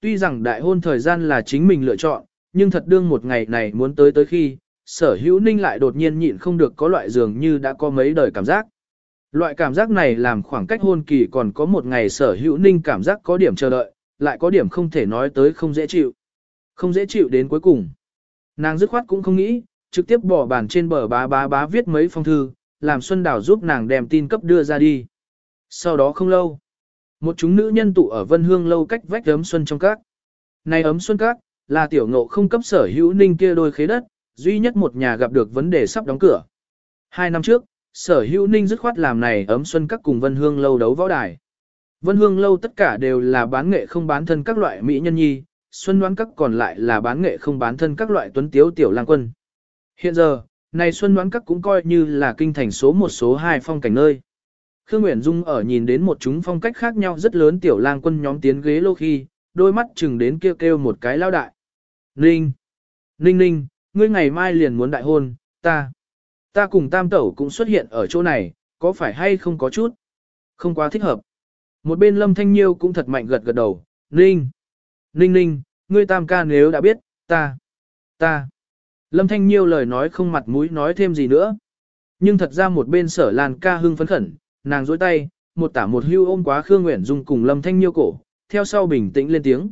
tuy rằng đại hôn thời gian là chính mình lựa chọn, nhưng thật đương một ngày này muốn tới tới khi, sở hữu ninh lại đột nhiên nhịn không được có loại dường như đã có mấy đời cảm giác. Loại cảm giác này làm khoảng cách hôn kỳ còn có một ngày sở hữu ninh cảm giác có điểm chờ đợi, lại có điểm không thể nói tới không dễ chịu. Không dễ chịu đến cuối cùng. Nàng dứt khoát cũng không nghĩ, trực tiếp bỏ bàn trên bờ bá bá bá viết mấy phong thư, làm Xuân Đào giúp nàng đem tin cấp đưa ra đi. Sau đó không lâu, một chúng nữ nhân tụ ở Vân Hương lâu cách vách ấm xuân trong các. Này ấm xuân các, là tiểu ngộ không cấp sở hữu ninh kia đôi khế đất, duy nhất một nhà gặp được vấn đề sắp đóng cửa. Hai năm trước, sở hữu ninh dứt khoát làm này ấm xuân các cùng Vân Hương lâu đấu võ đài. Vân Hương lâu tất cả đều là bán nghệ không bán thân các loại mỹ nhân nhi, Xuân Đoán các còn lại là bán nghệ không bán thân các loại tuấn tiếu tiểu lang quân. Hiện giờ, này Xuân Đoán các cũng coi như là kinh thành số một số hai phong cảnh nơi. Khương Nguyễn Dung ở nhìn đến một chúng phong cách khác nhau rất lớn tiểu lang quân nhóm tiến ghế lô khi, đôi mắt chừng đến kêu kêu một cái lao đại. Ninh! Ninh ninh, ngươi ngày mai liền muốn đại hôn, ta. Ta cùng tam tẩu cũng xuất hiện ở chỗ này, có phải hay không có chút? Không quá thích hợp. Một bên lâm thanh nhiêu cũng thật mạnh gật gật đầu, ninh. Ninh ninh, ngươi tam ca nếu đã biết, ta. Ta. Lâm thanh nhiêu lời nói không mặt mũi nói thêm gì nữa. Nhưng thật ra một bên sở làn ca hưng phấn khẩn, nàng dối tay, một tả một hưu ôm quá Khương Nguyễn Dung cùng Lâm Thanh Nhiêu cổ, theo sau bình tĩnh lên tiếng.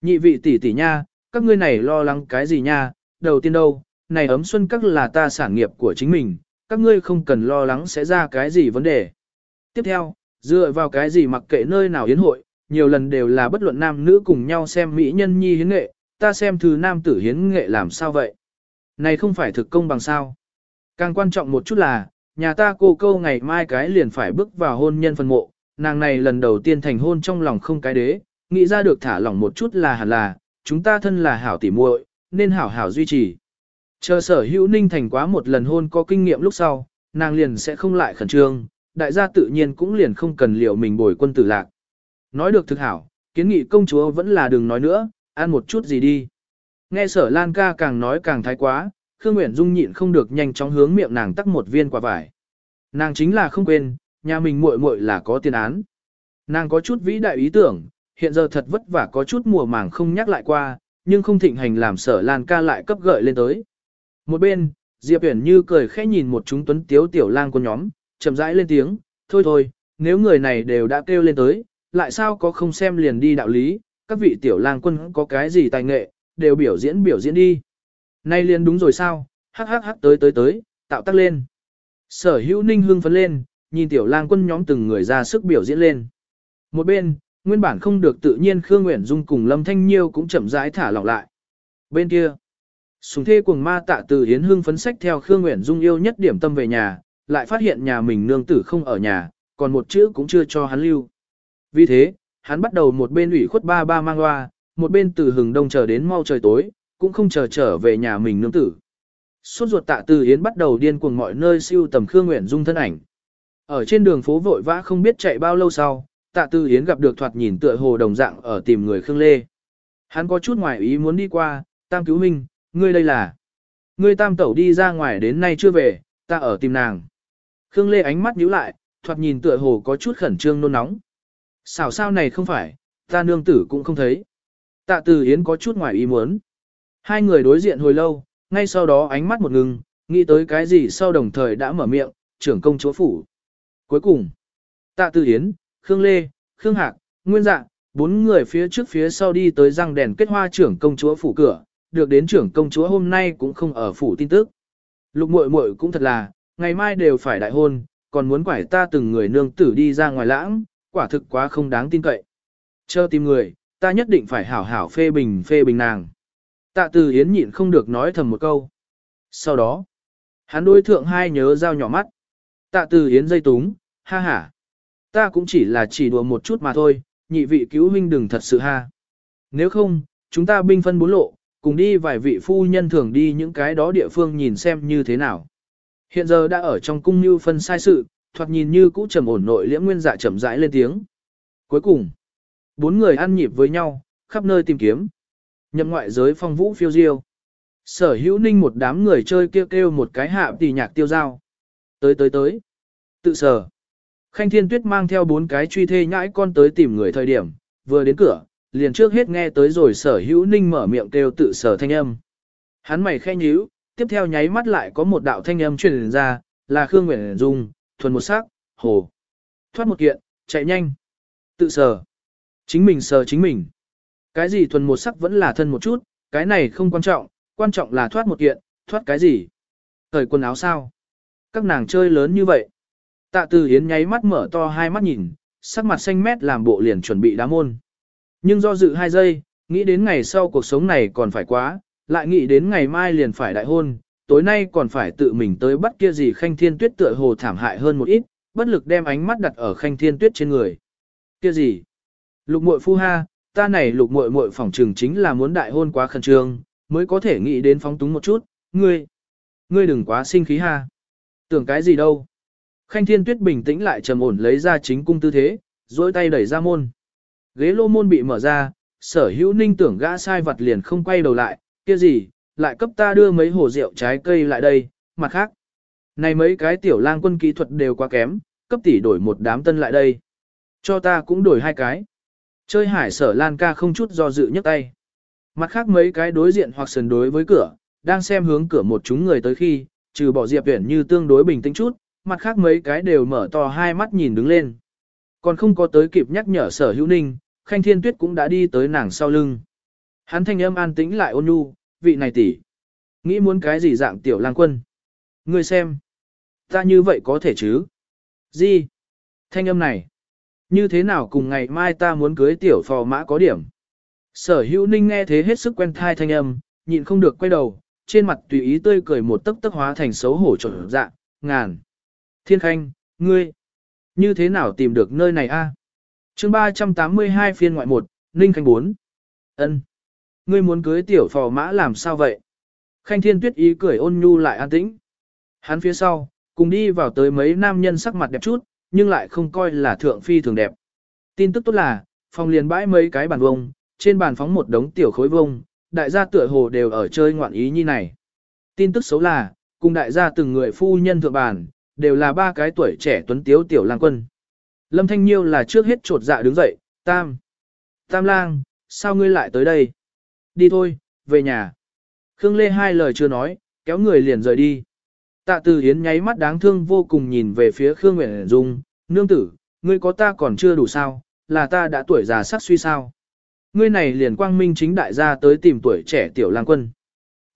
Nhị vị tỷ tỷ nha, các ngươi này lo lắng cái gì nha, đầu tiên đâu, này ấm xuân các là ta sản nghiệp của chính mình, các ngươi không cần lo lắng sẽ ra cái gì vấn đề. Tiếp theo, dựa vào cái gì mặc kệ nơi nào hiến hội, nhiều lần đều là bất luận nam nữ cùng nhau xem mỹ nhân nhi hiến nghệ, ta xem thứ nam tử hiến nghệ làm sao vậy. Này không phải thực công bằng sao. Càng quan trọng một chút là, nhà ta cô câu ngày mai cái liền phải bước vào hôn nhân phân mộ, nàng này lần đầu tiên thành hôn trong lòng không cái đế, nghĩ ra được thả lỏng một chút là hẳn là, chúng ta thân là hảo tỉ muội, nên hảo hảo duy trì. Chờ sở hữu ninh thành quá một lần hôn có kinh nghiệm lúc sau, nàng liền sẽ không lại khẩn trương, đại gia tự nhiên cũng liền không cần liệu mình bồi quân tử lạc. Nói được thực hảo, kiến nghị công chúa vẫn là đừng nói nữa, ăn một chút gì đi. Nghe sở Lan ca càng nói càng thái quá, Khương Nguyễn Dung nhịn không được nhanh chóng hướng miệng nàng tắc một viên quả vải. Nàng chính là không quên, nhà mình muội muội là có tiền án. Nàng có chút vĩ đại ý tưởng, hiện giờ thật vất vả có chút mùa màng không nhắc lại qua, nhưng không thịnh hành làm sở Lan ca lại cấp gợi lên tới. Một bên, Diệp Uyển Như cười khẽ nhìn một chúng tuấn tiếu tiểu lang của nhóm, chậm rãi lên tiếng, thôi thôi, nếu người này đều đã kêu lên tới, lại sao có không xem liền đi đạo lý, các vị tiểu lang quân có cái gì tài nghệ, đều biểu diễn biểu diễn đi. Nay liền đúng rồi sao, hắc hắc hắc tới tới tới, tạo tác lên. Sở hữu ninh hương phấn lên, nhìn tiểu lang quân nhóm từng người ra sức biểu diễn lên. Một bên, nguyên bản không được tự nhiên Khương Nguyễn Dung cùng Lâm Thanh Nhiêu cũng chậm rãi thả lỏng lại. Bên kia, sùng thê cuồng ma tạ từ hiến hương phấn sách theo Khương Nguyễn Dung yêu nhất điểm tâm về nhà, lại phát hiện nhà mình nương tử không ở nhà, còn một chữ cũng chưa cho hắn lưu. Vì thế, hắn bắt đầu một bên ủy khuất ba ba mang loa, một bên từ hừng đông chờ đến mau trời tối, cũng không chờ trở về nhà mình nương tử. Suốt ruột tạ từ Yến bắt đầu điên cuồng mọi nơi siêu tầm Khương Nguyễn Dung thân ảnh. Ở trên đường phố vội vã không biết chạy bao lâu sau, tạ từ Yến gặp được thoạt nhìn tựa hồ đồng dạng ở tìm người Khương Lê. Hắn có chút ngoài ý muốn đi qua, tam cứu minh, ngươi đây là. Ngươi tam tẩu đi ra ngoài đến nay chưa về, ta ở tìm nàng. Khương Lê ánh mắt nhíu lại, thoạt nhìn tựa hồ có chút khẩn trương nôn nóng. Xảo sao này không phải, ta nương tử cũng không thấy. Tạ từ Yến có chút ngoài ý muốn. Hai người đối diện hồi lâu, ngay sau đó ánh mắt một ngừng, nghĩ tới cái gì sau đồng thời đã mở miệng, trưởng công chúa phủ. Cuối cùng, Tạ Tư Yến, Khương Lê, Khương Hạc, Nguyên Dạ, bốn người phía trước phía sau đi tới răng đèn kết hoa trưởng công chúa phủ cửa, được đến trưởng công chúa hôm nay cũng không ở phủ tin tức. Lục muội muội cũng thật là, ngày mai đều phải đại hôn, còn muốn quải ta từng người nương tử đi ra ngoài lãng, quả thực quá không đáng tin cậy. Chờ tìm người, ta nhất định phải hảo hảo phê bình phê bình nàng. Tạ từ Hiến nhịn không được nói thầm một câu. Sau đó, hắn đối thượng hai nhớ dao nhỏ mắt. Tạ từ Hiến dây túng, ha ha. Ta cũng chỉ là chỉ đùa một chút mà thôi, nhị vị cứu huynh đừng thật sự ha. Nếu không, chúng ta binh phân bốn lộ, cùng đi vài vị phu nhân thường đi những cái đó địa phương nhìn xem như thế nào. Hiện giờ đã ở trong cung như phân sai sự, thoạt nhìn như cũ trầm ổn nội liễm nguyên dạ chậm rãi lên tiếng. Cuối cùng, bốn người ăn nhịp với nhau, khắp nơi tìm kiếm. Nhậm ngoại giới phong vũ phiêu diêu. Sở hữu ninh một đám người chơi kêu kêu một cái hạ tỷ nhạc tiêu giao. Tới tới tới. Tự sở. Khanh Thiên Tuyết mang theo bốn cái truy thê nhãi con tới tìm người thời điểm, vừa đến cửa, liền trước hết nghe tới rồi sở hữu ninh mở miệng kêu tự sở thanh âm. Hắn mày khe nhíu, tiếp theo nháy mắt lại có một đạo thanh âm truyền ra, là Khương Nguyễn Dung, thuần một sắc, hồ. Thoát một kiện, chạy nhanh. Tự sở. Chính mình sờ chính mình. Cái gì thuần một sắc vẫn là thân một chút, cái này không quan trọng, quan trọng là thoát một kiện, thoát cái gì? Thời quần áo sao? Các nàng chơi lớn như vậy. Tạ Từ Yến nháy mắt mở to hai mắt nhìn, sắc mặt xanh mét làm bộ liền chuẩn bị đá môn. Nhưng do dự hai giây, nghĩ đến ngày sau cuộc sống này còn phải quá, lại nghĩ đến ngày mai liền phải đại hôn, tối nay còn phải tự mình tới bắt kia gì khanh thiên tuyết tựa hồ thảm hại hơn một ít, bất lực đem ánh mắt đặt ở khanh thiên tuyết trên người. Kia gì? Lục muội phu ha, ta này lục muội muội phỏng trường chính là muốn đại hôn quá khẩn trương, mới có thể nghĩ đến phóng túng một chút, ngươi, ngươi đừng quá sinh khí ha. Tưởng cái gì đâu. Khanh thiên tuyết bình tĩnh lại trầm ổn lấy ra chính cung tư thế, duỗi tay đẩy ra môn. Ghế lô môn bị mở ra, sở hữu ninh tưởng gã sai vật liền không quay đầu lại, kia gì, lại cấp ta đưa mấy hồ rượu trái cây lại đây, mặt khác. Này mấy cái tiểu lang quân kỹ thuật đều quá kém, cấp tỷ đổi một đám tân lại đây. Cho ta cũng đổi hai cái. Chơi hải sở lan ca không chút do dự nhấc tay. Mặt khác mấy cái đối diện hoặc sườn đối với cửa, đang xem hướng cửa một chúng người tới khi, trừ bỏ diệp tuyển như tương đối bình tĩnh chút, mặt khác mấy cái đều mở to hai mắt nhìn đứng lên. Còn không có tới kịp nhắc nhở sở hữu ninh, khanh thiên tuyết cũng đã đi tới nàng sau lưng. Hắn thanh âm an tĩnh lại ôn nhu, vị này tỷ, Nghĩ muốn cái gì dạng tiểu lang quân? Ngươi xem. Ta như vậy có thể chứ? Gì? Thanh âm này. Như thế nào cùng ngày mai ta muốn cưới tiểu phò mã có điểm? Sở hữu ninh nghe thế hết sức quen thai thanh âm, nhịn không được quay đầu, trên mặt tùy ý tươi cười một tấc tấc hóa thành xấu hổ trộn dạ, ngàn. Thiên khanh, ngươi, như thế nào tìm được nơi này a? À? chương 382 phiên ngoại 1, Ninh Khanh 4. ân Ngươi muốn cưới tiểu phò mã làm sao vậy? Khanh thiên tuyết ý cười ôn nhu lại an tĩnh. Hắn phía sau, cùng đi vào tới mấy nam nhân sắc mặt đẹp chút, nhưng lại không coi là thượng phi thường đẹp. Tin tức tốt là, phòng liền bãi mấy cái bàn vông, trên bàn phóng một đống tiểu khối vông, đại gia tựa hồ đều ở chơi ngoạn ý như này. Tin tức xấu là, cùng đại gia từng người phu nhân thượng bàn, đều là ba cái tuổi trẻ tuấn tiếu tiểu lang quân. Lâm Thanh Nhiêu là trước hết trột dạ đứng dậy, tam. Tam lang, sao ngươi lại tới đây? Đi thôi, về nhà. Khương Lê hai lời chưa nói, kéo người liền rời đi. Tạ Từ Hiến nháy mắt đáng thương vô cùng nhìn về phía Khương Nguyễn Dung, nương tử, ngươi có ta còn chưa đủ sao, là ta đã tuổi già sắc suy sao. Ngươi này liền quang minh chính đại gia tới tìm tuổi trẻ tiểu lang quân.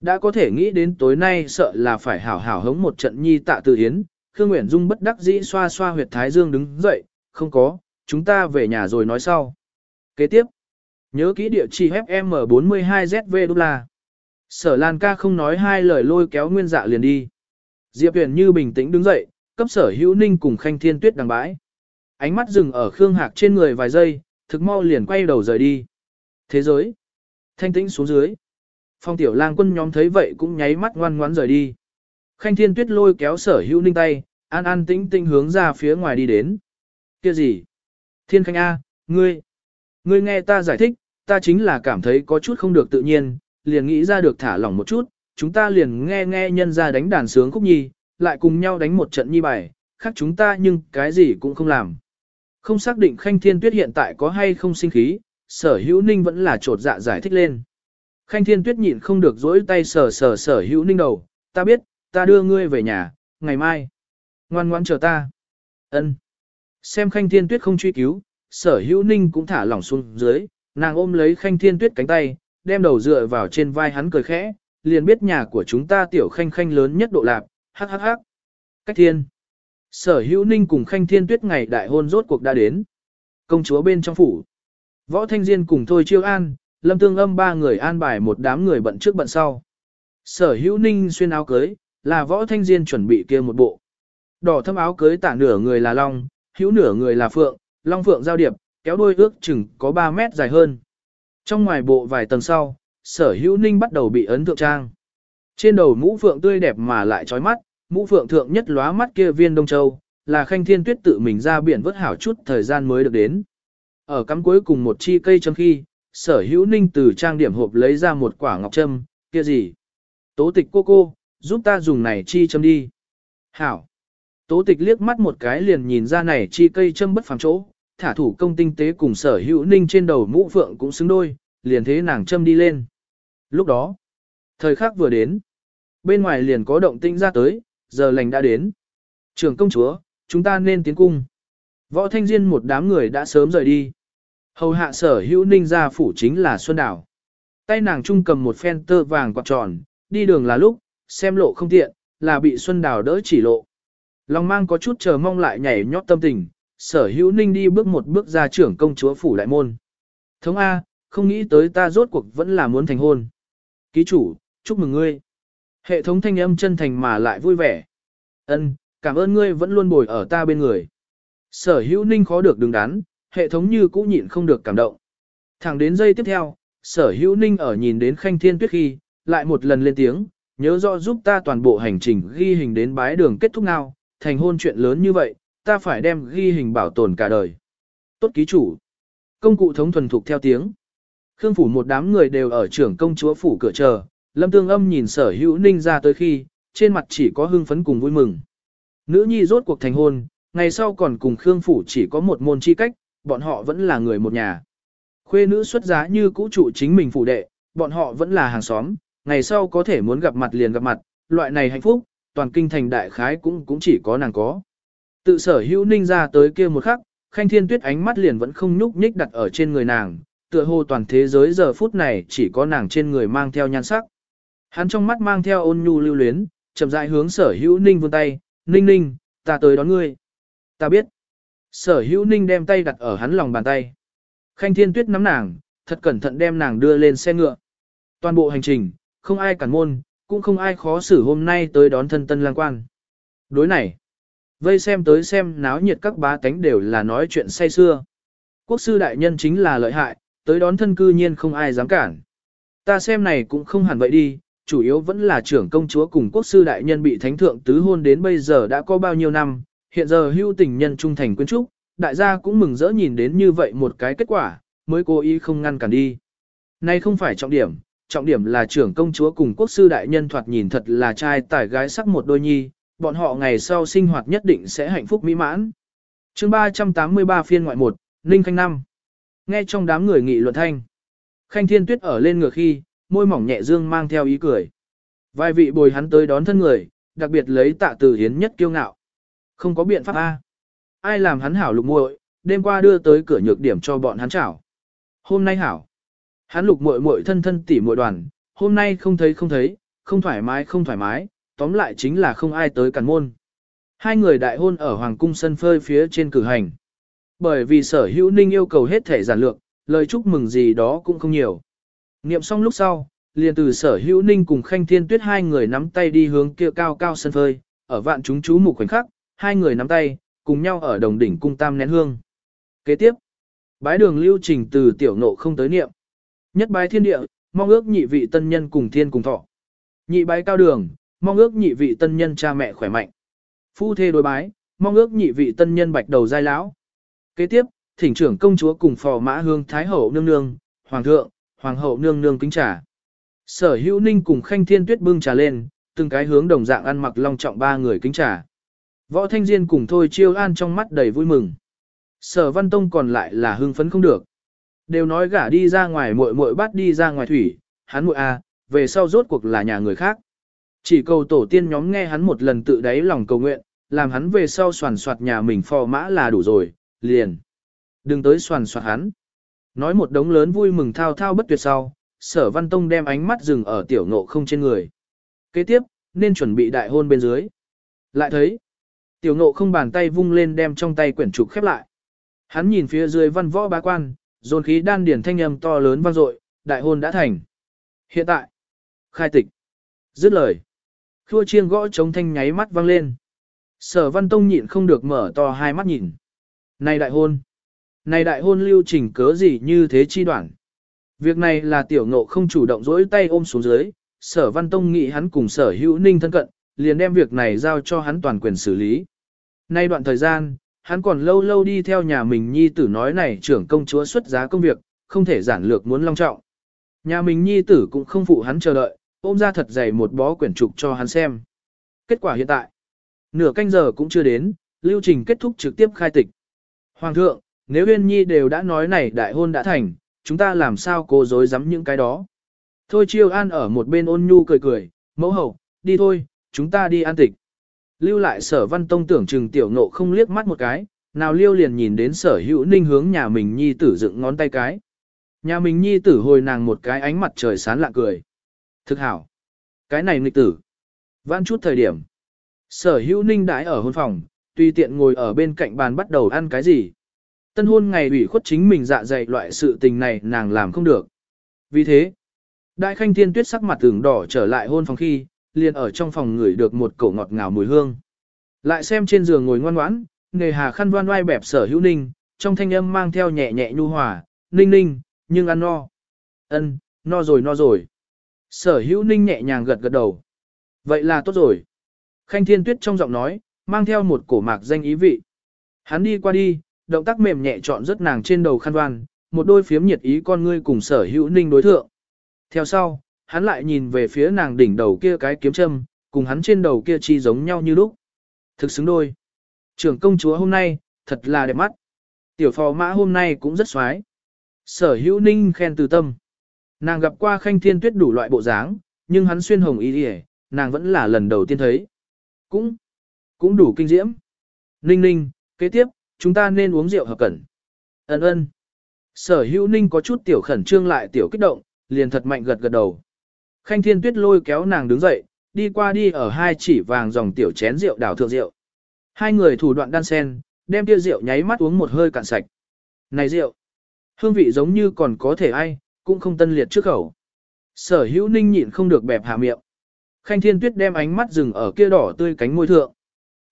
Đã có thể nghĩ đến tối nay sợ là phải hảo hảo hống một trận nhi tạ Từ Hiến, Khương Nguyễn Dung bất đắc dĩ xoa xoa huyệt thái dương đứng dậy, không có, chúng ta về nhà rồi nói sau. Kế tiếp, nhớ kỹ địa chỉ FM42ZV đô la. Sở Lan ca không nói hai lời lôi kéo nguyên dạ liền đi. Diệp Huyền như bình tĩnh đứng dậy, cấp sở hữu ninh cùng khanh thiên tuyết đằng bãi. Ánh mắt dừng ở Khương Hạc trên người vài giây, thực mau liền quay đầu rời đi. Thế giới. Thanh tĩnh xuống dưới. Phong tiểu lang quân nhóm thấy vậy cũng nháy mắt ngoan ngoãn rời đi. Khanh thiên tuyết lôi kéo sở hữu ninh tay, an an tĩnh tĩnh hướng ra phía ngoài đi đến. Kia gì? Thiên khanh A, ngươi. Ngươi nghe ta giải thích, ta chính là cảm thấy có chút không được tự nhiên, liền nghĩ ra được thả lỏng một chút, chúng ta liền nghe nghe nhân ra đánh đàn sướng khúc nhi, lại cùng nhau đánh một trận nhi bài, khác chúng ta nhưng cái gì cũng không làm. Không xác định Khanh Thiên Tuyết hiện tại có hay không sinh khí, sở hữu ninh vẫn là trột dạ giải thích lên. Khanh Thiên Tuyết nhịn không được dỗi tay sờ sờ sở hữu ninh đầu, ta biết, ta đưa ngươi về nhà, ngày mai. Ngoan ngoãn chờ ta. ân Xem Khanh Thiên Tuyết không truy cứu, sở hữu ninh cũng thả lỏng xuống dưới, nàng ôm lấy Khanh Thiên Tuyết cánh tay, đem đầu dựa vào trên vai hắn cười khẽ, liền biết nhà của chúng ta tiểu khanh khanh lớn nhất độ lạc, hắc hắc hắc. Cách thiên. Sở hữu ninh cùng khanh thiên tuyết ngày đại hôn rốt cuộc đã đến. Công chúa bên trong phủ. Võ Thanh Diên cùng Thôi Chiêu An, Lâm Tương Âm ba người an bài một đám người bận trước bận sau. Sở hữu ninh xuyên áo cưới, là Võ Thanh Diên chuẩn bị kia một bộ. Đỏ thâm áo cưới tả nửa người là long, hữu nửa người là phượng, long phượng giao điệp, kéo đuôi ước chừng có 3 mét dài hơn. Trong ngoài bộ vài tầng sau, sở hữu ninh bắt đầu bị ấn thượng trang. Trên đầu mũ phượng tươi đẹp mà lại trói mắt, mũ phượng thượng nhất lóa mắt kia viên đông châu, là khanh thiên tuyết tự mình ra biển vớt hảo chút thời gian mới được đến. Ở cắm cuối cùng một chi cây châm khi, sở hữu ninh từ trang điểm hộp lấy ra một quả ngọc châm, kia gì? Tố tịch cô cô, giúp ta dùng này chi châm đi. Hảo. Tố tịch liếc mắt một cái liền nhìn ra này chi cây châm bất phàm chỗ, thả thủ công tinh tế cùng sở hữu ninh trên đầu mũ phượng cũng xứng đôi, liền thế nàng châm đi lên. Lúc đó, thời khắc vừa đến, bên ngoài liền có động tinh ra tới, giờ lành đã đến. Trưởng công chúa, chúng ta nên tiến cung. Võ Thanh Diên một đám người đã sớm rời đi. Hầu hạ sở hữu ninh gia phủ chính là Xuân Đảo. Tay nàng trung cầm một phen tơ vàng quạt tròn, đi đường là lúc, xem lộ không tiện, là bị Xuân đảo đỡ chỉ lộ. Lòng mang có chút chờ mong lại nhảy nhót tâm tình, sở hữu ninh đi bước một bước ra trưởng công chúa phủ đại môn. Thống A, không nghĩ tới ta rốt cuộc vẫn là muốn thành hôn. Ký chủ, chúc mừng ngươi. Hệ thống thanh âm chân thành mà lại vui vẻ. Ân, cảm ơn ngươi vẫn luôn bồi ở ta bên người. Sở hữu ninh khó được đứng đắn, hệ thống như cũ nhịn không được cảm động. Thẳng đến giây tiếp theo, sở hữu ninh ở nhìn đến khanh thiên tuyết khi, lại một lần lên tiếng, nhớ rõ giúp ta toàn bộ hành trình ghi hình đến bái đường kết thúc nào, thành hôn chuyện lớn như vậy, ta phải đem ghi hình bảo tồn cả đời. Tốt ký chủ. Công cụ thống thuần thục theo tiếng. Khương phủ một đám người đều ở trưởng công chúa phủ cửa chờ, lâm tương âm nhìn sở hữu ninh ra tới khi, trên mặt chỉ có hưng phấn cùng vui mừng. Nữ nhi rốt cuộc thành hôn, ngày sau còn cùng Khương phủ chỉ có một môn chi cách, bọn họ vẫn là người một nhà. Khuê nữ xuất giá như cũ trụ chính mình phủ đệ, bọn họ vẫn là hàng xóm, ngày sau có thể muốn gặp mặt liền gặp mặt, loại này hạnh phúc, toàn kinh thành đại khái cũng cũng chỉ có nàng có. Tự sở hữu ninh ra tới kia một khắc, khanh thiên tuyết ánh mắt liền vẫn không nhúc nhích đặt ở trên người nàng, tựa hồ toàn thế giới giờ phút này chỉ có nàng trên người mang theo nhan sắc. Hắn trong mắt mang theo ôn nhu lưu luyến, chậm rãi hướng sở hữu ninh vươn tay, ninh ninh, ta tới đón ngươi. Ta biết. Sở hữu ninh đem tay đặt ở hắn lòng bàn tay. Khanh thiên tuyết nắm nàng, thật cẩn thận đem nàng đưa lên xe ngựa. Toàn bộ hành trình, không ai cản môn, cũng không ai khó xử hôm nay tới đón thân tân lang quan. Đối này, vây xem tới xem náo nhiệt các bá tánh đều là nói chuyện say xưa. Quốc sư đại nhân chính là lợi hại, tới đón thân cư nhiên không ai dám cản. Ta xem này cũng không hẳn vậy đi, chủ yếu vẫn là trưởng công chúa cùng quốc sư đại nhân bị thánh thượng tứ hôn đến bây giờ đã có bao nhiêu năm, hiện giờ hưu tình nhân trung thành quyến trúc, đại gia cũng mừng rỡ nhìn đến như vậy một cái kết quả, mới cố ý không ngăn cản đi. Nay không phải trọng điểm, trọng điểm là trưởng công chúa cùng quốc sư đại nhân thoạt nhìn thật là trai tải gái sắc một đôi nhi, bọn họ ngày sau sinh hoạt nhất định sẽ hạnh phúc mỹ mãn. chương 383 phiên ngoại 1, Ninh Khanh năm Nghe trong đám người nghị luận thanh. Khanh Thiên Tuyết ở lên ngựa khi, môi mỏng nhẹ dương mang theo ý cười. Vài vị bồi hắn tới đón thân người, đặc biệt lấy tạ từ hiến nhất kiêu ngạo. Không có biện pháp A. Ai làm hắn hảo lục muội, đêm qua đưa tới cửa nhược điểm cho bọn hắn chảo. Hôm nay hảo. Hắn lục muội muội thân thân tỉ muội đoàn, hôm nay không thấy không thấy, không thoải mái không thoải mái, tóm lại chính là không ai tới cản môn. Hai người đại hôn ở Hoàng cung sân phơi phía trên cử hành. Bởi vì sở hữu ninh yêu cầu hết thể giản lược, lời chúc mừng gì đó cũng không nhiều. Niệm xong lúc sau, liền từ sở hữu ninh cùng khanh thiên tuyết hai người nắm tay đi hướng kia cao cao sân phơi, ở vạn chúng chú mục khoảnh khắc, hai người nắm tay, cùng nhau ở đồng đỉnh cung tam nén hương. Kế tiếp, bái đường lưu trình từ tiểu nộ không tới niệm. Nhất bái thiên địa, mong ước nhị vị tân nhân cùng thiên cùng thọ. Nhị bái cao đường, mong ước nhị vị tân nhân cha mẹ khỏe mạnh. Phu thê đối bái, mong ước nhị vị tân nhân bạch đầu giai lão. Kế tiếp, thỉnh trưởng công chúa cùng phò mã hương thái hậu nương nương, hoàng thượng, hoàng hậu nương nương kính trà. Sở hữu ninh cùng khanh thiên tuyết bưng trà lên, từng cái hướng đồng dạng ăn mặc long trọng ba người kính trà. Võ thanh diên cùng thôi chiêu an trong mắt đầy vui mừng. Sở văn tông còn lại là hưng phấn không được. Đều nói gả đi ra ngoài muội muội bắt đi ra ngoài thủy, hắn muội a, à, về sau rốt cuộc là nhà người khác. Chỉ cầu tổ tiên nhóm nghe hắn một lần tự đáy lòng cầu nguyện, làm hắn về sau soàn soạt nhà mình phò mã là đủ rồi, liền. Đừng tới soàn soạt hắn. Nói một đống lớn vui mừng thao thao bất tuyệt sau, sở văn tông đem ánh mắt dừng ở tiểu ngộ không trên người. Kế tiếp, nên chuẩn bị đại hôn bên dưới. Lại thấy, tiểu ngộ không bàn tay vung lên đem trong tay quyển trục khép lại. Hắn nhìn phía dưới văn võ bá quan, dồn khí đan điển thanh âm to lớn vang dội, đại hôn đã thành. Hiện tại, khai tịch, dứt lời. Khua chiêng gõ chống thanh nháy mắt vang lên. Sở văn tông nhịn không được mở to hai mắt nhìn. Này đại hôn, này đại hôn lưu trình cớ gì như thế chi đoạn. Việc này là tiểu ngộ không chủ động dỗi tay ôm xuống dưới, sở văn tông nghĩ hắn cùng sở hữu ninh thân cận, liền đem việc này giao cho hắn toàn quyền xử lý. Nay đoạn thời gian, hắn còn lâu lâu đi theo nhà mình nhi tử nói này trưởng công chúa xuất giá công việc, không thể giản lược muốn long trọng. Nhà mình nhi tử cũng không phụ hắn chờ đợi, ôm ra thật dày một bó quyển trục cho hắn xem. Kết quả hiện tại, nửa canh giờ cũng chưa đến, lưu trình kết thúc trực tiếp khai tịch. Hoàng thượng, nếu Huyên Nhi đều đã nói này đại hôn đã thành, chúng ta làm sao cố dối dám những cái đó. Thôi Chiêu An ở một bên ôn nhu cười cười, mẫu hậu, đi thôi, chúng ta đi an tịch. Lưu lại sở văn tông tưởng chừng tiểu nộ không liếc mắt một cái, nào liêu liền nhìn đến sở hữu ninh hướng nhà mình nhi tử dựng ngón tay cái. Nhà mình nhi tử hồi nàng một cái ánh mặt trời sán lạ cười. Thực hảo. Cái này nghịch tử. Vãn chút thời điểm. Sở hữu ninh đãi ở hôn phòng, tùy tiện ngồi ở bên cạnh bàn bắt đầu ăn cái gì. Tân hôn ngày ủy khuất chính mình dạ dày loại sự tình này nàng làm không được. Vì thế, đại khanh thiên tuyết sắc mặt tưởng đỏ trở lại hôn phòng khi, liền ở trong phòng ngửi được một cổ ngọt ngào mùi hương. Lại xem trên giường ngồi ngoan ngoãn, nề hà khăn đoan oai bẹp sở hữu ninh, trong thanh âm mang theo nhẹ nhẹ nhu hòa, ninh ninh, nhưng ăn no. ân no rồi no rồi. Sở hữu ninh nhẹ nhàng gật gật đầu. Vậy là tốt rồi. Khanh thiên tuyết trong giọng nói, mang theo một cổ mạc danh ý vị. Hắn đi qua đi, động tác mềm nhẹ chọn rất nàng trên đầu khăn đoan, một đôi phiếm nhiệt ý con ngươi cùng sở hữu ninh đối thượng. Theo sau, hắn lại nhìn về phía nàng đỉnh đầu kia cái kiếm châm, cùng hắn trên đầu kia chi giống nhau như lúc. Thực xứng đôi. Trưởng công chúa hôm nay, thật là đẹp mắt. Tiểu phò mã hôm nay cũng rất xoái. Sở hữu ninh khen từ tâm. Nàng gặp qua khanh thiên tuyết đủ loại bộ dáng, nhưng hắn xuyên hồng y đi nàng vẫn là lần đầu tiên thấy. Cũng, cũng đủ kinh diễm. Ninh ninh, kế tiếp, chúng ta nên uống rượu hợp cẩn. Ấn ơn. Sở hữu ninh có chút tiểu khẩn trương lại tiểu kích động, liền thật mạnh gật gật đầu. Khanh thiên tuyết lôi kéo nàng đứng dậy, đi qua đi ở hai chỉ vàng dòng tiểu chén rượu đảo thượng rượu. Hai người thủ đoạn đan sen, đem tia rượu nháy mắt uống một hơi cạn sạch. Này rượu, hương vị giống như còn có thể ai, cũng không tân liệt trước khẩu. Sở hữu ninh nhịn không được bẹp hạ miệng. Khanh thiên tuyết đem ánh mắt dừng ở kia đỏ tươi cánh môi thượng.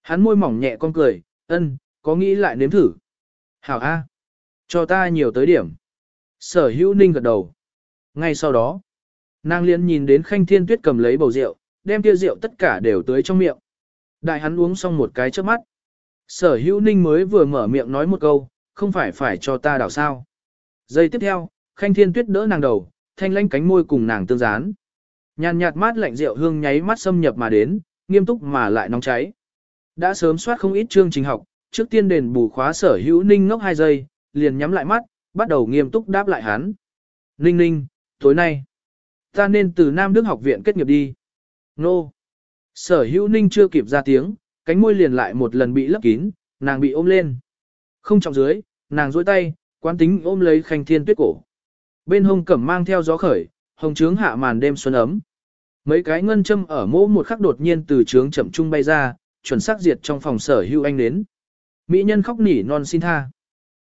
Hắn môi mỏng nhẹ con cười, ân, có nghĩ lại nếm thử. Hảo A. Cho ta nhiều tới điểm. Sở hữu ninh gật đầu. Ngay sau đó, nàng liên nhìn đến khanh thiên tuyết cầm lấy bầu rượu, đem kia rượu tất cả đều tới trong miệng. Đại hắn uống xong một cái trước mắt. Sở hữu ninh mới vừa mở miệng nói một câu, không phải phải cho ta đảo sao. Giây tiếp theo, khanh thiên tuyết đỡ nàng đầu, thanh lanh cánh môi cùng nàng tương dán. Nhàn nhạt mát lạnh rượu hương nháy mắt xâm nhập mà đến, nghiêm túc mà lại nóng cháy. Đã sớm soát không ít chương trình học, trước tiên đền bù khóa sở hữu ninh ngốc 2 giây, liền nhắm lại mắt, bắt đầu nghiêm túc đáp lại hắn. Ninh ninh, tối nay, ta nên từ Nam Đức học viện kết nghiệp đi. Nô. Sở hữu ninh chưa kịp ra tiếng, cánh môi liền lại một lần bị lấp kín, nàng bị ôm lên. Không trọng dưới, nàng dối tay, quán tính ôm lấy khanh thiên tuyết cổ. Bên hông cẩm mang theo gió khởi, hồng trướng hạ màn đêm xuân ấm. Mấy cái ngân châm ở mỗ một khắc đột nhiên từ trướng chậm trung bay ra, chuẩn xác diệt trong phòng sở hưu anh đến. Mỹ nhân khóc nỉ non xin tha.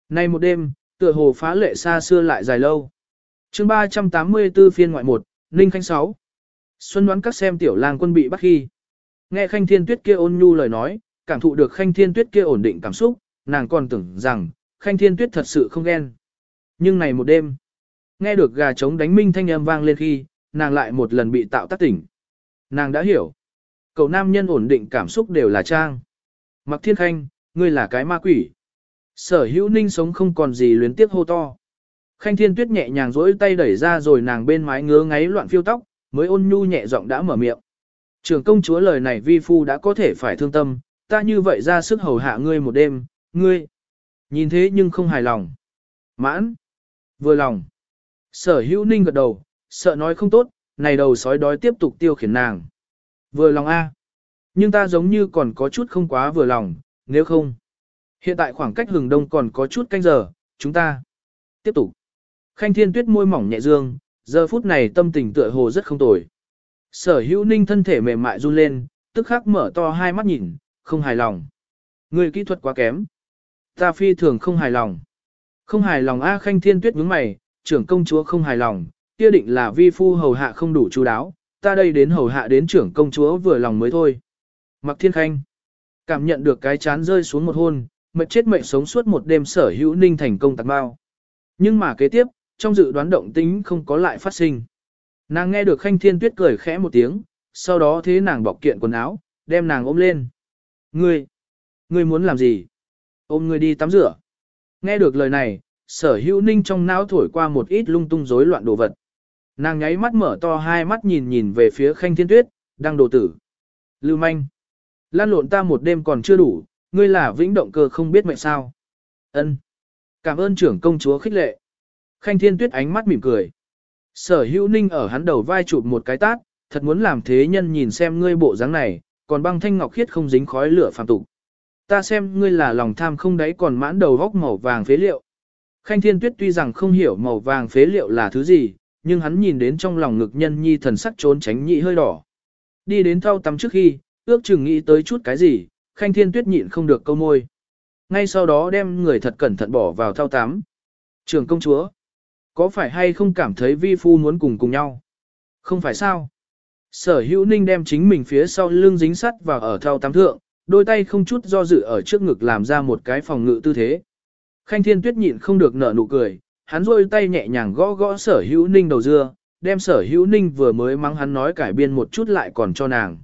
Nay một đêm, tựa hồ phá lệ xa xưa lại dài lâu. chương 384 phiên ngoại 1, Ninh Khanh 6. Xuân đoán các xem tiểu lang quân bị bắt khi. Nghe Khanh Thiên Tuyết kia ôn nhu lời nói, cảm thụ được Khanh Thiên Tuyết kia ổn định cảm xúc, nàng còn tưởng rằng, Khanh Thiên Tuyết thật sự không ghen. Nhưng này một đêm, nghe được gà trống đánh minh thanh âm vang lên khi, nàng lại một lần bị tạo tác tỉnh. Nàng đã hiểu. Cậu nam nhân ổn định cảm xúc đều là trang. Mặc Thiên Khanh, ngươi là cái ma quỷ. Sở hữu ninh sống không còn gì luyến tiếc hô to. Khanh Thiên Tuyết nhẹ nhàng rỗi tay đẩy ra rồi nàng bên mái ngứa ngáy loạn phiêu tóc, mới ôn nhu nhẹ giọng đã mở miệng. Trường công chúa lời này vi phu đã có thể phải thương tâm, ta như vậy ra sức hầu hạ ngươi một đêm, ngươi. Nhìn thế nhưng không hài lòng. Mãn. Vừa lòng. Sở hữu ninh gật đầu, sợ nói không tốt, này đầu sói đói tiếp tục tiêu khiển nàng. Vừa lòng A. Nhưng ta giống như còn có chút không quá vừa lòng, nếu không. Hiện tại khoảng cách hừng đông còn có chút canh giờ, chúng ta. Tiếp tục. Khanh thiên tuyết môi mỏng nhẹ dương, giờ phút này tâm tình tựa hồ rất không tồi. Sở hữu ninh thân thể mềm mại run lên, tức khắc mở to hai mắt nhìn, không hài lòng. Người kỹ thuật quá kém. Ta phi thường không hài lòng. Không hài lòng A khanh thiên tuyết nhướng mày, trưởng công chúa không hài lòng, kia định là vi phu hầu hạ không đủ chú đáo, ta đây đến hầu hạ đến trưởng công chúa vừa lòng mới thôi. Mặc thiên khanh, cảm nhận được cái chán rơi xuống một hôn, mệt chết mệnh sống suốt một đêm sở hữu ninh thành công tạc bao. Nhưng mà kế tiếp, trong dự đoán động tính không có lại phát sinh. Nàng nghe được khanh thiên tuyết cười khẽ một tiếng, sau đó thế nàng bọc kiện quần áo, đem nàng ôm lên. Ngươi, ngươi muốn làm gì? Ôm ngươi đi tắm rửa. Nghe được lời này, sở hữu ninh trong não thổi qua một ít lung tung rối loạn đồ vật. Nàng nháy mắt mở to hai mắt nhìn nhìn về phía khanh thiên tuyết, đang đồ tử. Lưu manh. Lan lộn ta một đêm còn chưa đủ, ngươi là vĩnh động cơ không biết mệnh sao. ân Cảm ơn trưởng công chúa khích lệ. Khanh Thiên Tuyết ánh mắt mỉm cười. Sở hữu ninh ở hắn đầu vai chụp một cái tát, thật muốn làm thế nhân nhìn xem ngươi bộ dáng này, còn băng thanh ngọc khiết không dính khói lửa phàm tục. Ta xem ngươi là lòng tham không đáy còn mãn đầu góc màu vàng phế liệu. Khanh Thiên Tuyết tuy rằng không hiểu màu vàng phế liệu là thứ gì, nhưng hắn nhìn đến trong lòng ngực nhân nhi thần sắc trốn tránh nhị hơi đỏ. Đi đến thau tắm trước khi, ước chừng nghĩ tới chút cái gì, Khanh Thiên Tuyết nhịn không được câu môi. Ngay sau đó đem người thật cẩn thận bỏ vào thau tắm. Trường công chúa, có phải hay không cảm thấy vi phu muốn cùng cùng nhau? Không phải sao? Sở hữu ninh đem chính mình phía sau lưng dính sắt vào ở thau tắm thượng, đôi tay không chút do dự ở trước ngực làm ra một cái phòng ngự tư thế. Khanh thiên tuyết nhịn không được nở nụ cười, hắn rôi tay nhẹ nhàng gõ gõ sở hữu ninh đầu dưa, đem sở hữu ninh vừa mới mắng hắn nói cải biên một chút lại còn cho nàng.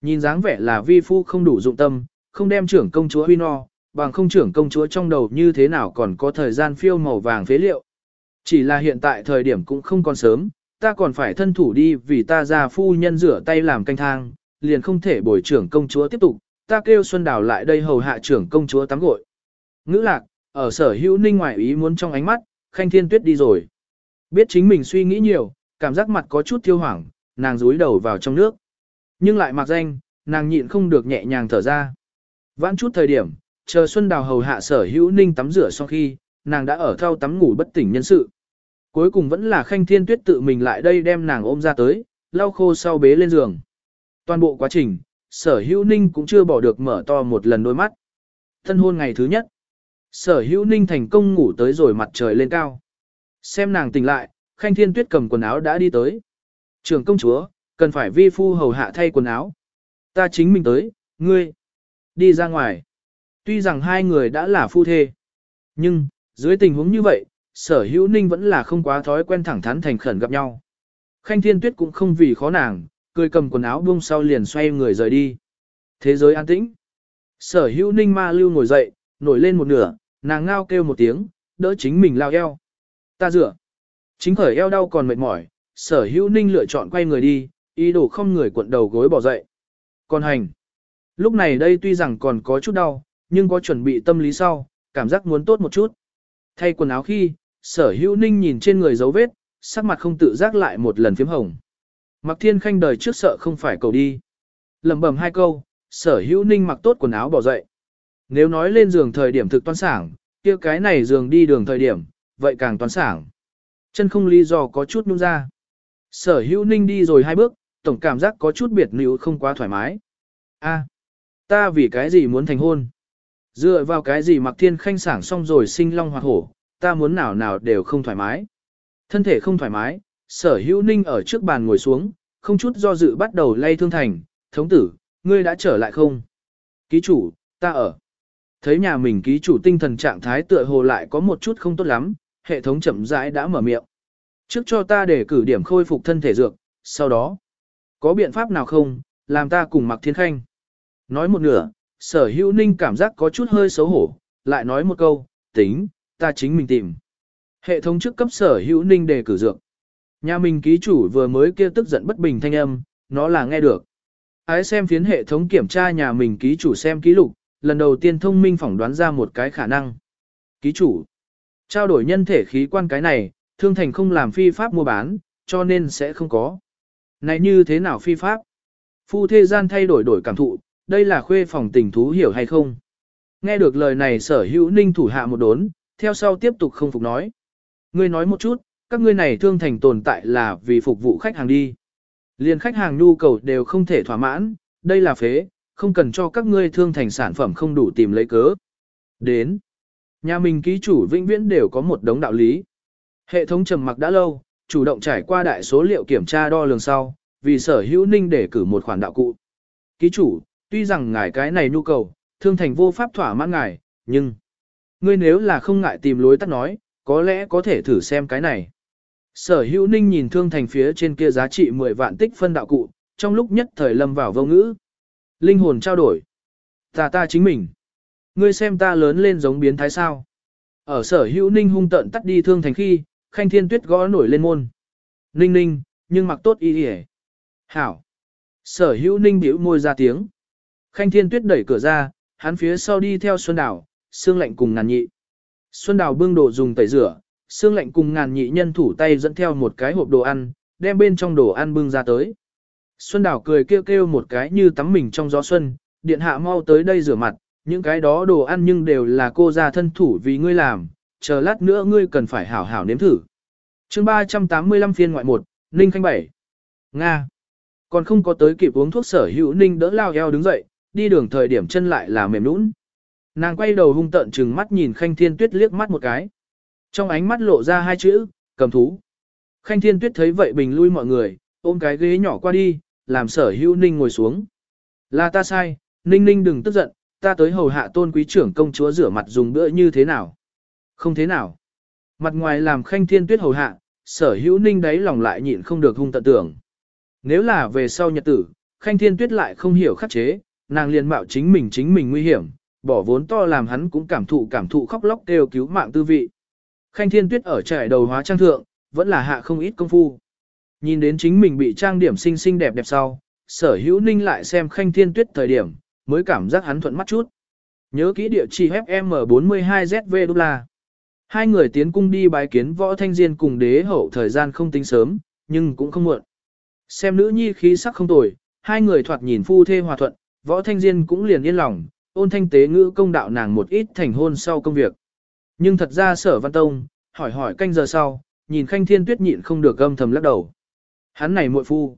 Nhìn dáng vẻ là vi phu không đủ dụng tâm, không đem trưởng công chúa huy no, bằng không trưởng công chúa trong đầu như thế nào còn có thời gian phiêu màu vàng phế liệu. Chỉ là hiện tại thời điểm cũng không còn sớm, ta còn phải thân thủ đi vì ta ra phu nhân rửa tay làm canh thang, liền không thể bồi trưởng công chúa tiếp tục, ta kêu Xuân Đào lại đây hầu hạ trưởng công chúa tắm gội. Ngữ lạc, ở sở hữu ninh ngoại ý muốn trong ánh mắt, khanh thiên tuyết đi rồi. Biết chính mình suy nghĩ nhiều, cảm giác mặt có chút thiêu hoảng, nàng rúi đầu vào trong nước. Nhưng lại mặc danh, nàng nhịn không được nhẹ nhàng thở ra. Vãn chút thời điểm, chờ Xuân Đào hầu hạ sở hữu ninh tắm rửa sau khi, nàng đã ở thao tắm ngủ bất tỉnh nhân sự. Cuối cùng vẫn là khanh thiên tuyết tự mình lại đây đem nàng ôm ra tới, lau khô sau bế lên giường. Toàn bộ quá trình, sở hữu ninh cũng chưa bỏ được mở to một lần đôi mắt. Thân hôn ngày thứ nhất, sở hữu ninh thành công ngủ tới rồi mặt trời lên cao. Xem nàng tỉnh lại, khanh thiên tuyết cầm quần áo đã đi tới. Trường công chúa, cần phải vi phu hầu hạ thay quần áo. Ta chính mình tới, ngươi, đi ra ngoài. Tuy rằng hai người đã là phu thê, nhưng, dưới tình huống như vậy, sở hữu ninh vẫn là không quá thói quen thẳng thắn thành khẩn gặp nhau. Khanh thiên tuyết cũng không vì khó nàng, cười cầm quần áo buông sau liền xoay người rời đi. Thế giới an tĩnh. Sở hữu ninh ma lưu ngồi dậy, nổi lên một nửa, nàng ngao kêu một tiếng, đỡ chính mình lao eo. Ta dựa. Chính khởi eo đau còn mệt mỏi, sở hữu ninh lựa chọn quay người đi, ý đồ không người cuộn đầu gối bỏ dậy. Còn hành. Lúc này đây tuy rằng còn có chút đau, nhưng có chuẩn bị tâm lý sau, cảm giác muốn tốt một chút. Thay quần áo khi, sở hữu ninh nhìn trên người dấu vết, sắc mặt không tự giác lại một lần phím hồng. Mặc thiên khanh đời trước sợ không phải cầu đi. lẩm bẩm hai câu, sở hữu ninh mặc tốt quần áo bỏ dậy. Nếu nói lên giường thời điểm thực toan sảng, kia cái này giường đi đường thời điểm, vậy càng toan sảng. Chân không lý do có chút nhung ra. Sở hữu ninh đi rồi hai bước, tổng cảm giác có chút biệt nữ không quá thoải mái. a ta vì cái gì muốn thành hôn? Dựa vào cái gì mặc thiên khanh sảng xong rồi sinh long hoạt hổ, ta muốn nào nào đều không thoải mái. Thân thể không thoải mái, sở hữu ninh ở trước bàn ngồi xuống, không chút do dự bắt đầu lay thương thành, thống tử, ngươi đã trở lại không? Ký chủ, ta ở. Thấy nhà mình ký chủ tinh thần trạng thái tựa hồ lại có một chút không tốt lắm, hệ thống chậm rãi đã mở miệng. Trước cho ta để cử điểm khôi phục thân thể dược, sau đó, có biện pháp nào không, làm ta cùng mặc thiên khanh. Nói một nửa, sở hữu ninh cảm giác có chút hơi xấu hổ, lại nói một câu, tính, ta chính mình tìm. Hệ thống trước cấp sở hữu ninh đề cử dược. Nhà mình ký chủ vừa mới kia tức giận bất bình thanh âm, nó là nghe được. Ái xem phiến hệ thống kiểm tra nhà mình ký chủ xem ký lục, lần đầu tiên thông minh phỏng đoán ra một cái khả năng. Ký chủ, trao đổi nhân thể khí quan cái này, thương thành không làm phi pháp mua bán, cho nên sẽ không có. Này như thế nào phi pháp? Phu thế gian thay đổi đổi cảm thụ, đây là khuê phòng tình thú hiểu hay không? Nghe được lời này sở hữu ninh thủ hạ một đốn, theo sau tiếp tục không phục nói. Ngươi nói một chút, các ngươi này thương thành tồn tại là vì phục vụ khách hàng đi. Liên khách hàng nhu cầu đều không thể thỏa mãn, đây là phế, không cần cho các ngươi thương thành sản phẩm không đủ tìm lấy cớ. Đến, nhà mình ký chủ vĩnh viễn đều có một đống đạo lý. Hệ thống trầm mặc đã lâu, chủ động trải qua đại số liệu kiểm tra đo lường sau, vì sở hữu ninh để cử một khoản đạo cụ. Ký chủ, tuy rằng ngài cái này nhu cầu, thương thành vô pháp thỏa mãn ngài, nhưng ngươi nếu là không ngại tìm lối tắt nói, có lẽ có thể thử xem cái này. Sở hữu ninh nhìn thương thành phía trên kia giá trị 10 vạn tích phân đạo cụ, trong lúc nhất thời lâm vào vô ngữ. Linh hồn trao đổi. Ta ta chính mình. Ngươi xem ta lớn lên giống biến thái sao. Ở sở hữu ninh hung tận tắt đi thương thành khi, khanh thiên tuyết gõ nổi lên môn. Ninh ninh, nhưng mặc tốt y hề. Hảo. Sở hữu ninh biểu môi ra tiếng. Khanh thiên tuyết đẩy cửa ra, hắn phía sau đi theo xuân đảo, xương lạnh cùng ngàn nhị. Xuân Đào bưng đồ dùng tẩy rửa, xương lạnh cùng ngàn nhị nhân thủ tay dẫn theo một cái hộp đồ ăn, đem bên trong đồ ăn bưng ra tới. Xuân Đào cười kêu kêu một cái như tắm mình trong gió xuân, điện hạ mau tới đây rửa mặt, những cái đó đồ ăn nhưng đều là cô gia thân thủ vì ngươi làm, chờ lát nữa ngươi cần phải hảo hảo nếm thử. chương 385 phiên ngoại 1, Ninh Khanh 7. Nga. Còn không có tới kịp uống thuốc sở hữu Ninh đỡ lao eo đứng dậy, đi đường thời điểm chân lại là mềm nũng. Nàng quay đầu hung tợn trừng mắt nhìn Khanh Thiên Tuyết liếc mắt một cái. Trong ánh mắt lộ ra hai chữ, cầm thú. Khanh Thiên Tuyết thấy vậy bình lui mọi người, ôm cái ghế nhỏ qua đi, làm sở hữu Ninh ngồi xuống. Là ta sai, Ninh Ninh đừng tức giận, ta tới hầu hạ tôn quý trưởng công chúa rửa mặt dùng bữa như thế nào. Không thế nào. Mặt ngoài làm Khanh Thiên Tuyết hầu hạ, sở hữu Ninh đấy lòng lại nhịn không được hung tận tưởng. Nếu là về sau nhật tử, Khanh Thiên Tuyết lại không hiểu khắc chế, nàng liền mạo chính mình chính mình nguy hiểm, bỏ vốn to làm hắn cũng cảm thụ cảm thụ khóc lóc kêu cứu mạng tư vị. Khanh Thiên Tuyết ở trại đầu hóa trang thượng, vẫn là hạ không ít công phu. Nhìn đến chính mình bị trang điểm xinh xinh đẹp đẹp sau, sở hữu ninh lại xem Khanh Thiên Tuyết thời điểm, mới cảm giác hắn thuận mắt chút. Nhớ kỹ địa chỉ FM42ZV đô la. Hai người tiến cung đi bái kiến võ thanh diên cùng đế hậu thời gian không tính sớm, nhưng cũng không muộn. Xem nữ nhi khí sắc không tồi, hai người thoạt nhìn phu thê hòa thuận, võ thanh diên cũng liền yên lòng, ôn thanh tế ngữ công đạo nàng một ít thành hôn sau công việc. Nhưng thật ra sở văn tông, hỏi hỏi canh giờ sau, nhìn khanh thiên tuyết nhịn không được âm thầm lắc đầu. Hắn này muội phu.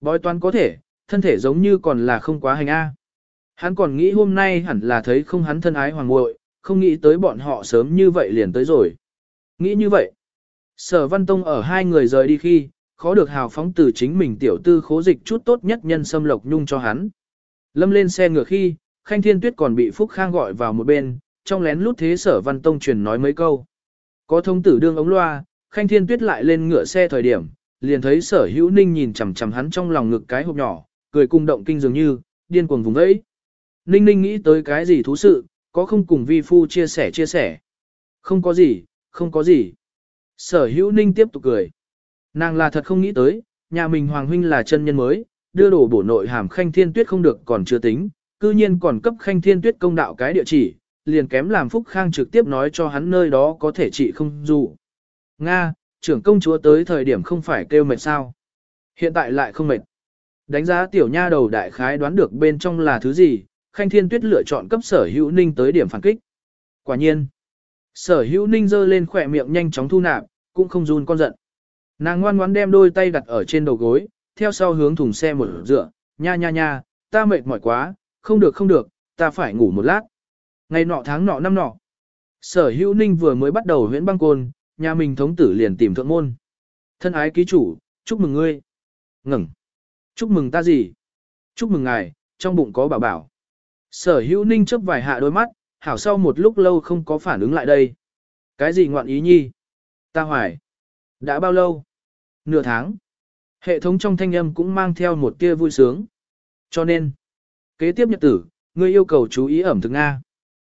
Bói toán có thể, thân thể giống như còn là không quá hành A. Hắn còn nghĩ hôm nay hẳn là thấy không hắn thân ái hoàng muội, không nghĩ tới bọn họ sớm như vậy liền tới rồi. Nghĩ như vậy. Sở văn tông ở hai người rời đi khi, khó được hào phóng từ chính mình tiểu tư khố dịch chút tốt nhất nhân xâm lộc nhung cho hắn. Lâm lên xe ngựa khi, Khanh Thiên Tuyết còn bị Phúc Khang gọi vào một bên, trong lén lút thế sở văn tông truyền nói mấy câu. Có thông tử đương ống loa, Khanh Thiên Tuyết lại lên ngựa xe thời điểm, liền thấy sở hữu ninh nhìn chằm chằm hắn trong lòng ngực cái hộp nhỏ, cười cung động kinh dường như, điên cuồng vùng vẫy Ninh ninh nghĩ tới cái gì thú sự, có không cùng vi phu chia sẻ chia sẻ. Không có gì, không có gì. Sở hữu ninh tiếp tục cười. Nàng là thật không nghĩ tới, nhà mình Hoàng Huynh là chân nhân mới, đưa đồ bổ nội hàm khanh thiên tuyết không được còn chưa tính, cư nhiên còn cấp khanh thiên tuyết công đạo cái địa chỉ, liền kém làm Phúc Khang trực tiếp nói cho hắn nơi đó có thể trị không dù. Nga, trưởng công chúa tới thời điểm không phải kêu mệt sao. Hiện tại lại không mệt. Đánh giá tiểu nha đầu đại khái đoán được bên trong là thứ gì, Khanh Thiên Tuyết lựa chọn cấp sở hữu ninh tới điểm phản kích. Quả nhiên, sở hữu ninh giơ lên khỏe miệng nhanh chóng thu nạp, cũng không run con giận. Nàng ngoan ngoãn đem đôi tay đặt ở trên đầu gối, theo sau hướng thùng xe một dựa, nha nha nha, ta mệt mỏi quá, không được không được, ta phải ngủ một lát. Ngày nọ tháng nọ năm nọ. Sở hữu ninh vừa mới bắt đầu huyễn băng côn, nhà mình thống tử liền tìm thượng môn. Thân ái ký chủ, chúc mừng ngươi. Ngừng. Chúc mừng ta gì? Chúc mừng ngài, trong bụng có bảo bảo. Sở hữu ninh chớp vài hạ đôi mắt, hảo sau một lúc lâu không có phản ứng lại đây. Cái gì ngoạn ý nhi? Ta hoài. Đã bao lâu? Nửa tháng. Hệ thống trong thanh âm cũng mang theo một tia vui sướng. Cho nên, kế tiếp nhật tử, ngươi yêu cầu chú ý ẩm thực Nga.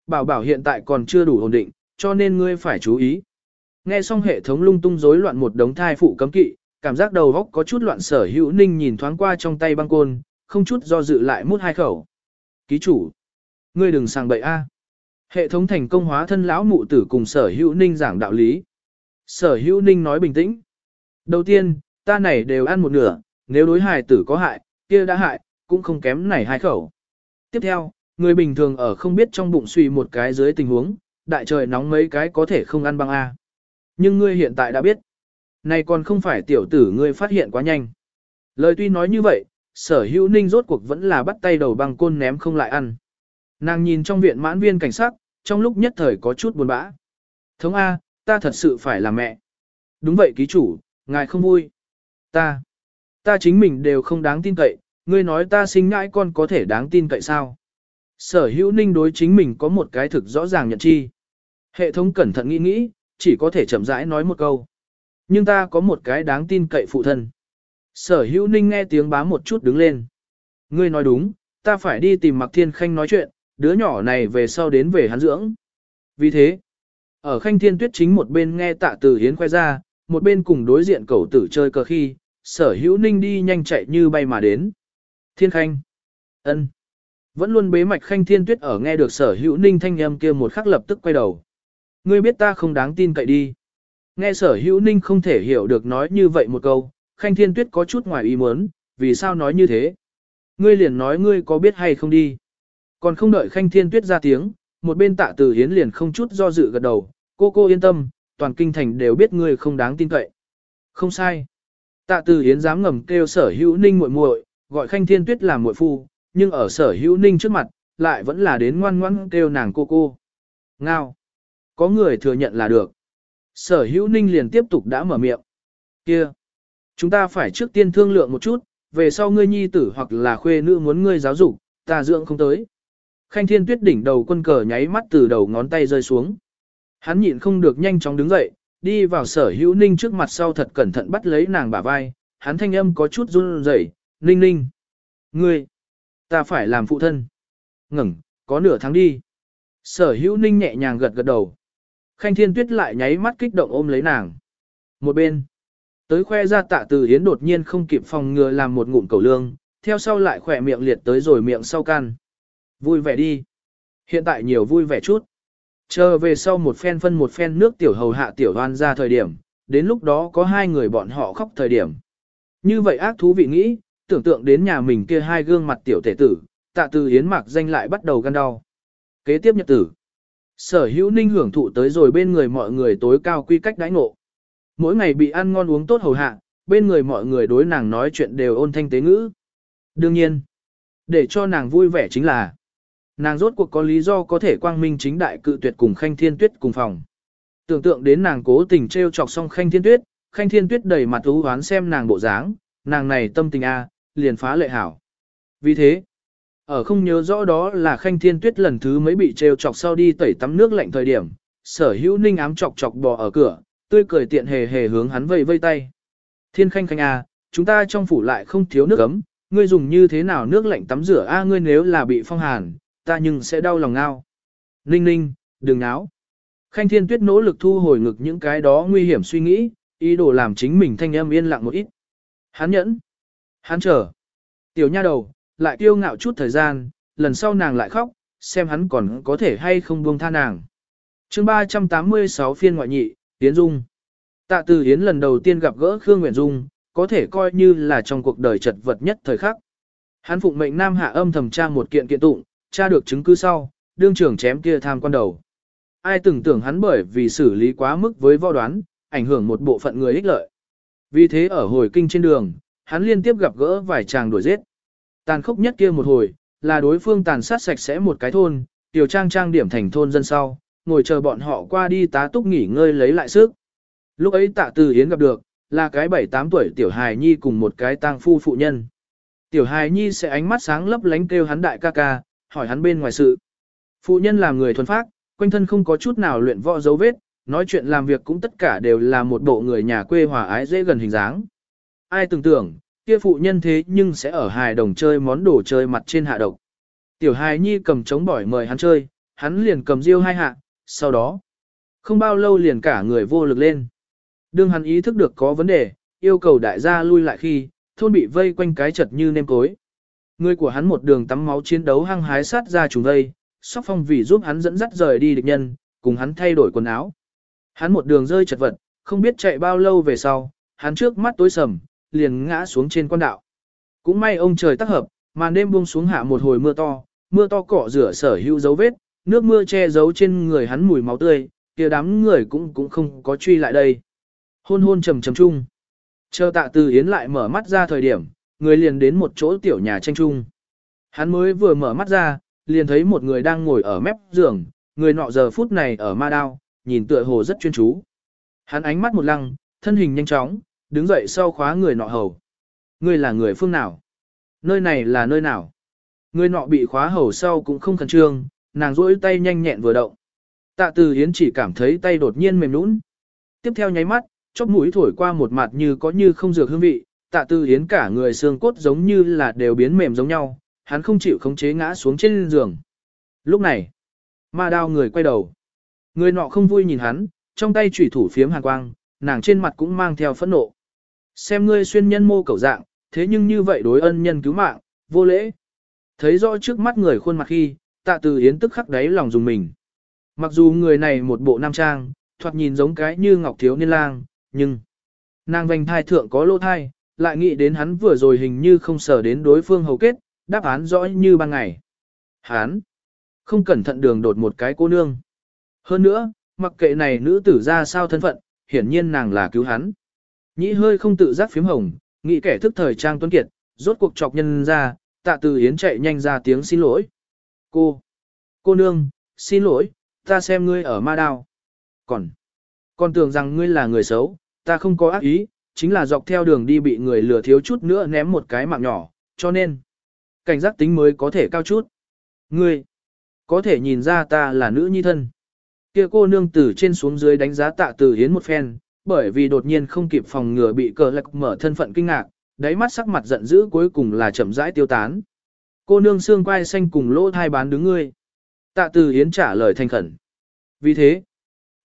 Bảo bảo hiện tại còn chưa đủ ổn định, cho nên ngươi phải chú ý. Nghe xong hệ thống lung tung rối loạn một đống thai phụ cấm kỵ, cảm giác đầu óc có chút loạn sở hữu ninh nhìn thoáng qua trong tay băng côn, không chút do dự lại mút hai khẩu. Ký chủ, ngươi đừng sang bậy a. Hệ thống thành công hóa thân lão mụ tử cùng sở hữu ninh giảng đạo lý. Sở hữu ninh nói bình tĩnh. Đầu tiên, ta này đều ăn một nửa, nếu đối hài tử có hại, kia đã hại, cũng không kém này hai khẩu. Tiếp theo, người bình thường ở không biết trong bụng suy một cái dưới tình huống, đại trời nóng mấy cái có thể không ăn băng A. Nhưng ngươi hiện tại đã biết. Này còn không phải tiểu tử ngươi phát hiện quá nhanh. Lời tuy nói như vậy, sở hữu ninh rốt cuộc vẫn là bắt tay đầu băng côn ném không lại ăn. Nàng nhìn trong viện mãn viên cảnh sát, trong lúc nhất thời có chút buồn bã. Thống A, ta thật sự phải là mẹ. Đúng vậy ký chủ, ngài không vui. Ta, ta chính mình đều không đáng tin cậy, ngươi nói ta sinh ngãi con có thể đáng tin cậy sao? Sở hữu ninh đối chính mình có một cái thực rõ ràng nhận chi. Hệ thống cẩn thận nghĩ nghĩ, chỉ có thể chậm rãi nói một câu. Nhưng ta có một cái đáng tin cậy phụ thân. Sở hữu ninh nghe tiếng bám một chút đứng lên. Ngươi nói đúng, ta phải đi tìm Mạc Thiên Khanh nói chuyện, đứa nhỏ này về sau đến về hắn dưỡng. Vì thế, ở Khanh Thiên Tuyết chính một bên nghe tạ tử hiến khoe ra, một bên cùng đối diện cậu tử chơi cờ khi, sở hữu ninh đi nhanh chạy như bay mà đến. Thiên Khanh. ân, Vẫn luôn bế mạch Khanh Thiên Tuyết ở nghe được sở hữu ninh thanh âm kia một khắc lập tức quay đầu. Ngươi biết ta không đáng tin cậy đi. Nghe sở hữu ninh không thể hiểu được nói như vậy một câu, khanh thiên tuyết có chút ngoài ý muốn, vì sao nói như thế. Ngươi liền nói ngươi có biết hay không đi. Còn không đợi khanh thiên tuyết ra tiếng, một bên tạ từ hiến liền không chút do dự gật đầu, cô cô yên tâm, toàn kinh thành đều biết ngươi không đáng tin cậy. Không sai. Tạ từ hiến dám ngầm kêu sở hữu ninh muội muội, gọi khanh thiên tuyết làm muội phu, nhưng ở sở hữu ninh trước mặt, lại vẫn là đến ngoan ngoãn kêu nàng cô cô. Ngao. Có người thừa nhận là được. Sở hữu ninh liền tiếp tục đã mở miệng. Kia. Chúng ta phải trước tiên thương lượng một chút, về sau ngươi nhi tử hoặc là khuê nữ muốn ngươi giáo dục, ta dưỡng không tới. Khanh thiên tuyết đỉnh đầu quân cờ nháy mắt từ đầu ngón tay rơi xuống. Hắn nhịn không được nhanh chóng đứng dậy, đi vào sở hữu ninh trước mặt sau thật cẩn thận bắt lấy nàng bả vai, hắn thanh âm có chút run rẩy, ninh ninh. Ngươi, ta phải làm phụ thân. Ngừng, có nửa tháng đi. Sở hữu ninh nhẹ nhàng gật gật đầu. Khanh thiên tuyết lại nháy mắt kích động ôm lấy nàng. Một bên, tới khoe ra tạ từ hiến đột nhiên không kịp phòng ngừa làm một ngụm cầu lương, theo sau lại khỏe miệng liệt tới rồi miệng sau can. Vui vẻ đi. Hiện tại nhiều vui vẻ chút. Chờ về sau một phen phân một phen nước tiểu hầu hạ tiểu hoan ra thời điểm, đến lúc đó có hai người bọn họ khóc thời điểm. Như vậy ác thú vị nghĩ, tưởng tượng đến nhà mình kia hai gương mặt tiểu tể tử, tạ từ hiến mặc danh lại bắt đầu gan đau. Kế tiếp nhật tử. Sở hữu ninh hưởng thụ tới rồi bên người mọi người tối cao quy cách đãi ngộ. Mỗi ngày bị ăn ngon uống tốt hầu hạ, bên người mọi người đối nàng nói chuyện đều ôn thanh tế ngữ. Đương nhiên, để cho nàng vui vẻ chính là Nàng rốt cuộc có lý do có thể quang minh chính đại cự tuyệt cùng Khanh Thiên Tuyết cùng phòng. Tưởng tượng đến nàng cố tình treo chọc xong Khanh Thiên Tuyết, Khanh Thiên Tuyết đầy mặt ú hoán xem nàng bộ dáng, nàng này tâm tình a, liền phá lệ hảo. Vì thế, ở không nhớ rõ đó là Khanh Thiên Tuyết lần thứ mấy bị trêu chọc sau đi tẩy tắm nước lạnh thời điểm, sở hữu ninh ám chọc chọc bò ở cửa, tươi cười tiện hề hề hướng hắn vây vây tay. Thiên Khanh Khanh a, chúng ta trong phủ lại không thiếu nước ấm, ngươi dùng như thế nào nước lạnh tắm rửa a ngươi nếu là bị phong hàn, ta nhưng sẽ đau lòng ngao. Ninh ninh, đừng náo. Khanh Thiên Tuyết nỗ lực thu hồi ngực những cái đó nguy hiểm suy nghĩ, ý đồ làm chính mình thanh âm yên lặng một ít. Hắn nhẫn. Hắn chờ. Tiểu nha đầu, lại kiêu ngạo chút thời gian, lần sau nàng lại khóc, xem hắn còn có thể hay không buông tha nàng. chương 386 phiên ngoại nhị, Yến Dung. Tạ Từ Yến lần đầu tiên gặp gỡ Khương Nguyễn Dung, có thể coi như là trong cuộc đời chật vật nhất thời khắc. Hắn phụng mệnh Nam Hạ âm thầm tra một kiện kiện tụng, tra được chứng cứ sau, đương trưởng chém kia tham quan đầu. Ai từng tưởng hắn bởi vì xử lý quá mức với võ đoán, ảnh hưởng một bộ phận người ích lợi. Vì thế ở hồi kinh trên đường, hắn liên tiếp gặp gỡ vài chàng đuổi giết. Tàn khốc nhất kia một hồi, là đối phương tàn sát sạch sẽ một cái thôn, tiểu trang trang điểm thành thôn dân sau, ngồi chờ bọn họ qua đi tá túc nghỉ ngơi lấy lại sức. Lúc ấy tạ từ hiến gặp được, là cái 7-8 tuổi tiểu hài nhi cùng một cái tang phu phụ nhân. Tiểu hài nhi sẽ ánh mắt sáng lấp lánh kêu hắn đại ca ca, hỏi hắn bên ngoài sự. Phụ nhân làm người thuần phác, quanh thân không có chút nào luyện võ dấu vết, nói chuyện làm việc cũng tất cả đều là một bộ người nhà quê hòa ái dễ gần hình dáng. Ai tưởng tưởng, kia phụ nhân thế nhưng sẽ ở hài đồng chơi món đồ chơi mặt trên hạ độc. Tiểu hài nhi cầm trống bỏi mời hắn chơi, hắn liền cầm riêu hai hạ, sau đó, không bao lâu liền cả người vô lực lên. Đương hắn ý thức được có vấn đề, yêu cầu đại gia lui lại khi, thôn bị vây quanh cái chật như nêm cối. Người của hắn một đường tắm máu chiến đấu hăng hái sát ra trùng vây, sóc phong vì giúp hắn dẫn dắt rời đi địch nhân, cùng hắn thay đổi quần áo. Hắn một đường rơi chật vật, không biết chạy bao lâu về sau, hắn trước mắt tối sầm, liền ngã xuống trên quan đạo. Cũng may ông trời tác hợp, màn đêm buông xuống hạ một hồi mưa to, mưa to cọ rửa sở hữu dấu vết, nước mưa che giấu trên người hắn mùi máu tươi, kia đám người cũng cũng không có truy lại đây. Hôn hôn trầm trầm chung. Chờ tạ từ yến lại mở mắt ra thời điểm, người liền đến một chỗ tiểu nhà tranh chung. Hắn mới vừa mở mắt ra, liền thấy một người đang ngồi ở mép giường, người nọ giờ phút này ở ma đao, nhìn tựa hồ rất chuyên chú. Hắn ánh mắt một lăng, thân hình nhanh chóng, đứng dậy sau khóa người nọ hầu. Ngươi là người phương nào? Nơi này là nơi nào? Người nọ bị khóa hầu sau cũng không khẩn trương, nàng rỗi tay nhanh nhẹn vừa động. Tạ từ hiến chỉ cảm thấy tay đột nhiên mềm nũng. Tiếp theo nháy mắt, chóp mũi thổi qua một mặt như có như không dược hương vị, tạ tư hiến cả người xương cốt giống như là đều biến mềm giống nhau, hắn không chịu khống chế ngã xuống trên giường. Lúc này, ma đao người quay đầu. Người nọ không vui nhìn hắn, trong tay chủy thủ phiếm hàn quang, nàng trên mặt cũng mang theo phẫn nộ. Xem ngươi xuyên nhân mô cầu dạng, thế nhưng như vậy đối ân nhân cứu mạng, vô lễ. Thấy rõ trước mắt người khuôn mặt khi, tạ từ hiến tức khắc đáy lòng dùng mình. Mặc dù người này một bộ nam trang, thoạt nhìn giống cái như ngọc thiếu niên lang, nhưng nàng vành thai thượng có lỗ thai, lại nghĩ đến hắn vừa rồi hình như không sở đến đối phương hầu kết, đáp án rõ như ban ngày. Hắn không cẩn thận đường đột một cái cô nương. Hơn nữa, mặc kệ này nữ tử ra sao thân phận, hiển nhiên nàng là cứu hắn. Nhĩ hơi không tự giác phím hồng, nghĩ kẻ thức thời trang tuấn kiệt, rốt cuộc chọc nhân ra, tạ từ yến chạy nhanh ra tiếng xin lỗi. Cô, cô nương, xin lỗi, ta xem ngươi ở ma đao. Còn, còn tưởng rằng ngươi là người xấu, ta không có ác ý, chính là dọc theo đường đi bị người lừa thiếu chút nữa ném một cái mạng nhỏ, cho nên, cảnh giác tính mới có thể cao chút. Ngươi, có thể nhìn ra ta là nữ nhi thân. Kia cô nương từ trên xuống dưới đánh giá tạ từ hiến một phen, bởi vì đột nhiên không kịp phòng ngừa bị cờ lạc mở thân phận kinh ngạc, đáy mắt sắc mặt giận dữ cuối cùng là chậm rãi tiêu tán. Cô nương xương quai xanh cùng lỗ thai bán đứng ngươi. Tạ từ hiến trả lời thành khẩn. Vì thế,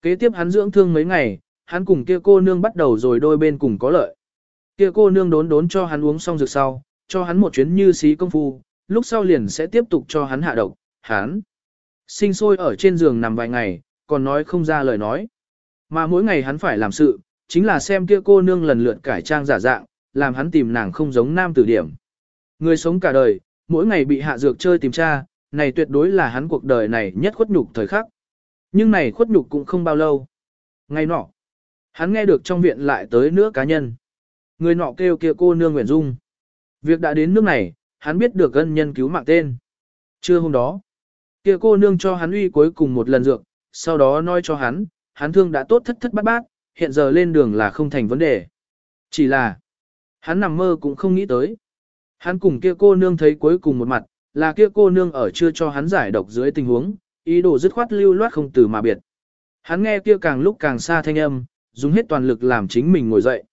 kế tiếp hắn dưỡng thương mấy ngày, hắn cùng kia cô nương bắt đầu rồi đôi bên cùng có lợi. Kia cô nương đốn đốn cho hắn uống xong dược sau, cho hắn một chuyến như xí công phu, lúc sau liền sẽ tiếp tục cho hắn hạ độc, hắn sinh sôi ở trên giường nằm vài ngày, còn nói không ra lời nói. Mà mỗi ngày hắn phải làm sự, chính là xem kia cô nương lần lượt cải trang giả dạng, làm hắn tìm nàng không giống nam tử điểm. Người sống cả đời, mỗi ngày bị hạ dược chơi tìm tra, này tuyệt đối là hắn cuộc đời này nhất khuất nhục thời khắc. Nhưng này khuất nhục cũng không bao lâu. ngay nọ, hắn nghe được trong viện lại tới nữa cá nhân. Người nọ kêu kia cô nương Nguyễn Dung. Việc đã đến nước này, hắn biết được ân nhân cứu mạng tên. Trưa hôm đó, kia cô nương cho hắn uy cuối cùng một lần dược, sau đó nói cho hắn, hắn thương đã tốt thất thất bát bát, hiện giờ lên đường là không thành vấn đề. Chỉ là, hắn nằm mơ cũng không nghĩ tới. Hắn cùng kia cô nương thấy cuối cùng một mặt, là kia cô nương ở chưa cho hắn giải độc dưới tình huống, ý đồ dứt khoát lưu loát không từ mà biệt. Hắn nghe kia càng lúc càng xa thanh âm, dùng hết toàn lực làm chính mình ngồi dậy.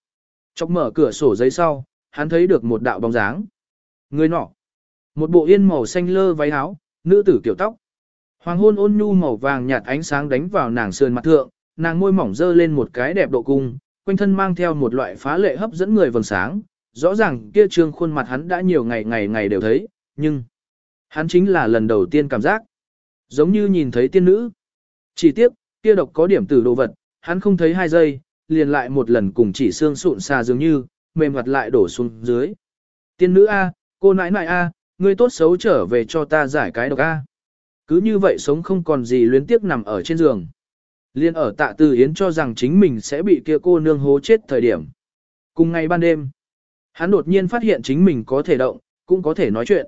Chọc mở cửa sổ giấy sau, hắn thấy được một đạo bóng dáng. Người nọ, một bộ yên màu xanh lơ váy áo, nữ tử kiểu tóc. Hoàng hôn ôn nhu màu vàng nhạt ánh sáng đánh vào nàng sườn mặt thượng, nàng môi mỏng dơ lên một cái đẹp độ cung, quanh thân mang theo một loại phá lệ hấp dẫn người vầng sáng. Rõ ràng kia trương khuôn mặt hắn đã nhiều ngày ngày ngày đều thấy, nhưng hắn chính là lần đầu tiên cảm giác. Giống như nhìn thấy tiên nữ. Chỉ tiếc, kia độc có điểm tử đồ vật, hắn không thấy hai giây, liền lại một lần cùng chỉ xương sụn xa dường như, mềm mặt lại đổ xuống dưới. Tiên nữ A, cô nãi nãi A, ngươi tốt xấu trở về cho ta giải cái độc A. Cứ như vậy sống không còn gì luyến tiếp nằm ở trên giường. Liên ở tạ từ Yến cho rằng chính mình sẽ bị kia cô nương hố chết thời điểm. Cùng ngày ban đêm, hắn đột nhiên phát hiện chính mình có thể động, cũng có thể nói chuyện.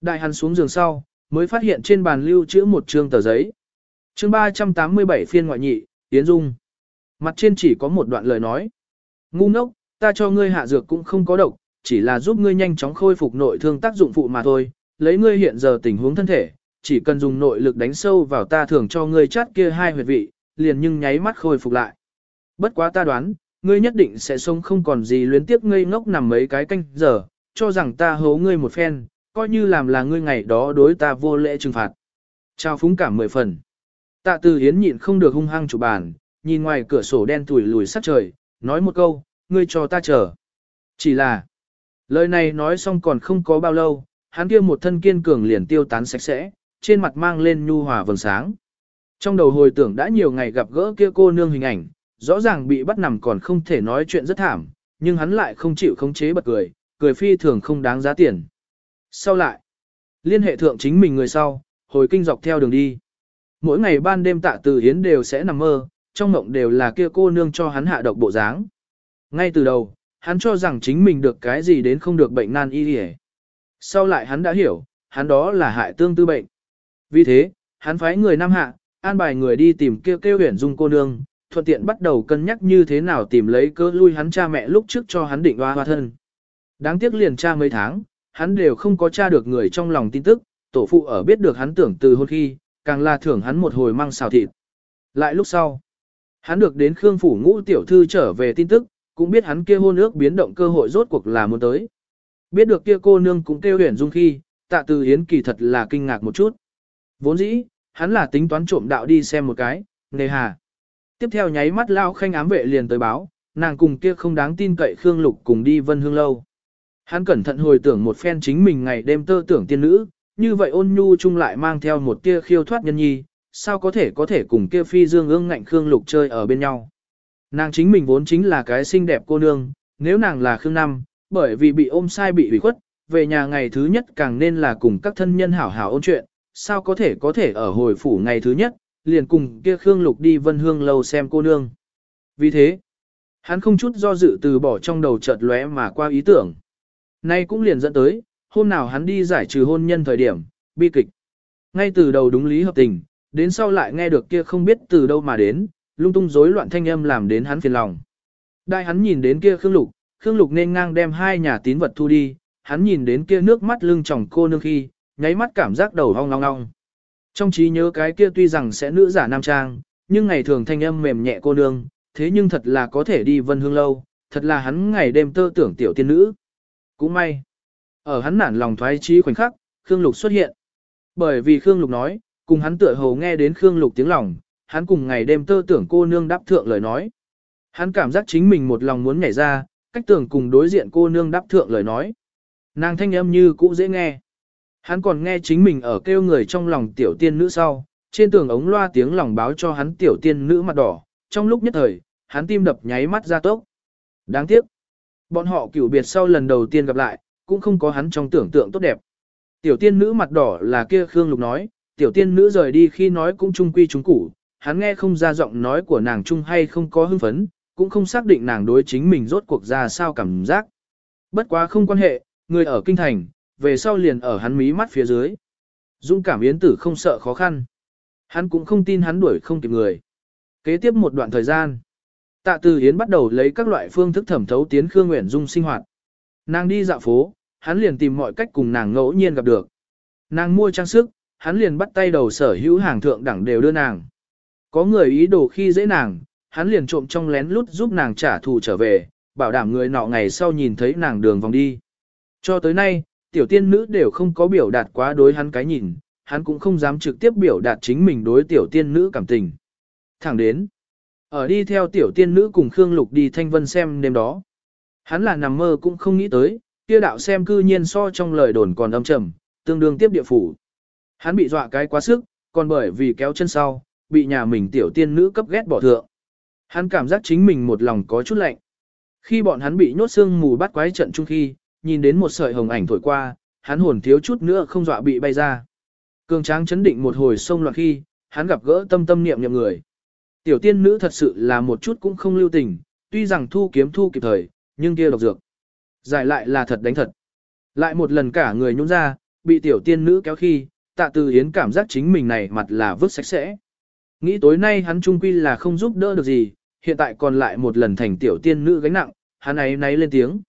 Đại hắn xuống giường sau, mới phát hiện trên bàn lưu trữ một trương tờ giấy. Chương 387 phiên ngoại nhị, Yến Dung. Mặt trên chỉ có một đoạn lời nói. Ngu ngốc, ta cho ngươi hạ dược cũng không có độc, chỉ là giúp ngươi nhanh chóng khôi phục nội thương tác dụng phụ mà thôi. Lấy ngươi hiện giờ tình huống thân thể, chỉ cần dùng nội lực đánh sâu vào ta thường cho ngươi chát kia hai huyệt vị, liền nhưng nháy mắt khôi phục lại. Bất quá ta đoán, ngươi nhất định sẽ sống không còn gì luyến tiếp ngây ngốc nằm mấy cái canh giờ, cho rằng ta hố ngươi một phen, coi như làm là ngươi ngày đó đối ta vô lễ trừng phạt. Trao phúng cảm mười phần. Tạ từ hiến nhịn không được hung hăng chủ bàn, nhìn ngoài cửa sổ đen tủi lùi sát trời, nói một câu, ngươi cho ta chờ. Chỉ là, lời này nói xong còn không có bao lâu, hắn kia một thân kiên cường liền tiêu tán sạch sẽ, trên mặt mang lên nhu hòa vầng sáng. Trong đầu hồi tưởng đã nhiều ngày gặp gỡ kia cô nương hình ảnh, rõ ràng bị bắt nằm còn không thể nói chuyện rất thảm, nhưng hắn lại không chịu khống chế bật cười, cười phi thường không đáng giá tiền. Sau lại, liên hệ thượng chính mình người sau, hồi kinh dọc theo đường đi. Mỗi ngày ban đêm tạ từ hiến đều sẽ nằm mơ, trong mộng đều là kia cô nương cho hắn hạ độc bộ dáng. Ngay từ đầu, hắn cho rằng chính mình được cái gì đến không được bệnh nan y hề. Sau lại hắn đã hiểu, hắn đó là hại tương tư bệnh. Vì thế, hắn phái người Nam Hạ, an bài người đi tìm kêu kêu huyền dung cô nương, thuận tiện bắt đầu cân nhắc như thế nào tìm lấy cơ lui hắn cha mẹ lúc trước cho hắn định hoa hoa thân. Đáng tiếc liền cha mấy tháng, hắn đều không có tra được người trong lòng tin tức, tổ phụ ở biết được hắn tưởng từ hôn khi, càng là thưởng hắn một hồi mang xào thịt. Lại lúc sau, hắn được đến Khương Phủ ngũ tiểu thư trở về tin tức, cũng biết hắn kia hôn ước biến động cơ hội rốt cuộc là muốn tới. Biết được kia cô nương cũng kêu huyền dung khi, tạ từ hiến kỳ thật là kinh ngạc một chút. Vốn dĩ, hắn là tính toán trộm đạo đi xem một cái, nề hà. Tiếp theo nháy mắt lao khanh ám vệ liền tới báo, nàng cùng kia không đáng tin cậy Khương Lục cùng đi vân hương lâu. Hắn cẩn thận hồi tưởng một phen chính mình ngày đêm tơ tưởng tiên nữ, như vậy ôn nhu chung lại mang theo một tia khiêu thoát nhân nhi, sao có thể có thể cùng kia phi dương ương ngạnh Khương Lục chơi ở bên nhau. Nàng chính mình vốn chính là cái xinh đẹp cô nương, nếu nàng là Khương Năm, bởi vì bị ôm sai bị ủy khuất, về nhà ngày thứ nhất càng nên là cùng các thân nhân hảo hảo ôn chuyện, sao có thể có thể ở hồi phủ ngày thứ nhất, liền cùng kia Khương Lục đi vân hương lâu xem cô nương. Vì thế, hắn không chút do dự từ bỏ trong đầu chợt lóe mà qua ý tưởng. Nay cũng liền dẫn tới, hôm nào hắn đi giải trừ hôn nhân thời điểm, bi kịch. Ngay từ đầu đúng lý hợp tình, đến sau lại nghe được kia không biết từ đâu mà đến, lung tung rối loạn thanh âm làm đến hắn phiền lòng. Đại hắn nhìn đến kia Khương Lục, Khương Lục nên ngang đem hai nhà tín vật thu đi, hắn nhìn đến kia nước mắt lưng tròng cô nương khi, nháy mắt cảm giác đầu ong long long. Trong trí nhớ cái kia tuy rằng sẽ nữ giả nam trang, nhưng ngày thường thanh âm mềm nhẹ cô nương, thế nhưng thật là có thể đi vân hương lâu, thật là hắn ngày đêm tơ tưởng tiểu tiên nữ. Cũng may. Ở hắn nản lòng thoái trí khoảnh khắc, Khương Lục xuất hiện. Bởi vì Khương Lục nói, cùng hắn tựa hồ nghe đến Khương Lục tiếng lòng, hắn cùng ngày đêm tơ tưởng cô nương đáp thượng lời nói. Hắn cảm giác chính mình một lòng muốn nhảy ra, cách tưởng cùng đối diện cô nương đáp thượng lời nói. Nàng thanh âm như cũ dễ nghe. Hắn còn nghe chính mình ở kêu người trong lòng tiểu tiên nữ sau, trên tường ống loa tiếng lòng báo cho hắn tiểu tiên nữ mặt đỏ, trong lúc nhất thời, hắn tim đập nháy mắt ra tốc. Đáng tiếc, bọn họ cửu biệt sau lần đầu tiên gặp lại, cũng không có hắn trong tưởng tượng tốt đẹp. Tiểu tiên nữ mặt đỏ là kia Khương Lục nói, tiểu tiên nữ rời đi khi nói cũng trung quy trung củ, hắn nghe không ra giọng nói của nàng trung hay không có hưng phấn, cũng không xác định nàng đối chính mình rốt cuộc ra sao cảm giác. Bất quá không quan hệ, người ở kinh thành, về sau liền ở hắn mí mắt phía dưới. dũng cảm yến tử không sợ khó khăn. Hắn cũng không tin hắn đuổi không kịp người. Kế tiếp một đoạn thời gian, tạ từ yến bắt đầu lấy các loại phương thức thẩm thấu tiến Khương Nguyễn Dung sinh hoạt. Nàng đi dạo phố, hắn liền tìm mọi cách cùng nàng ngẫu nhiên gặp được. Nàng mua trang sức, hắn liền bắt tay đầu sở hữu hàng thượng đẳng đều đưa nàng. Có người ý đồ khi dễ nàng, hắn liền trộm trong lén lút giúp nàng trả thù trở về, bảo đảm người nọ ngày sau nhìn thấy nàng đường vòng đi. Cho tới nay, tiểu tiên nữ đều không có biểu đạt quá đối hắn cái nhìn, hắn cũng không dám trực tiếp biểu đạt chính mình đối tiểu tiên nữ cảm tình. Thẳng đến, ở đi theo tiểu tiên nữ cùng Khương Lục đi thanh vân xem đêm đó. Hắn là nằm mơ cũng không nghĩ tới, kia đạo xem cư nhiên so trong lời đồn còn âm trầm, tương đương tiếp địa phủ. Hắn bị dọa cái quá sức, còn bởi vì kéo chân sau, bị nhà mình tiểu tiên nữ cấp ghét bỏ thượng. Hắn cảm giác chính mình một lòng có chút lạnh. Khi bọn hắn bị nhốt xương mù bắt quái trận chung khi, nhìn đến một sợi hồng ảnh thổi qua, hắn hồn thiếu chút nữa không dọa bị bay ra. Cường tráng chấn định một hồi sông loạn khi, hắn gặp gỡ tâm tâm niệm niệm người. Tiểu tiên nữ thật sự là một chút cũng không lưu tình, tuy rằng thu kiếm thu kịp thời, nhưng kia độc dược. Giải lại là thật đánh thật. Lại một lần cả người nhún ra, bị tiểu tiên nữ kéo khi, tạ từ yến cảm giác chính mình này mặt là vứt sạch sẽ. Nghĩ tối nay hắn trung quy là không giúp đỡ được gì, hiện tại còn lại một lần thành tiểu tiên nữ gánh nặng, hắn ấy náy lên tiếng.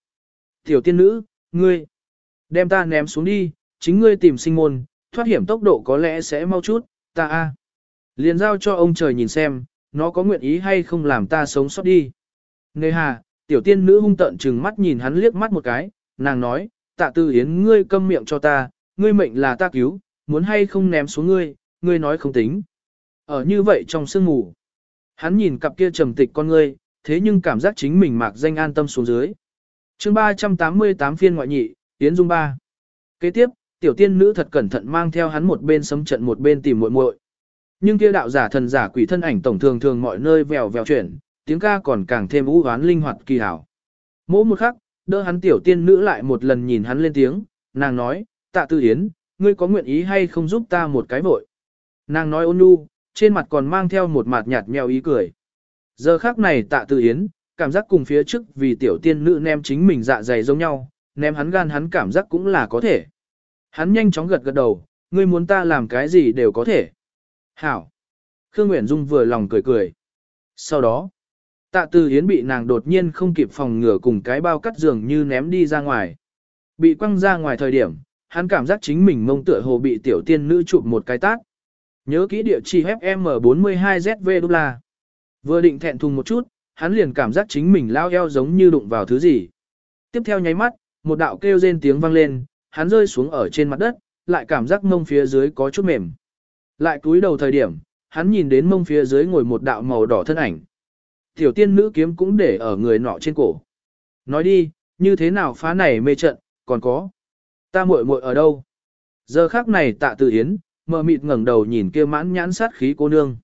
Tiểu tiên nữ, ngươi, đem ta ném xuống đi, chính ngươi tìm sinh môn, thoát hiểm tốc độ có lẽ sẽ mau chút, ta a. Liền giao cho ông trời nhìn xem, nó có nguyện ý hay không làm ta sống sót đi. Nề hà, tiểu tiên nữ hung tận trừng mắt nhìn hắn liếc mắt một cái, nàng nói, tạ tư yến ngươi câm miệng cho ta, ngươi mệnh là ta cứu, muốn hay không ném xuống ngươi, ngươi nói không tính. Ở như vậy trong sương ngủ, hắn nhìn cặp kia trầm tịch con ngươi, thế nhưng cảm giác chính mình mạc danh an tâm xuống dưới chương 388 phiên ngoại nhị, Yến Dung ba. Kế tiếp, tiểu tiên nữ thật cẩn thận mang theo hắn một bên sấm trận một bên tìm muội muội. Nhưng kia đạo giả thần giả quỷ thân ảnh tổng thường thường mọi nơi vèo vèo chuyển, tiếng ca còn càng thêm u hoán linh hoạt kỳ hảo. Mỗi một khắc, đỡ hắn tiểu tiên nữ lại một lần nhìn hắn lên tiếng, nàng nói, tạ tư yến, ngươi có nguyện ý hay không giúp ta một cái vội. Nàng nói ôn nhu, trên mặt còn mang theo một mặt nhạt mèo ý cười. Giờ khắc này tạ tư yến, cảm giác cùng phía trước vì tiểu tiên nữ nem chính mình dạ dày giống nhau, ném hắn gan hắn cảm giác cũng là có thể. Hắn nhanh chóng gật gật đầu, ngươi muốn ta làm cái gì đều có thể. Hảo. Khương Nguyễn Dung vừa lòng cười cười. Sau đó, tạ từ Yến bị nàng đột nhiên không kịp phòng ngừa cùng cái bao cắt giường như ném đi ra ngoài. Bị quăng ra ngoài thời điểm, hắn cảm giác chính mình mông tựa hồ bị tiểu tiên nữ chụp một cái tát. Nhớ kỹ địa chỉ FM42ZV đô la. Vừa định thẹn thùng một chút, hắn liền cảm giác chính mình lao eo giống như đụng vào thứ gì. Tiếp theo nháy mắt, một đạo kêu rên tiếng vang lên, hắn rơi xuống ở trên mặt đất, lại cảm giác mông phía dưới có chút mềm. Lại cúi đầu thời điểm, hắn nhìn đến mông phía dưới ngồi một đạo màu đỏ thân ảnh. Tiểu tiên nữ kiếm cũng để ở người nọ trên cổ. Nói đi, như thế nào phá này mê trận, còn có. Ta muội muội ở đâu? Giờ khác này tạ tự yến, mờ mịt ngẩng đầu nhìn kia mãn nhãn sát khí cô nương.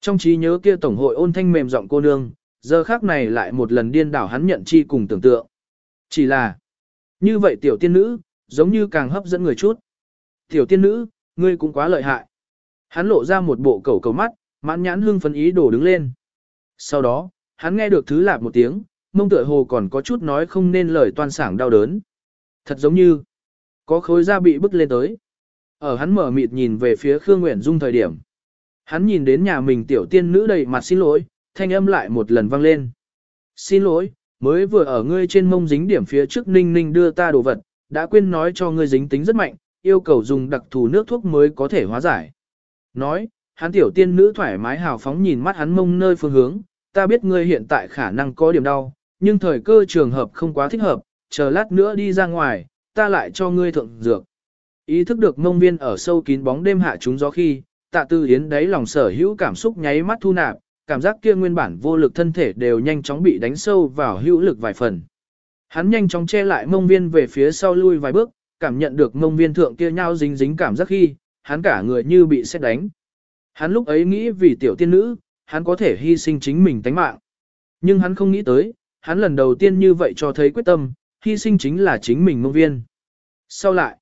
Trong trí nhớ kia tổng hội ôn thanh mềm giọng cô nương, giờ khác này lại một lần điên đảo hắn nhận chi cùng tưởng tượng. Chỉ là, như vậy tiểu tiên nữ, giống như càng hấp dẫn người chút. Tiểu tiên nữ, ngươi cũng quá lợi hại. Hắn lộ ra một bộ cầu cầu mắt, mãn nhãn hương phấn ý đổ đứng lên. Sau đó, hắn nghe được thứ lạp một tiếng, mông tựa hồ còn có chút nói không nên lời toan sảng đau đớn. Thật giống như, có khối da bị bức lên tới. Ở hắn mở mịt nhìn về phía Khương Nguyễn Dung thời điểm. Hắn nhìn đến nhà mình tiểu tiên nữ đầy mặt xin lỗi, thanh âm lại một lần vang lên. Xin lỗi, mới vừa ở ngươi trên mông dính điểm phía trước ninh ninh đưa ta đồ vật, đã quên nói cho ngươi dính tính rất mạnh, yêu cầu dùng đặc thù nước thuốc mới có thể hóa giải. Nói, hắn tiểu tiên nữ thoải mái hào phóng nhìn mắt hắn mông nơi phương hướng, ta biết ngươi hiện tại khả năng có điểm đau, nhưng thời cơ trường hợp không quá thích hợp, chờ lát nữa đi ra ngoài, ta lại cho ngươi thượng dược. Ý thức được mông viên ở sâu kín bóng đêm hạ chúng gió khi, tạ tư yến đáy lòng sở hữu cảm xúc nháy mắt thu nạp, cảm giác kia nguyên bản vô lực thân thể đều nhanh chóng bị đánh sâu vào hữu lực vài phần. Hắn nhanh chóng che lại mông viên về phía sau lui vài bước, cảm nhận được mông viên thượng kia nhau dính dính cảm giác khi, hắn cả người như bị xét đánh. Hắn lúc ấy nghĩ vì tiểu tiên nữ, hắn có thể hy sinh chính mình tánh mạng. Nhưng hắn không nghĩ tới, hắn lần đầu tiên như vậy cho thấy quyết tâm, hy sinh chính là chính mình mông viên. Sau lại,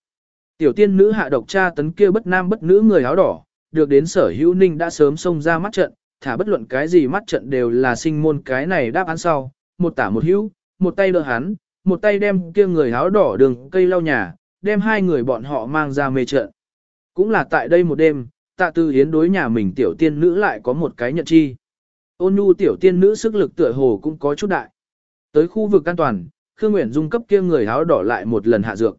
tiểu tiên nữ hạ độc cha tấn kia bất nam bất nữ người áo đỏ, được đến sở hữu ninh đã sớm xông ra mắt trận, thả bất luận cái gì mắt trận đều là sinh môn cái này đáp án sau, một tả một hữu, một tay đỡ hắn, một tay đem kia người áo đỏ đường cây lau nhà, đem hai người bọn họ mang ra mê trận. Cũng là tại đây một đêm, tạ tư hiến đối nhà mình tiểu tiên nữ lại có một cái nhận chi. Ôn nhu tiểu tiên nữ sức lực tựa hồ cũng có chút đại. Tới khu vực an toàn, Khương Nguyễn Dung cấp kia người áo đỏ lại một lần hạ dược.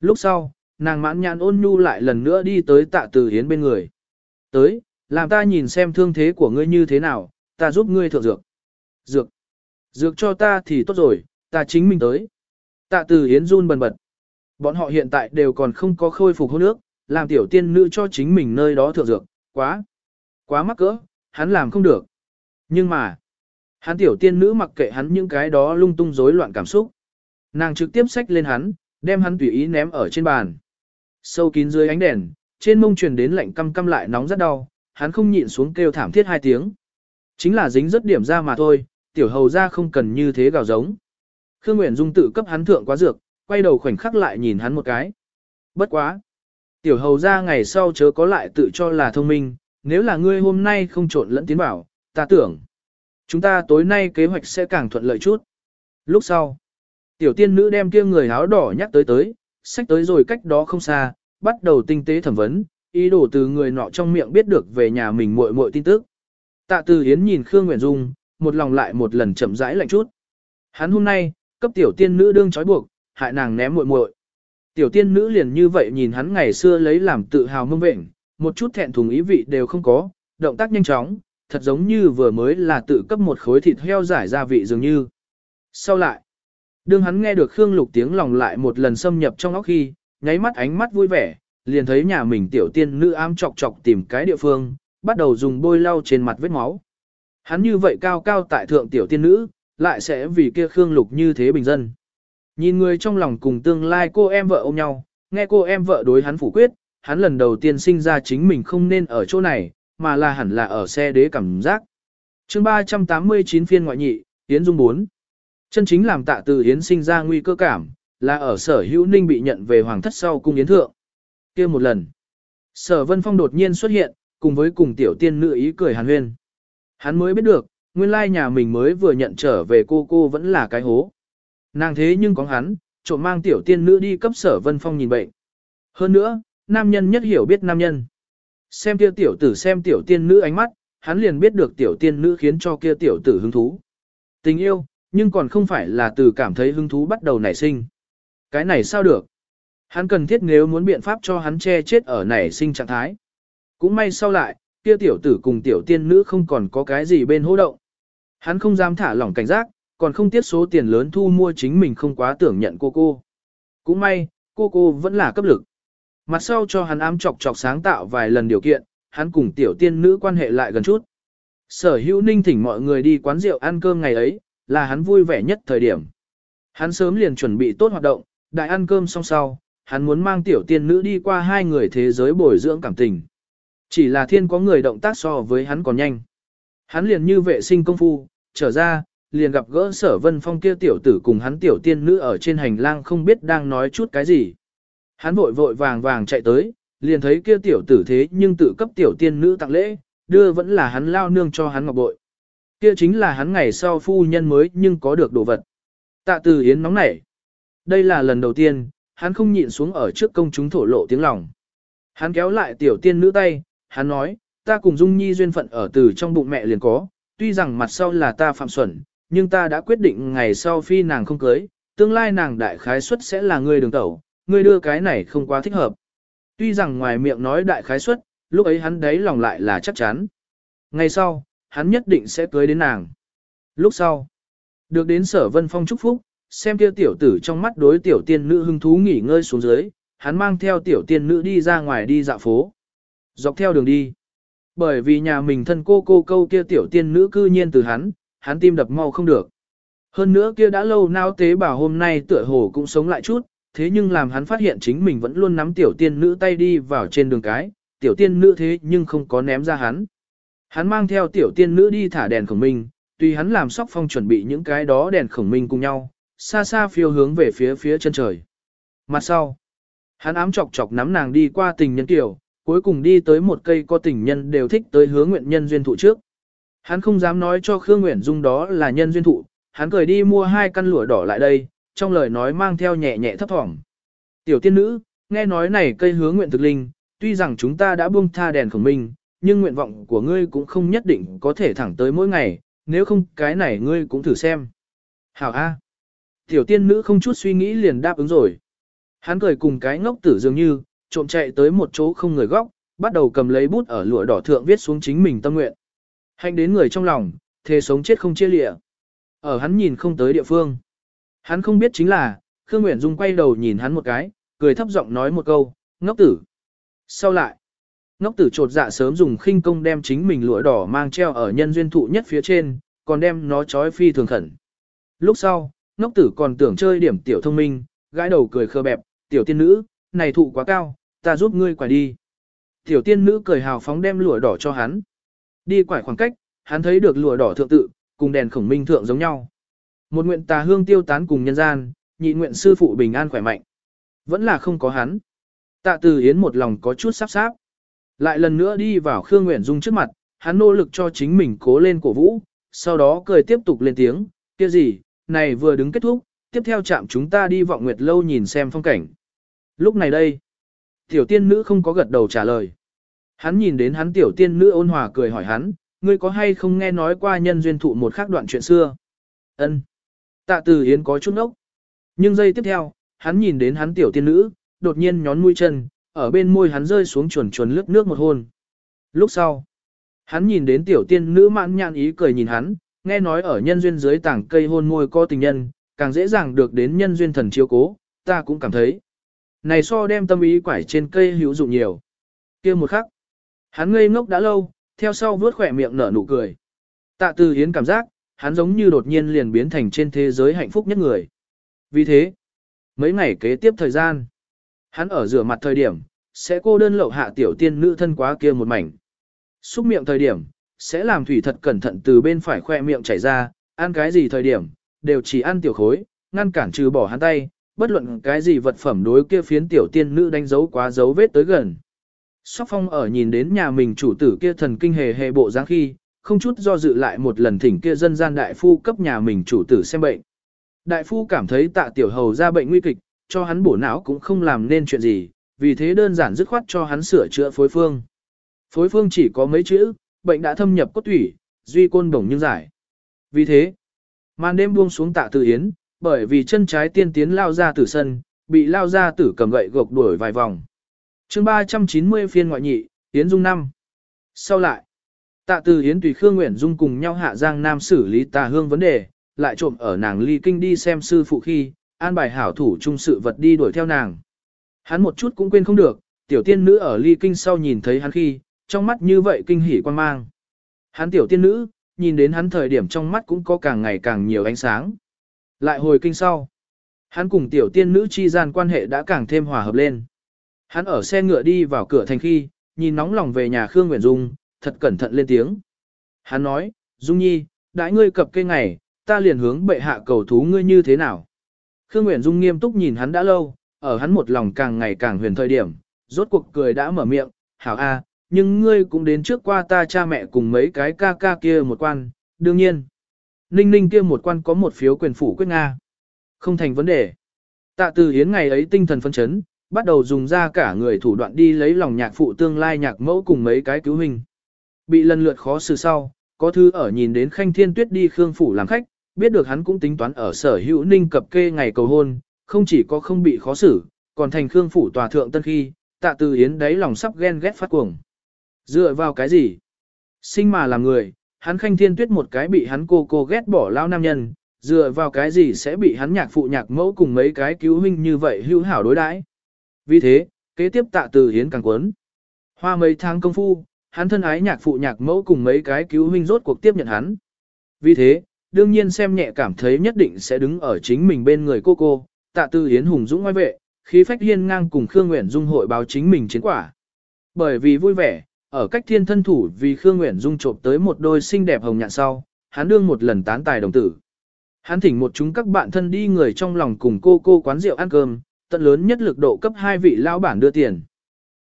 Lúc sau, nàng mãn nhãn ôn nhu lại lần nữa đi tới tạ từ hiến bên người. Tới, làm ta nhìn xem thương thế của ngươi như thế nào, ta giúp ngươi thượng dược. Dược. Dược cho ta thì tốt rồi, ta chính mình tới. Tạ từ hiến run bần bật. Bọn họ hiện tại đều còn không có khôi phục hôn nước, làm tiểu tiên nữ cho chính mình nơi đó thượng dược, quá, quá mắc cỡ, hắn làm không được. Nhưng mà, hắn tiểu tiên nữ mặc kệ hắn những cái đó lung tung rối loạn cảm xúc. Nàng trực tiếp xách lên hắn, đem hắn tùy ý ném ở trên bàn. Sâu kín dưới ánh đèn, trên mông truyền đến lạnh căm căm lại nóng rất đau, hắn không nhịn xuống kêu thảm thiết hai tiếng. Chính là dính rất điểm ra mà thôi, tiểu hầu ra không cần như thế gào giống. Khương Nguyễn Dung tự cấp hắn thượng quá dược, quay đầu khoảnh khắc lại nhìn hắn một cái. Bất quá. Tiểu hầu ra ngày sau chớ có lại tự cho là thông minh, nếu là ngươi hôm nay không trộn lẫn tiến bảo, ta tưởng. Chúng ta tối nay kế hoạch sẽ càng thuận lợi chút. Lúc sau, tiểu tiên nữ đem kia người áo đỏ nhắc tới tới, sách tới rồi cách đó không xa, bắt đầu tinh tế thẩm vấn, ý đồ từ người nọ trong miệng biết được về nhà mình muội muội tin tức. Tạ Từ Hiến nhìn Khương Nguyễn Dung, một lòng lại một lần chậm rãi lạnh chút. Hắn hôm nay, cấp tiểu tiên nữ đương trói buộc, hại nàng ném muội muội. Tiểu tiên nữ liền như vậy nhìn hắn ngày xưa lấy làm tự hào mông vệnh, một chút thẹn thùng ý vị đều không có, động tác nhanh chóng, thật giống như vừa mới là tự cấp một khối thịt heo giải gia vị dường như. Sau lại, đương hắn nghe được Khương Lục tiếng lòng lại một lần xâm nhập trong óc khi, nháy mắt ánh mắt vui vẻ, liền thấy nhà mình tiểu tiên nữ ám chọc chọc tìm cái địa phương, bắt đầu dùng bôi lau trên mặt vết máu. Hắn như vậy cao cao tại thượng tiểu tiên nữ, lại sẽ vì kia Khương Lục như thế bình dân. Nhìn người trong lòng cùng tương lai cô em vợ ôm nhau, nghe cô em vợ đối hắn phủ quyết, hắn lần đầu tiên sinh ra chính mình không nên ở chỗ này, mà là hẳn là ở xe đế cảm giác. chương 389 phiên ngoại nhị, Yến Dung 4. Chân chính làm tạ từ Yến sinh ra nguy cơ cảm, là ở sở hữu ninh bị nhận về hoàng thất sau cung Yến Thượng kia một lần, sở Vân Phong đột nhiên xuất hiện, cùng với cùng tiểu tiên nữ ý cười hàn huyên. Hắn mới biết được, nguyên lai nhà mình mới vừa nhận trở về cô cô vẫn là cái hố. Nàng thế nhưng có hắn, trộm mang tiểu tiên nữ đi cấp sở vân phong nhìn bệnh. Hơn nữa, nam nhân nhất hiểu biết nam nhân. Xem kia tiểu tử xem tiểu tiên nữ ánh mắt, hắn liền biết được tiểu tiên nữ khiến cho kia tiểu tử hứng thú. Tình yêu, nhưng còn không phải là từ cảm thấy hứng thú bắt đầu nảy sinh. Cái này sao được? Hắn cần thiết nếu muốn biện pháp cho hắn che chết ở nảy sinh trạng thái. Cũng may sau lại, kia tiểu tử cùng tiểu tiên nữ không còn có cái gì bên hô động. Hắn không dám thả lỏng cảnh giác, còn không tiết số tiền lớn thu mua chính mình không quá tưởng nhận cô cô. Cũng may, cô cô vẫn là cấp lực. Mặt sau cho hắn ám chọc chọc sáng tạo vài lần điều kiện, hắn cùng tiểu tiên nữ quan hệ lại gần chút. Sở hữu ninh thỉnh mọi người đi quán rượu ăn cơm ngày ấy, là hắn vui vẻ nhất thời điểm. Hắn sớm liền chuẩn bị tốt hoạt động, đại ăn cơm xong sau, hắn muốn mang tiểu tiên nữ đi qua hai người thế giới bồi dưỡng cảm tình. Chỉ là thiên có người động tác so với hắn còn nhanh. Hắn liền như vệ sinh công phu, trở ra, liền gặp gỡ sở vân phong kia tiểu tử cùng hắn tiểu tiên nữ ở trên hành lang không biết đang nói chút cái gì. Hắn vội vội vàng vàng chạy tới, liền thấy kia tiểu tử thế nhưng tự cấp tiểu tiên nữ tặng lễ, đưa vẫn là hắn lao nương cho hắn ngọc bội. Kia chính là hắn ngày sau phu nhân mới nhưng có được đồ vật. Tạ từ yến nóng nảy. Đây là lần đầu tiên, hắn không nhịn xuống ở trước công chúng thổ lộ tiếng lòng. Hắn kéo lại tiểu tiên nữ tay, hắn nói, ta cùng Dung Nhi duyên phận ở từ trong bụng mẹ liền có, tuy rằng mặt sau là ta phạm xuẩn, nhưng ta đã quyết định ngày sau phi nàng không cưới, tương lai nàng đại khái suất sẽ là người đường tẩu, ngươi đưa cái này không quá thích hợp. Tuy rằng ngoài miệng nói đại khái suất, lúc ấy hắn đấy lòng lại là chắc chắn. Ngày sau, hắn nhất định sẽ cưới đến nàng. Lúc sau, được đến sở vân phong chúc phúc, xem kia tiểu tử trong mắt đối tiểu tiên nữ hưng thú nghỉ ngơi xuống dưới, hắn mang theo tiểu tiên nữ đi ra ngoài đi dạo phố. Dọc theo đường đi. Bởi vì nhà mình thân cô cô câu kia tiểu tiên nữ cư nhiên từ hắn, hắn tim đập mau không được. Hơn nữa kia đã lâu nao tế bảo hôm nay tựa hồ cũng sống lại chút, thế nhưng làm hắn phát hiện chính mình vẫn luôn nắm tiểu tiên nữ tay đi vào trên đường cái, tiểu tiên nữ thế nhưng không có ném ra hắn. Hắn mang theo tiểu tiên nữ đi thả đèn khổng minh, tuy hắn làm sóc phong chuẩn bị những cái đó đèn khổng minh cùng nhau, xa xa phiêu hướng về phía phía chân trời. Mặt sau, hắn ám chọc chọc nắm nàng đi qua tình nhân kiểu, cuối cùng đi tới một cây có tình nhân đều thích tới hướng nguyện nhân duyên thụ trước. Hắn không dám nói cho Khương Nguyện Dung đó là nhân duyên thụ, hắn cười đi mua hai căn lụa đỏ lại đây, trong lời nói mang theo nhẹ nhẹ thấp thỏm. Tiểu tiên nữ, nghe nói này cây hướng nguyện thực linh, tuy rằng chúng ta đã buông tha đèn khổng minh, nhưng nguyện vọng của ngươi cũng không nhất định có thể thẳng tới mỗi ngày, nếu không cái này ngươi cũng thử xem. Hảo A. Tiểu tiên nữ không chút suy nghĩ liền đáp ứng rồi. Hắn cười cùng cái ngốc tử dường như, trộm chạy tới một chỗ không người góc, bắt đầu cầm lấy bút ở lụa đỏ thượng viết xuống chính mình tâm nguyện. Hành đến người trong lòng, thề sống chết không chia lịa. Ở hắn nhìn không tới địa phương. Hắn không biết chính là, Khương Nguyễn Dung quay đầu nhìn hắn một cái, cười thấp giọng nói một câu, ngốc tử. Sau lại, ngốc tử trột dạ sớm dùng khinh công đem chính mình lụa đỏ mang treo ở nhân duyên thụ nhất phía trên, còn đem nó trói phi thường khẩn. Lúc sau, ngốc tử còn tưởng chơi điểm tiểu thông minh, gãi đầu cười khơ bẹp, tiểu tiên nữ, này thụ quá cao, ta giúp ngươi quải đi. Tiểu tiên nữ cười hào phóng đem lụa đỏ cho hắn. Đi quải khoảng cách, hắn thấy được lụa đỏ thượng tự, cùng đèn khổng minh thượng giống nhau. Một nguyện tà hương tiêu tán cùng nhân gian, nhị nguyện sư phụ bình an khỏe mạnh. Vẫn là không có hắn. Tạ từ Yến một lòng có chút sắp sáp. Lại lần nữa đi vào Khương Nguyễn Dung trước mặt, hắn nỗ lực cho chính mình cố lên cổ vũ, sau đó cười tiếp tục lên tiếng, kia gì, này vừa đứng kết thúc, tiếp theo chạm chúng ta đi vọng nguyệt lâu nhìn xem phong cảnh. Lúc này đây, tiểu tiên nữ không có gật đầu trả lời. Hắn nhìn đến hắn tiểu tiên nữ ôn hòa cười hỏi hắn, ngươi có hay không nghe nói qua nhân duyên thụ một khác đoạn chuyện xưa? Ân. Tạ Từ Yến có chút nốc. Nhưng giây tiếp theo, hắn nhìn đến hắn tiểu tiên nữ, đột nhiên nhón mũi chân, ở bên môi hắn rơi xuống chuồn chuồn lướt nước một hôn. Lúc sau, hắn nhìn đến tiểu tiên nữ mãn nhãn ý cười nhìn hắn, nghe nói ở nhân duyên dưới tảng cây hôn môi có tình nhân, càng dễ dàng được đến nhân duyên thần chiếu cố, ta cũng cảm thấy. Này so đem tâm ý quải trên cây hữu dụng nhiều. kia một khắc, hắn ngây ngốc đã lâu, theo sau vớt khỏe miệng nở nụ cười. Tạ từ hiến cảm giác, hắn giống như đột nhiên liền biến thành trên thế giới hạnh phúc nhất người. Vì thế, mấy ngày kế tiếp thời gian, hắn ở rửa mặt thời điểm, sẽ cô đơn lậu hạ tiểu tiên nữ thân quá kia một mảnh. Xúc miệng thời điểm, sẽ làm thủy thật cẩn thận từ bên phải khoe miệng chảy ra, ăn cái gì thời điểm, đều chỉ ăn tiểu khối, ngăn cản trừ bỏ hắn tay, bất luận cái gì vật phẩm đối kia phiến tiểu tiên nữ đánh dấu quá dấu vết tới gần. Sóc phong ở nhìn đến nhà mình chủ tử kia thần kinh hề hề bộ dáng khi, không chút do dự lại một lần thỉnh kia dân gian đại phu cấp nhà mình chủ tử xem bệnh. Đại phu cảm thấy tạ tiểu hầu ra bệnh nguy kịch, cho hắn bổ não cũng không làm nên chuyện gì, vì thế đơn giản dứt khoát cho hắn sửa chữa phối phương. Phối phương chỉ có mấy chữ, bệnh đã thâm nhập cốt thủy, duy côn đồng nhưng giải. Vì thế, màn đêm buông xuống tạ tử yến, bởi vì chân trái tiên tiến lao ra tử sân, bị lao ra tử cầm gậy gộc đuổi vài vòng. chương 390 phiên ngoại nhị, Yến Dung năm. Sau lại, tạ từ Yến tùy Khương Nguyễn Dung cùng nhau hạ giang nam xử lý tà hương vấn đề, lại trộm ở nàng ly kinh đi xem sư phụ khi, an bài hảo thủ trung sự vật đi đuổi theo nàng. Hắn một chút cũng quên không được, tiểu tiên nữ ở ly kinh sau nhìn thấy hắn khi, trong mắt như vậy kinh hỉ quan mang. Hắn tiểu tiên nữ, nhìn đến hắn thời điểm trong mắt cũng có càng ngày càng nhiều ánh sáng. Lại hồi kinh sau. Hắn cùng tiểu tiên nữ chi gian quan hệ đã càng thêm hòa hợp lên. Hắn ở xe ngựa đi vào cửa thành khi, nhìn nóng lòng về nhà Khương Nguyễn Dung, thật cẩn thận lên tiếng. Hắn nói, Dung Nhi, đãi ngươi cập cây ngày, ta liền hướng bệ hạ cầu thú ngươi như thế nào. Khương Nguyễn Dung nghiêm túc nhìn hắn đã lâu, ở hắn một lòng càng ngày càng huyền thời điểm, rốt cuộc cười đã mở miệng, hảo a, nhưng ngươi cũng đến trước qua ta cha mẹ cùng mấy cái ca ca kia một quan, đương nhiên. Ninh ninh kia một quan có một phiếu quyền phủ quyết Nga. Không thành vấn đề. Tạ từ hiến ngày ấy tinh thần phấn chấn, bắt đầu dùng ra cả người thủ đoạn đi lấy lòng nhạc phụ tương lai nhạc mẫu cùng mấy cái cứu hình. Bị lần lượt khó xử sau, có thư ở nhìn đến khanh thiên tuyết đi khương phủ làm khách, biết được hắn cũng tính toán ở sở hữu ninh cập kê ngày cầu hôn, không chỉ có không bị khó xử, còn thành khương phủ tòa thượng tân khi, tạ từ Hiến đấy lòng sắp ghen ghét phát cuồng. Dựa vào cái gì? Sinh mà làm người, hắn khanh thiên tuyết một cái bị hắn cô cô ghét bỏ lao nam nhân, dựa vào cái gì sẽ bị hắn nhạc phụ nhạc mẫu cùng mấy cái cứu huynh như vậy hữu hảo đối đãi. Vì thế, kế tiếp tạ từ hiến càng quấn. Hoa mấy tháng công phu, hắn thân ái nhạc phụ nhạc mẫu cùng mấy cái cứu huynh rốt cuộc tiếp nhận hắn. Vì thế, đương nhiên xem nhẹ cảm thấy nhất định sẽ đứng ở chính mình bên người cô cô, tạ từ hiến hùng dũng ngoài vệ, khí phách hiên ngang cùng Khương Nguyễn Dung hội báo chính mình chiến quả. Bởi vì vui vẻ, ở cách thiên thân thủ vì Khương Nguyễn Dung trộm tới một đôi xinh đẹp hồng nhạn sau, hắn đương một lần tán tài đồng tử. Hắn thỉnh một chúng các bạn thân đi người trong lòng cùng cô cô quán rượu ăn cơm, tận lớn nhất lực độ cấp hai vị lão bản đưa tiền.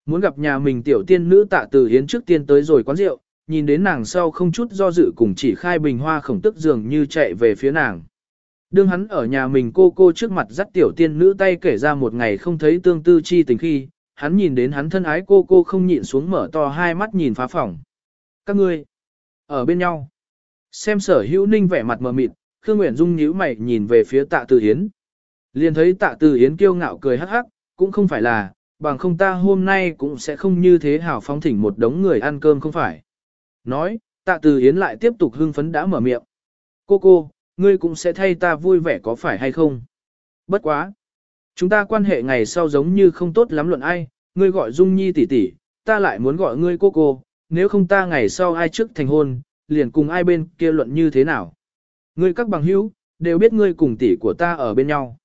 Muốn gặp nhà mình tiểu tiên nữ tạ từ hiến trước tiên tới rồi quán rượu, nhìn đến nàng sau không chút do dự cùng chỉ khai bình hoa khổng tức dường như chạy về phía nàng. Đương hắn ở nhà mình cô cô trước mặt dắt tiểu tiên nữ tay kể ra một ngày không thấy tương tư chi tình khi, hắn nhìn đến hắn thân ái cô cô không nhịn xuống mở to hai mắt nhìn phá phòng. Các ngươi, ở bên nhau. Xem sở hữu ninh vẻ mặt mờ mịt, Khương Nguyễn Dung nhíu mày nhìn về phía tạ từ hiến. Liền thấy tạ từ hiến kiêu ngạo cười hắc hắc, cũng không phải là, bằng không ta hôm nay cũng sẽ không như thế hào phóng thỉnh một đống người ăn cơm không phải. Nói, tạ từ hiến lại tiếp tục hưng phấn đã mở miệng. Cô cô, ngươi cũng sẽ thay ta vui vẻ có phải hay không? Bất quá. Chúng ta quan hệ ngày sau giống như không tốt lắm luận ai, ngươi gọi Dung Nhi tỷ tỷ, ta lại muốn gọi ngươi cô cô, nếu không ta ngày sau ai trước thành hôn, liền cùng ai bên kia luận như thế nào. Ngươi các bằng hữu, đều biết ngươi cùng tỷ của ta ở bên nhau.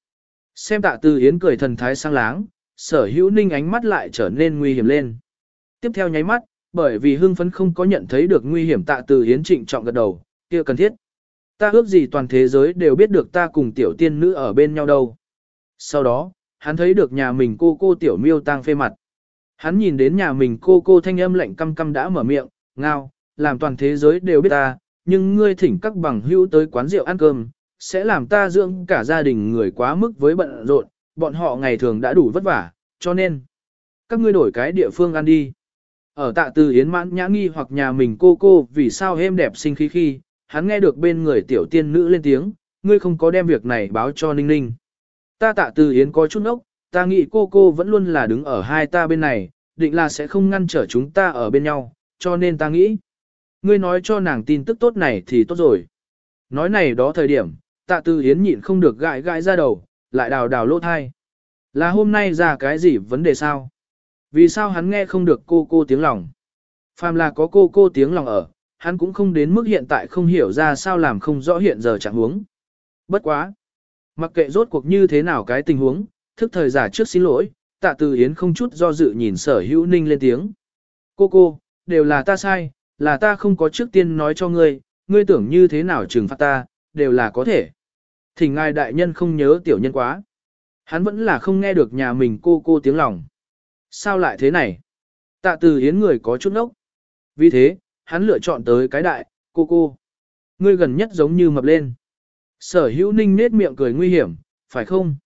Xem tạ từ yến cười thần thái sang láng, sở hữu ninh ánh mắt lại trở nên nguy hiểm lên. Tiếp theo nháy mắt, bởi vì hưng phấn không có nhận thấy được nguy hiểm tạ từ yến trịnh trọng gật đầu, kia cần thiết. Ta ước gì toàn thế giới đều biết được ta cùng tiểu tiên nữ ở bên nhau đâu. Sau đó, hắn thấy được nhà mình cô cô tiểu miêu tang phê mặt. Hắn nhìn đến nhà mình cô cô thanh âm lạnh căm căm đã mở miệng, ngao, làm toàn thế giới đều biết ta, nhưng ngươi thỉnh các bằng hữu tới quán rượu ăn cơm, sẽ làm ta dưỡng cả gia đình người quá mức với bận rộn, bọn họ ngày thường đã đủ vất vả, cho nên, các ngươi đổi cái địa phương ăn đi. Ở tạ từ yến mãn nhã nghi hoặc nhà mình cô cô vì sao êm đẹp sinh khí khi, hắn nghe được bên người tiểu tiên nữ lên tiếng, ngươi không có đem việc này báo cho Ninh Ninh. Ta tạ từ yến có chút ốc, ta nghĩ cô cô vẫn luôn là đứng ở hai ta bên này, định là sẽ không ngăn trở chúng ta ở bên nhau, cho nên ta nghĩ. Ngươi nói cho nàng tin tức tốt này thì tốt rồi. Nói này đó thời điểm, tạ từ yến nhịn không được gãi gãi ra đầu, lại đào đào lỗ thai. Là hôm nay ra cái gì vấn đề sao? Vì sao hắn nghe không được cô cô tiếng lòng? Phàm là có cô cô tiếng lòng ở, hắn cũng không đến mức hiện tại không hiểu ra sao làm không rõ hiện giờ trạng huống. Bất quá. Mặc kệ rốt cuộc như thế nào cái tình huống, thức thời giả trước xin lỗi, tạ từ Yến không chút do dự nhìn sở hữu ninh lên tiếng. Cô cô, đều là ta sai, là ta không có trước tiên nói cho ngươi, ngươi tưởng như thế nào trừng phạt ta, đều là có thể. Thỉnh ngài đại nhân không nhớ tiểu nhân quá. Hắn vẫn là không nghe được nhà mình cô cô tiếng lòng. Sao lại thế này? Tạ từ Yến người có chút nốc. Vì thế, hắn lựa chọn tới cái đại, cô cô. Ngươi gần nhất giống như mập lên. Sở hữu ninh nết miệng cười nguy hiểm, phải không?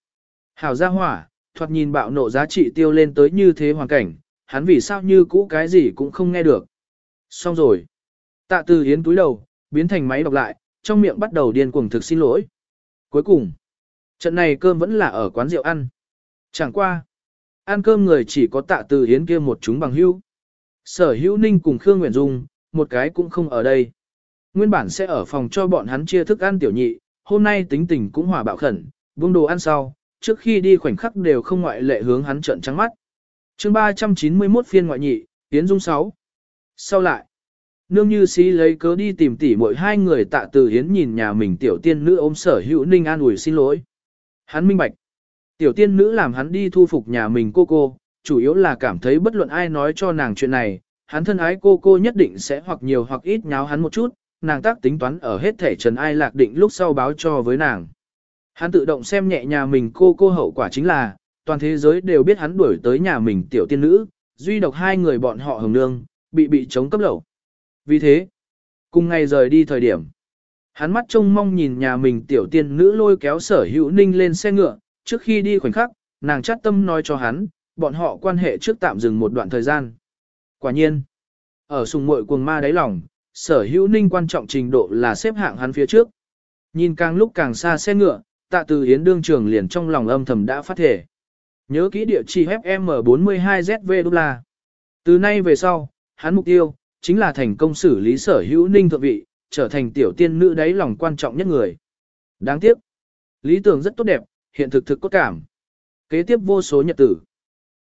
Hảo gia hỏa, thoạt nhìn bạo nộ giá trị tiêu lên tới như thế hoàn cảnh, hắn vì sao như cũ cái gì cũng không nghe được. Xong rồi. Tạ từ hiến túi đầu, biến thành máy đọc lại, trong miệng bắt đầu điên cuồng thực xin lỗi. Cuối cùng, trận này cơm vẫn là ở quán rượu ăn. Chẳng qua. Ăn cơm người chỉ có tạ từ hiến kia một chúng bằng hữu. Sở hữu ninh cùng Khương Nguyễn Dung, một cái cũng không ở đây. Nguyên bản sẽ ở phòng cho bọn hắn chia thức ăn tiểu nhị, hôm nay tính tình cũng hòa bạo khẩn, buông đồ ăn sau, trước khi đi khoảnh khắc đều không ngoại lệ hướng hắn trợn trắng mắt. chương 391 phiên ngoại nhị, yến Dung 6. Sau lại, nương như xí lấy cớ đi tìm tỉ mỗi hai người tạ từ yến nhìn nhà mình tiểu tiên nữ ôm sở hữu ninh an ủi xin lỗi. Hắn minh bạch. Tiểu tiên nữ làm hắn đi thu phục nhà mình cô cô, chủ yếu là cảm thấy bất luận ai nói cho nàng chuyện này, hắn thân ái cô cô nhất định sẽ hoặc nhiều hoặc ít nháo hắn một chút, nàng tác tính toán ở hết thể trần ai lạc định lúc sau báo cho với nàng. Hắn tự động xem nhẹ nhà mình cô cô hậu quả chính là, toàn thế giới đều biết hắn đuổi tới nhà mình tiểu tiên nữ, duy độc hai người bọn họ hồng nương, bị bị chống cấp lẩu. Vì thế, cùng ngày rời đi thời điểm, hắn mắt trông mong nhìn nhà mình tiểu tiên nữ lôi kéo sở hữu ninh lên xe ngựa, trước khi đi khoảnh khắc, nàng chát tâm nói cho hắn, bọn họ quan hệ trước tạm dừng một đoạn thời gian. Quả nhiên, ở sùng muội cuồng ma đáy lòng, sở hữu ninh quan trọng trình độ là xếp hạng hắn phía trước. Nhìn càng lúc càng xa xe ngựa, tạ từ Yến đương trường liền trong lòng âm thầm đã phát thể. Nhớ kỹ địa chỉ FM42ZV đô la. Từ nay về sau, hắn mục tiêu, chính là thành công xử lý sở hữu ninh thượng vị, trở thành tiểu tiên nữ đáy lòng quan trọng nhất người. Đáng tiếc, lý tưởng rất tốt đẹp, hiện thực thực cốt cảm. Kế tiếp vô số nhật tử.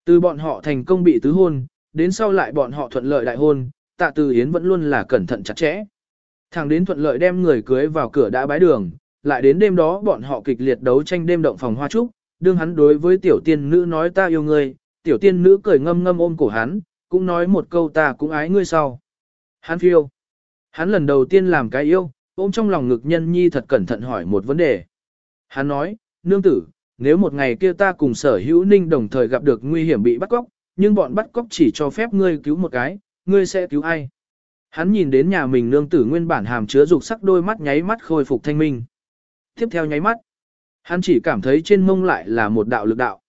Từ bọn họ thành công bị tứ hôn, đến sau lại bọn họ thuận lợi đại hôn, tạ từ Yến vẫn luôn là cẩn thận chặt chẽ. Thằng đến thuận lợi đem người cưới vào cửa đã bái đường, lại đến đêm đó bọn họ kịch liệt đấu tranh đêm động phòng hoa trúc, đương hắn đối với tiểu tiên nữ nói ta yêu ngươi, tiểu tiên nữ cười ngâm ngâm ôm cổ hắn, cũng nói một câu ta cũng ái ngươi sau. Hắn phiêu. Hắn lần đầu tiên làm cái yêu, ôm trong lòng ngực nhân nhi thật cẩn thận hỏi một vấn đề. Hắn nói, nương tử, nếu một ngày kia ta cùng sở hữu ninh đồng thời gặp được nguy hiểm bị bắt cóc, nhưng bọn bắt cóc chỉ cho phép ngươi cứu một cái, ngươi sẽ cứu ai? Hắn nhìn đến nhà mình nương tử nguyên bản hàm chứa dục sắc đôi mắt nháy mắt khôi phục thanh minh. Tiếp theo nháy mắt, hắn chỉ cảm thấy trên mông lại là một đạo lực đạo.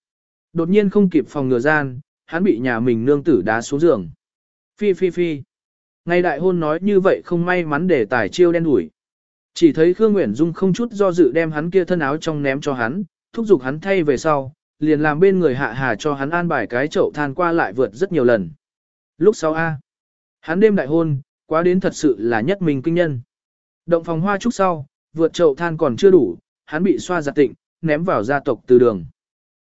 Đột nhiên không kịp phòng ngừa gian, hắn bị nhà mình nương tử đá xuống giường. Phi phi phi. ngay đại hôn nói như vậy không may mắn để tài chiêu đen đuổi. Chỉ thấy Khương Nguyễn Dung không chút do dự đem hắn kia thân áo trong ném cho hắn, thúc giục hắn thay về sau, liền làm bên người hạ hà cho hắn an bài cái chậu than qua lại vượt rất nhiều lần. Lúc sau A, hắn đêm đại hôn, quá đến thật sự là nhất mình kinh nhân. Động phòng hoa trúc sau, vượt chậu than còn chưa đủ, hắn bị xoa giặt tịnh, ném vào gia tộc từ đường.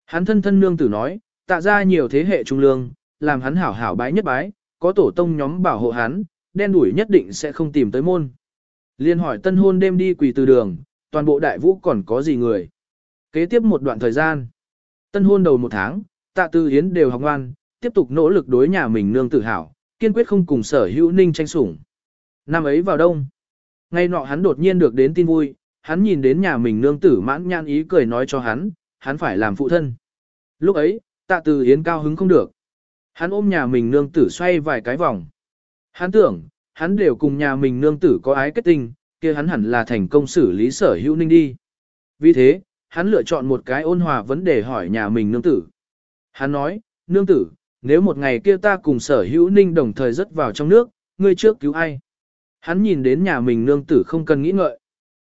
Hắn thân thân nương tử nói, tạ ra nhiều thế hệ trung lương, làm hắn hảo hảo bái nhất bái, có tổ tông nhóm bảo hộ hắn, đen đuổi nhất định sẽ không tìm tới môn. Liên hỏi tân hôn đêm đi quỳ từ đường, toàn bộ đại vũ còn có gì người. Kế tiếp một đoạn thời gian, tân hôn đầu một tháng, tạ tư hiến đều học ngoan, tiếp tục nỗ lực đối nhà mình nương tự hảo kiên quyết không cùng sở hữu ninh tranh sủng. Năm ấy vào đông, ngay nọ hắn đột nhiên được đến tin vui, hắn nhìn đến nhà mình nương tử mãn nhan ý cười nói cho hắn, hắn phải làm phụ thân. Lúc ấy, tạ từ hiến cao hứng không được. Hắn ôm nhà mình nương tử xoay vài cái vòng. Hắn tưởng, hắn đều cùng nhà mình nương tử có ái kết tình, kia hắn hẳn là thành công xử lý sở hữu ninh đi. Vì thế, hắn lựa chọn một cái ôn hòa vấn đề hỏi nhà mình nương tử. Hắn nói, nương tử, nếu một ngày kia ta cùng sở hữu ninh đồng thời rớt vào trong nước, ngươi trước cứu ai? Hắn nhìn đến nhà mình nương tử không cần nghĩ ngợi.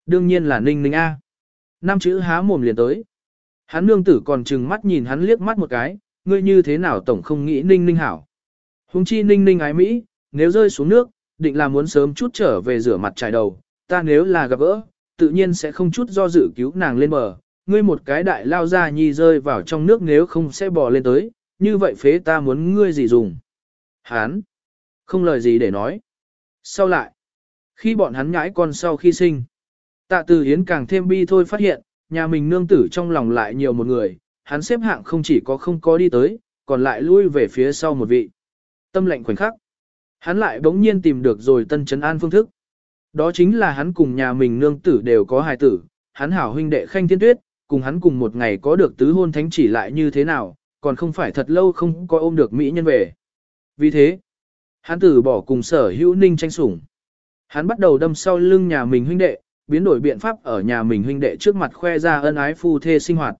Đương nhiên là ninh ninh A. Năm chữ há mồm liền tới. Hắn nương tử còn trừng mắt nhìn hắn liếc mắt một cái, ngươi như thế nào tổng không nghĩ ninh ninh hảo. Hùng chi ninh ninh ái Mỹ, nếu rơi xuống nước, định là muốn sớm chút trở về rửa mặt trải đầu, ta nếu là gặp gỡ, tự nhiên sẽ không chút do dự cứu nàng lên bờ, ngươi một cái đại lao ra nhi rơi vào trong nước nếu không sẽ bò lên tới, như vậy phế ta muốn ngươi gì dùng. Hán, không lời gì để nói. Sau lại, khi bọn hắn nhãi con sau khi sinh, tạ từ hiến càng thêm bi thôi phát hiện, nhà mình nương tử trong lòng lại nhiều một người, hắn xếp hạng không chỉ có không có đi tới, còn lại lui về phía sau một vị. Tâm lệnh khoảnh khắc, hắn lại bỗng nhiên tìm được rồi tân trấn an phương thức. Đó chính là hắn cùng nhà mình nương tử đều có hài tử, hắn hảo huynh đệ khanh thiên tuyết, cùng hắn cùng một ngày có được tứ hôn thánh chỉ lại như thế nào, còn không phải thật lâu không có ôm được mỹ nhân về. Vì thế, hắn tử bỏ cùng sở hữu ninh tranh sủng. Hắn bắt đầu đâm sau lưng nhà mình huynh đệ, biến đổi biện pháp ở nhà mình huynh đệ trước mặt khoe ra ân ái phu thê sinh hoạt.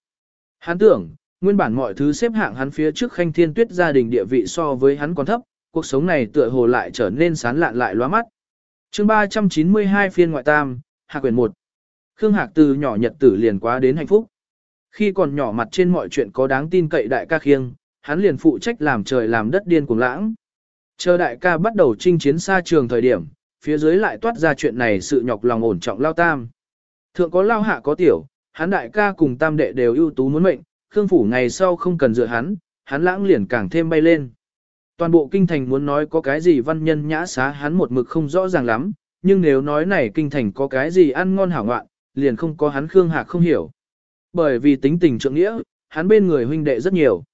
Hắn tưởng, nguyên bản mọi thứ xếp hạng hắn phía trước khanh thiên tuyết gia đình địa vị so với hắn còn thấp, cuộc sống này tựa hồ lại trở nên sán lạn lại loa mắt. chương 392 phiên ngoại tam, hạ quyển 1. Khương Hạc từ nhỏ nhật tử liền quá đến hạnh phúc. Khi còn nhỏ mặt trên mọi chuyện có đáng tin cậy đại ca khiêng, hắn liền phụ trách làm trời làm đất điên cuồng lãng. Chờ đại ca bắt đầu chinh chiến xa trường thời điểm, phía dưới lại toát ra chuyện này sự nhọc lòng ổn trọng lao tam. Thượng có lao hạ có tiểu, hắn đại ca cùng tam đệ đều ưu tú muốn mệnh, Khương phủ ngày sau không cần dựa hắn, hắn lãng liền càng thêm bay lên. Toàn bộ kinh thành muốn nói có cái gì văn nhân nhã xá hắn một mực không rõ ràng lắm, nhưng nếu nói này kinh thành có cái gì ăn ngon hảo ngoạn, liền không có hắn Khương Hạc không hiểu. Bởi vì tính tình trượng nghĩa, hắn bên người huynh đệ rất nhiều.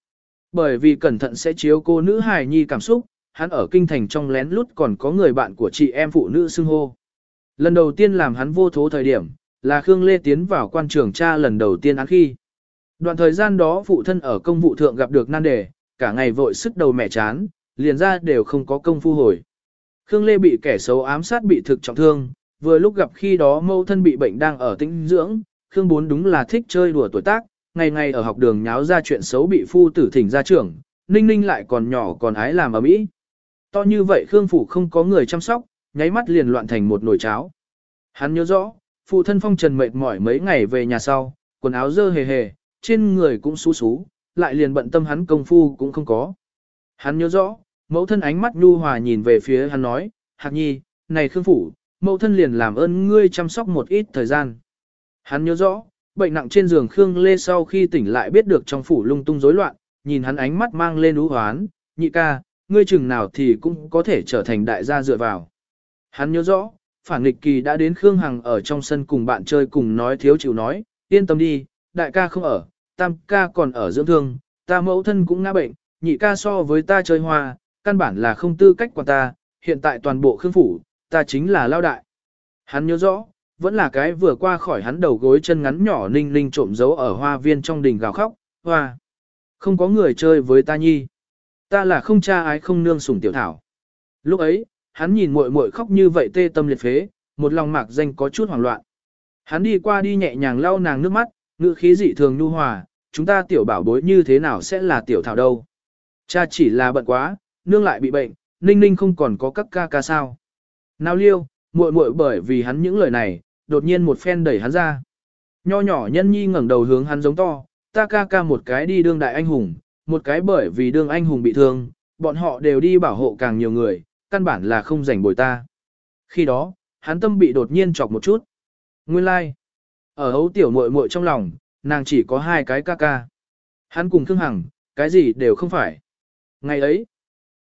Bởi vì cẩn thận sẽ chiếu cô nữ hài nhi cảm xúc, hắn ở kinh thành trong lén lút còn có người bạn của chị em phụ nữ xưng hô. Lần đầu tiên làm hắn vô thố thời điểm, là Khương Lê tiến vào quan trường cha lần đầu tiên án khi. Đoạn thời gian đó phụ thân ở công vụ thượng gặp được nan đề, cả ngày vội sức đầu mẹ chán, liền ra đều không có công phu hồi. Khương Lê bị kẻ xấu ám sát bị thực trọng thương, vừa lúc gặp khi đó mâu thân bị bệnh đang ở tĩnh dưỡng, Khương Bốn đúng là thích chơi đùa tuổi tác, ngày ngày ở học đường nháo ra chuyện xấu bị phu tử thỉnh ra trưởng, Ninh Ninh lại còn nhỏ còn ái làm ở mỹ. To như vậy Khương Phủ không có người chăm sóc, nháy mắt liền loạn thành một nồi cháo. Hắn nhớ rõ, phụ thân phong trần mệt mỏi mấy ngày về nhà sau, quần áo dơ hề hề, trên người cũng xú xú, lại liền bận tâm hắn công phu cũng không có. Hắn nhớ rõ, mẫu thân ánh mắt nhu hòa nhìn về phía hắn nói, Hạc nhi, này Khương Phủ, mẫu thân liền làm ơn ngươi chăm sóc một ít thời gian. Hắn nhớ rõ, bệnh nặng trên giường Khương Lê sau khi tỉnh lại biết được trong phủ lung tung rối loạn, nhìn hắn ánh mắt mang lên ú hoán, nhị ca, ngươi chừng nào thì cũng có thể trở thành đại gia dựa vào. Hắn nhớ rõ, phản nghịch kỳ đã đến Khương Hằng ở trong sân cùng bạn chơi cùng nói thiếu chịu nói, yên tâm đi, đại ca không ở, tam ca còn ở dưỡng thương, ta mẫu thân cũng ngã bệnh, nhị ca so với ta chơi hoa, căn bản là không tư cách của ta, hiện tại toàn bộ Khương Phủ, ta chính là lao đại. Hắn nhớ rõ, vẫn là cái vừa qua khỏi hắn đầu gối chân ngắn nhỏ ninh ninh trộm giấu ở hoa viên trong đình gào khóc, hoa. Không có người chơi với ta nhi. Ta là không cha ái không nương sủng tiểu thảo. Lúc ấy, hắn nhìn muội muội khóc như vậy tê tâm liệt phế, một lòng mạc danh có chút hoảng loạn. Hắn đi qua đi nhẹ nhàng lau nàng nước mắt, ngữ khí dị thường nhu hòa, chúng ta tiểu bảo bối như thế nào sẽ là tiểu thảo đâu. Cha chỉ là bận quá, nương lại bị bệnh, ninh ninh không còn có các ca ca sao. Nào liêu, muội muội bởi vì hắn những lời này, đột nhiên một phen đẩy hắn ra. Nho nhỏ nhân nhi ngẩng đầu hướng hắn giống to, ta ca ca một cái đi đương đại anh hùng, một cái bởi vì đương anh hùng bị thương, bọn họ đều đi bảo hộ càng nhiều người, căn bản là không rảnh bồi ta. Khi đó, hắn tâm bị đột nhiên chọc một chút. Nguyên lai, like. ở hấu tiểu muội muội trong lòng, nàng chỉ có hai cái ca ca. Hắn cùng Khương Hằng, cái gì đều không phải. Ngày ấy,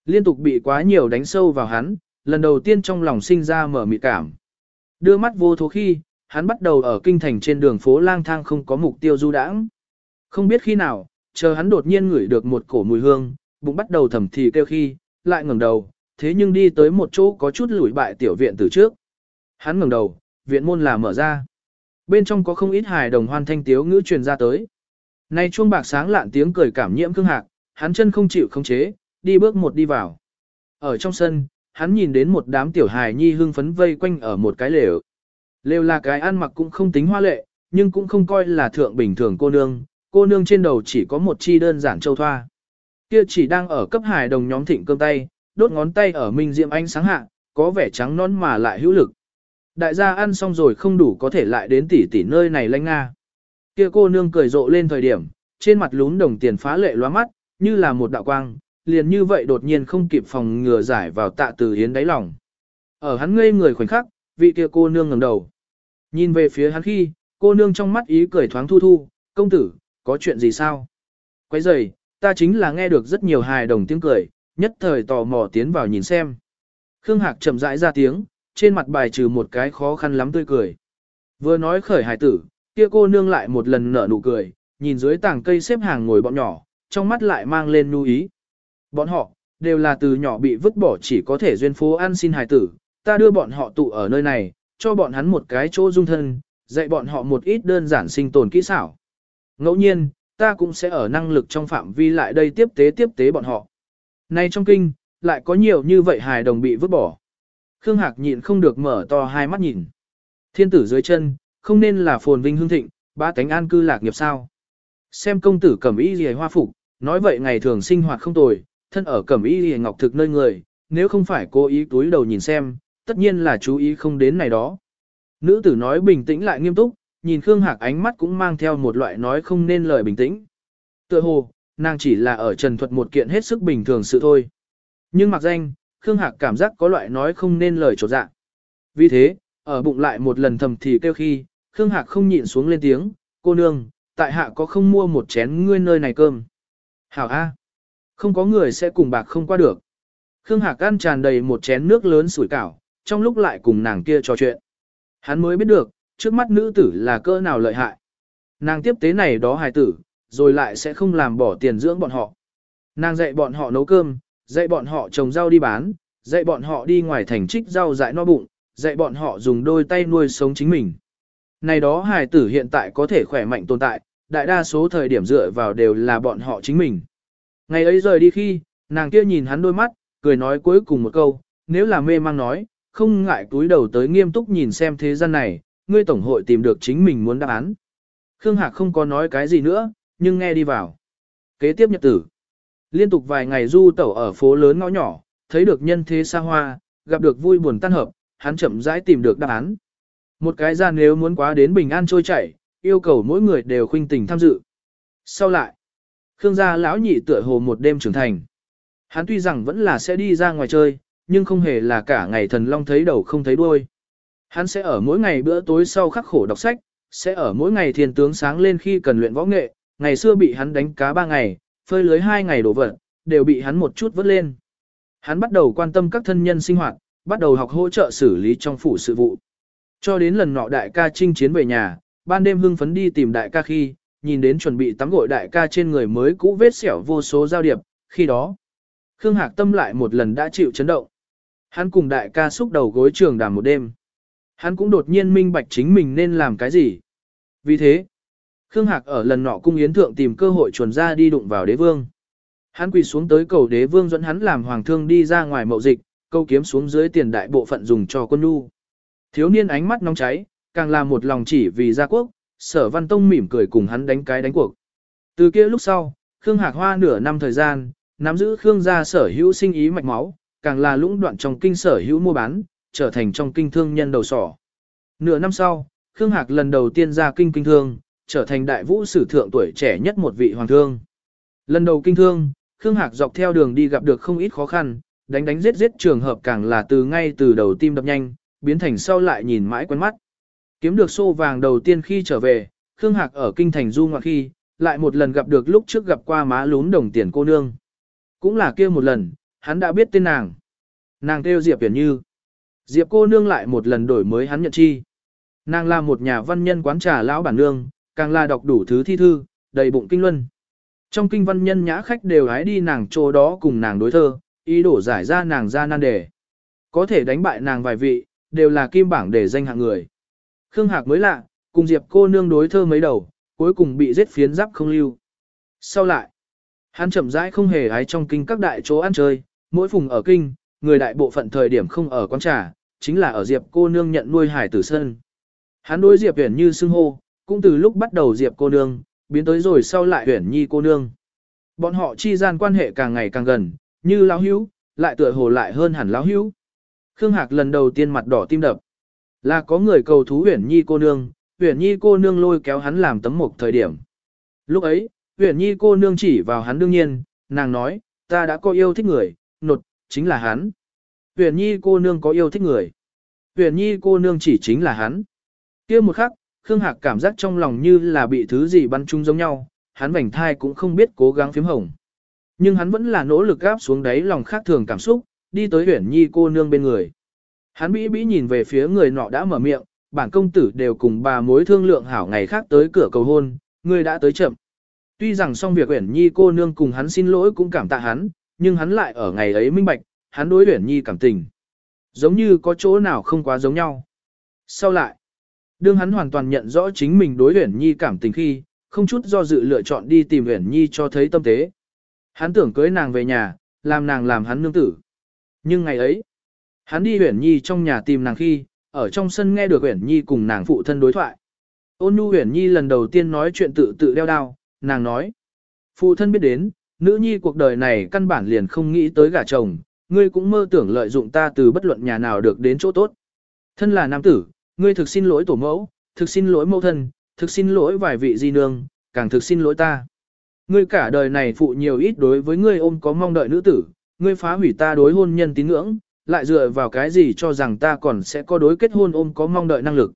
liên tục bị quá nhiều đánh sâu vào hắn, lần đầu tiên trong lòng sinh ra mở mị cảm. Đưa mắt vô thố khi, hắn bắt đầu ở kinh thành trên đường phố lang thang không có mục tiêu du đãng. Không biết khi nào, chờ hắn đột nhiên ngửi được một cổ mùi hương, bụng bắt đầu thầm thì kêu khi, lại ngẩng đầu, thế nhưng đi tới một chỗ có chút lủi bại tiểu viện từ trước. Hắn ngẩng đầu, viện môn là mở ra. Bên trong có không ít hài đồng hoan thanh tiếu ngữ truyền ra tới. Nay chuông bạc sáng lạn tiếng cười cảm nhiễm cương hạc, hắn chân không chịu khống chế, đi bước một đi vào. Ở trong sân, hắn nhìn đến một đám tiểu hài nhi hưng phấn vây quanh ở một cái lều. Lều là cái ăn mặc cũng không tính hoa lệ, nhưng cũng không coi là thượng bình thường cô nương, cô nương trên đầu chỉ có một chi đơn giản châu thoa. Kia chỉ đang ở cấp hài đồng nhóm thịnh cơm tay, đốt ngón tay ở minh diệm ánh sáng hạ, có vẻ trắng non mà lại hữu lực. Đại gia ăn xong rồi không đủ có thể lại đến tỷ tỷ nơi này lanh nga. Kia cô nương cười rộ lên thời điểm, trên mặt lún đồng tiền phá lệ loa mắt, như là một đạo quang, liền như vậy đột nhiên không kịp phòng ngừa giải vào tạ từ hiến đáy lòng. Ở hắn ngây người khoảnh khắc, vị kia cô nương ngẩng đầu. Nhìn về phía hắn khi, cô nương trong mắt ý cười thoáng thu thu, công tử, có chuyện gì sao? Quấy rầy, ta chính là nghe được rất nhiều hài đồng tiếng cười, nhất thời tò mò tiến vào nhìn xem. Khương Hạc chậm rãi ra tiếng, trên mặt bài trừ một cái khó khăn lắm tươi cười. Vừa nói khởi hài tử, kia cô nương lại một lần nở nụ cười, nhìn dưới tảng cây xếp hàng ngồi bọn nhỏ, trong mắt lại mang lên nu ý. Bọn họ, đều là từ nhỏ bị vứt bỏ chỉ có thể duyên phố ăn xin hài tử, ta đưa bọn họ tụ ở nơi này, cho bọn hắn một cái chỗ dung thân, dạy bọn họ một ít đơn giản sinh tồn kỹ xảo. Ngẫu nhiên, ta cũng sẽ ở năng lực trong phạm vi lại đây tiếp tế tiếp tế bọn họ. Nay trong kinh, lại có nhiều như vậy hài đồng bị vứt bỏ. Khương Hạc nhịn không được mở to hai mắt nhìn. Thiên tử dưới chân, không nên là phồn vinh hương thịnh, ba tánh an cư lạc nghiệp sao. Xem công tử cẩm ý gì hoa phục, nói vậy ngày thường sinh hoạt không tồi, thân ở cẩm y hề ngọc thực nơi người, nếu không phải cố ý túi đầu nhìn xem, tất nhiên là chú ý không đến này đó. Nữ tử nói bình tĩnh lại nghiêm túc, nhìn Khương Hạc ánh mắt cũng mang theo một loại nói không nên lời bình tĩnh. Tựa hồ, nàng chỉ là ở trần thuật một kiện hết sức bình thường sự thôi. Nhưng mặc danh, Khương Hạc cảm giác có loại nói không nên lời trột dạ. Vì thế, ở bụng lại một lần thầm thì kêu khi, Khương Hạc không nhịn xuống lên tiếng, cô nương, tại hạ có không mua một chén ngươi nơi này cơm. Hảo A. Không có người sẽ cùng bạc không qua được. Khương Hạc ăn tràn đầy một chén nước lớn sủi cảo, trong lúc lại cùng nàng kia trò chuyện. Hắn mới biết được, trước mắt nữ tử là cỡ nào lợi hại. Nàng tiếp tế này đó hài tử, rồi lại sẽ không làm bỏ tiền dưỡng bọn họ. Nàng dạy bọn họ nấu cơm, dạy bọn họ trồng rau đi bán, dạy bọn họ đi ngoài thành trích rau dại no bụng, dạy bọn họ dùng đôi tay nuôi sống chính mình. Này đó hài tử hiện tại có thể khỏe mạnh tồn tại, đại đa số thời điểm dựa vào đều là bọn họ chính mình. Ngày ấy rời đi khi, nàng kia nhìn hắn đôi mắt, cười nói cuối cùng một câu, nếu là mê mang nói, không ngại túi đầu tới nghiêm túc nhìn xem thế gian này, ngươi tổng hội tìm được chính mình muốn đáp án. Khương Hạc không có nói cái gì nữa, nhưng nghe đi vào. Kế tiếp nhật tử. Liên tục vài ngày du tẩu ở phố lớn ngõ nhỏ, thấy được nhân thế xa hoa, gặp được vui buồn tan hợp, hắn chậm rãi tìm được đáp án. Một cái gian nếu muốn quá đến bình an trôi chảy, yêu cầu mỗi người đều khuynh tình tham dự. Sau lại, Khương gia lão nhị tựa hồ một đêm trưởng thành. Hắn tuy rằng vẫn là sẽ đi ra ngoài chơi, nhưng không hề là cả ngày thần long thấy đầu không thấy đuôi. Hắn sẽ ở mỗi ngày bữa tối sau khắc khổ đọc sách, sẽ ở mỗi ngày thiên tướng sáng lên khi cần luyện võ nghệ, ngày xưa bị hắn đánh cá ba ngày, phơi lưới hai ngày đổ vỡ, đều bị hắn một chút vớt lên. Hắn bắt đầu quan tâm các thân nhân sinh hoạt, bắt đầu học hỗ trợ xử lý trong phủ sự vụ. Cho đến lần nọ đại ca chinh chiến về nhà, ban đêm hưng phấn đi tìm đại ca khi, nhìn đến chuẩn bị tắm gội đại ca trên người mới cũ vết xẻo vô số giao điệp, khi đó, Khương Hạc Tâm lại một lần đã chịu chấn động. Hắn cùng đại ca xúc đầu gối trường đàm một đêm. Hắn cũng đột nhiên minh bạch chính mình nên làm cái gì. Vì thế, Khương Hạc ở lần nọ cung yến thượng tìm cơ hội chuồn ra đi đụng vào đế vương. Hắn quỳ xuống tới cầu đế vương dẫn hắn làm hoàng thương đi ra ngoài mậu dịch, câu kiếm xuống dưới tiền đại bộ phận dùng cho quân nhu. Thiếu niên ánh mắt nóng cháy, càng là một lòng chỉ vì gia quốc, sở văn tông mỉm cười cùng hắn đánh cái đánh cuộc. Từ kia lúc sau, Khương Hạc Hoa nửa năm thời gian, nắm giữ Khương gia sở hữu sinh ý mạch máu, càng là lũng đoạn trong kinh sở hữu mua bán, trở thành trong kinh thương nhân đầu sỏ. Nửa năm sau, Khương Hạc lần đầu tiên ra kinh kinh thương, trở thành đại vũ sử thượng tuổi trẻ nhất một vị hoàng thương. Lần đầu kinh thương, Khương Hạc dọc theo đường đi gặp được không ít khó khăn, đánh đánh giết giết trường hợp càng là từ ngay từ đầu tim đập nhanh, biến thành sau lại nhìn mãi quen mắt. Kiếm được xô vàng đầu tiên khi trở về, Khương Hạc ở kinh thành du ngoạn khi, lại một lần gặp được lúc trước gặp qua má lún đồng tiền cô nương. Cũng là kia một lần, hắn đã biết tên nàng. Nàng kêu Diệp Viễn Như. Diệp cô nương lại một lần đổi mới hắn nhận chi. Nàng là một nhà văn nhân quán trà lão bản nương, càng là đọc đủ thứ thi thư, đầy bụng kinh luân. Trong kinh văn nhân nhã khách đều hái đi nàng chỗ đó cùng nàng đối thơ, ý đổ giải ra nàng ra nan đề. Có thể đánh bại nàng vài vị, đều là kim bảng để danh hạng người. Khương Hạc mới lạ, cùng Diệp cô nương đối thơ mấy đầu, cuối cùng bị giết phiến giáp không lưu. Sau lại, hắn chậm rãi không hề ái trong kinh các đại chỗ ăn chơi, mỗi phùng ở kinh, người đại bộ phận thời điểm không ở quán trà, chính là ở Diệp cô nương nhận nuôi hải tử sơn. Hắn đối Diệp Uyển như xưng hô, cũng từ lúc bắt đầu Diệp cô nương, biến tới rồi sau lại Uyển Nhi cô nương. Bọn họ chi gian quan hệ càng ngày càng gần, như lão hữu, lại tựa hồ lại hơn hẳn lão hữu. Khương Hạc lần đầu tiên mặt đỏ tim đập. Là có người cầu thú Huyền Nhi cô nương, Huyền Nhi cô nương lôi kéo hắn làm tấm mục thời điểm. Lúc ấy, Huyền Nhi cô nương chỉ vào hắn đương nhiên, nàng nói, ta đã có yêu thích người, nột, chính là hắn. Huyền Nhi cô nương có yêu thích người. Huyền Nhi cô nương chỉ chính là hắn. kia một khắc, Khương Hạc cảm giác trong lòng như là bị thứ gì bắn chung giống nhau, hắn vành thai cũng không biết cố gắng phím hồng. Nhưng hắn vẫn là nỗ lực gáp xuống đáy lòng khác thường cảm xúc, đi tới Huyền Nhi cô nương bên người. Hắn bĩ bĩ nhìn về phía người nọ đã mở miệng, bản công tử đều cùng bà mối thương lượng hảo ngày khác tới cửa cầu hôn, người đã tới chậm. Tuy rằng xong việc Uyển Nhi cô nương cùng hắn xin lỗi cũng cảm tạ hắn, nhưng hắn lại ở ngày ấy minh bạch, hắn đối Uyển Nhi cảm tình. Giống như có chỗ nào không quá giống nhau. Sau lại, đương hắn hoàn toàn nhận rõ chính mình đối Uyển Nhi cảm tình khi, không chút do dự lựa chọn đi tìm Uyển Nhi cho thấy tâm tế. Hắn tưởng cưới nàng về nhà, làm nàng làm hắn nương tử. Nhưng ngày ấy, hắn đi Uyển Nhi trong nhà tìm nàng khi, ở trong sân nghe được Uyển Nhi cùng nàng phụ thân đối thoại. Ôn Nhu Uyển Nhi lần đầu tiên nói chuyện tự tự đeo đao, nàng nói: "Phụ thân biết đến, nữ nhi cuộc đời này căn bản liền không nghĩ tới gả chồng, ngươi cũng mơ tưởng lợi dụng ta từ bất luận nhà nào được đến chỗ tốt. Thân là nam tử, ngươi thực xin lỗi tổ mẫu, thực xin lỗi mẫu thân, thực xin lỗi vài vị di nương, càng thực xin lỗi ta. Ngươi cả đời này phụ nhiều ít đối với ngươi ôm có mong đợi nữ tử, ngươi phá hủy ta đối hôn nhân tín ngưỡng, lại dựa vào cái gì cho rằng ta còn sẽ có đối kết hôn ôm có mong đợi năng lực.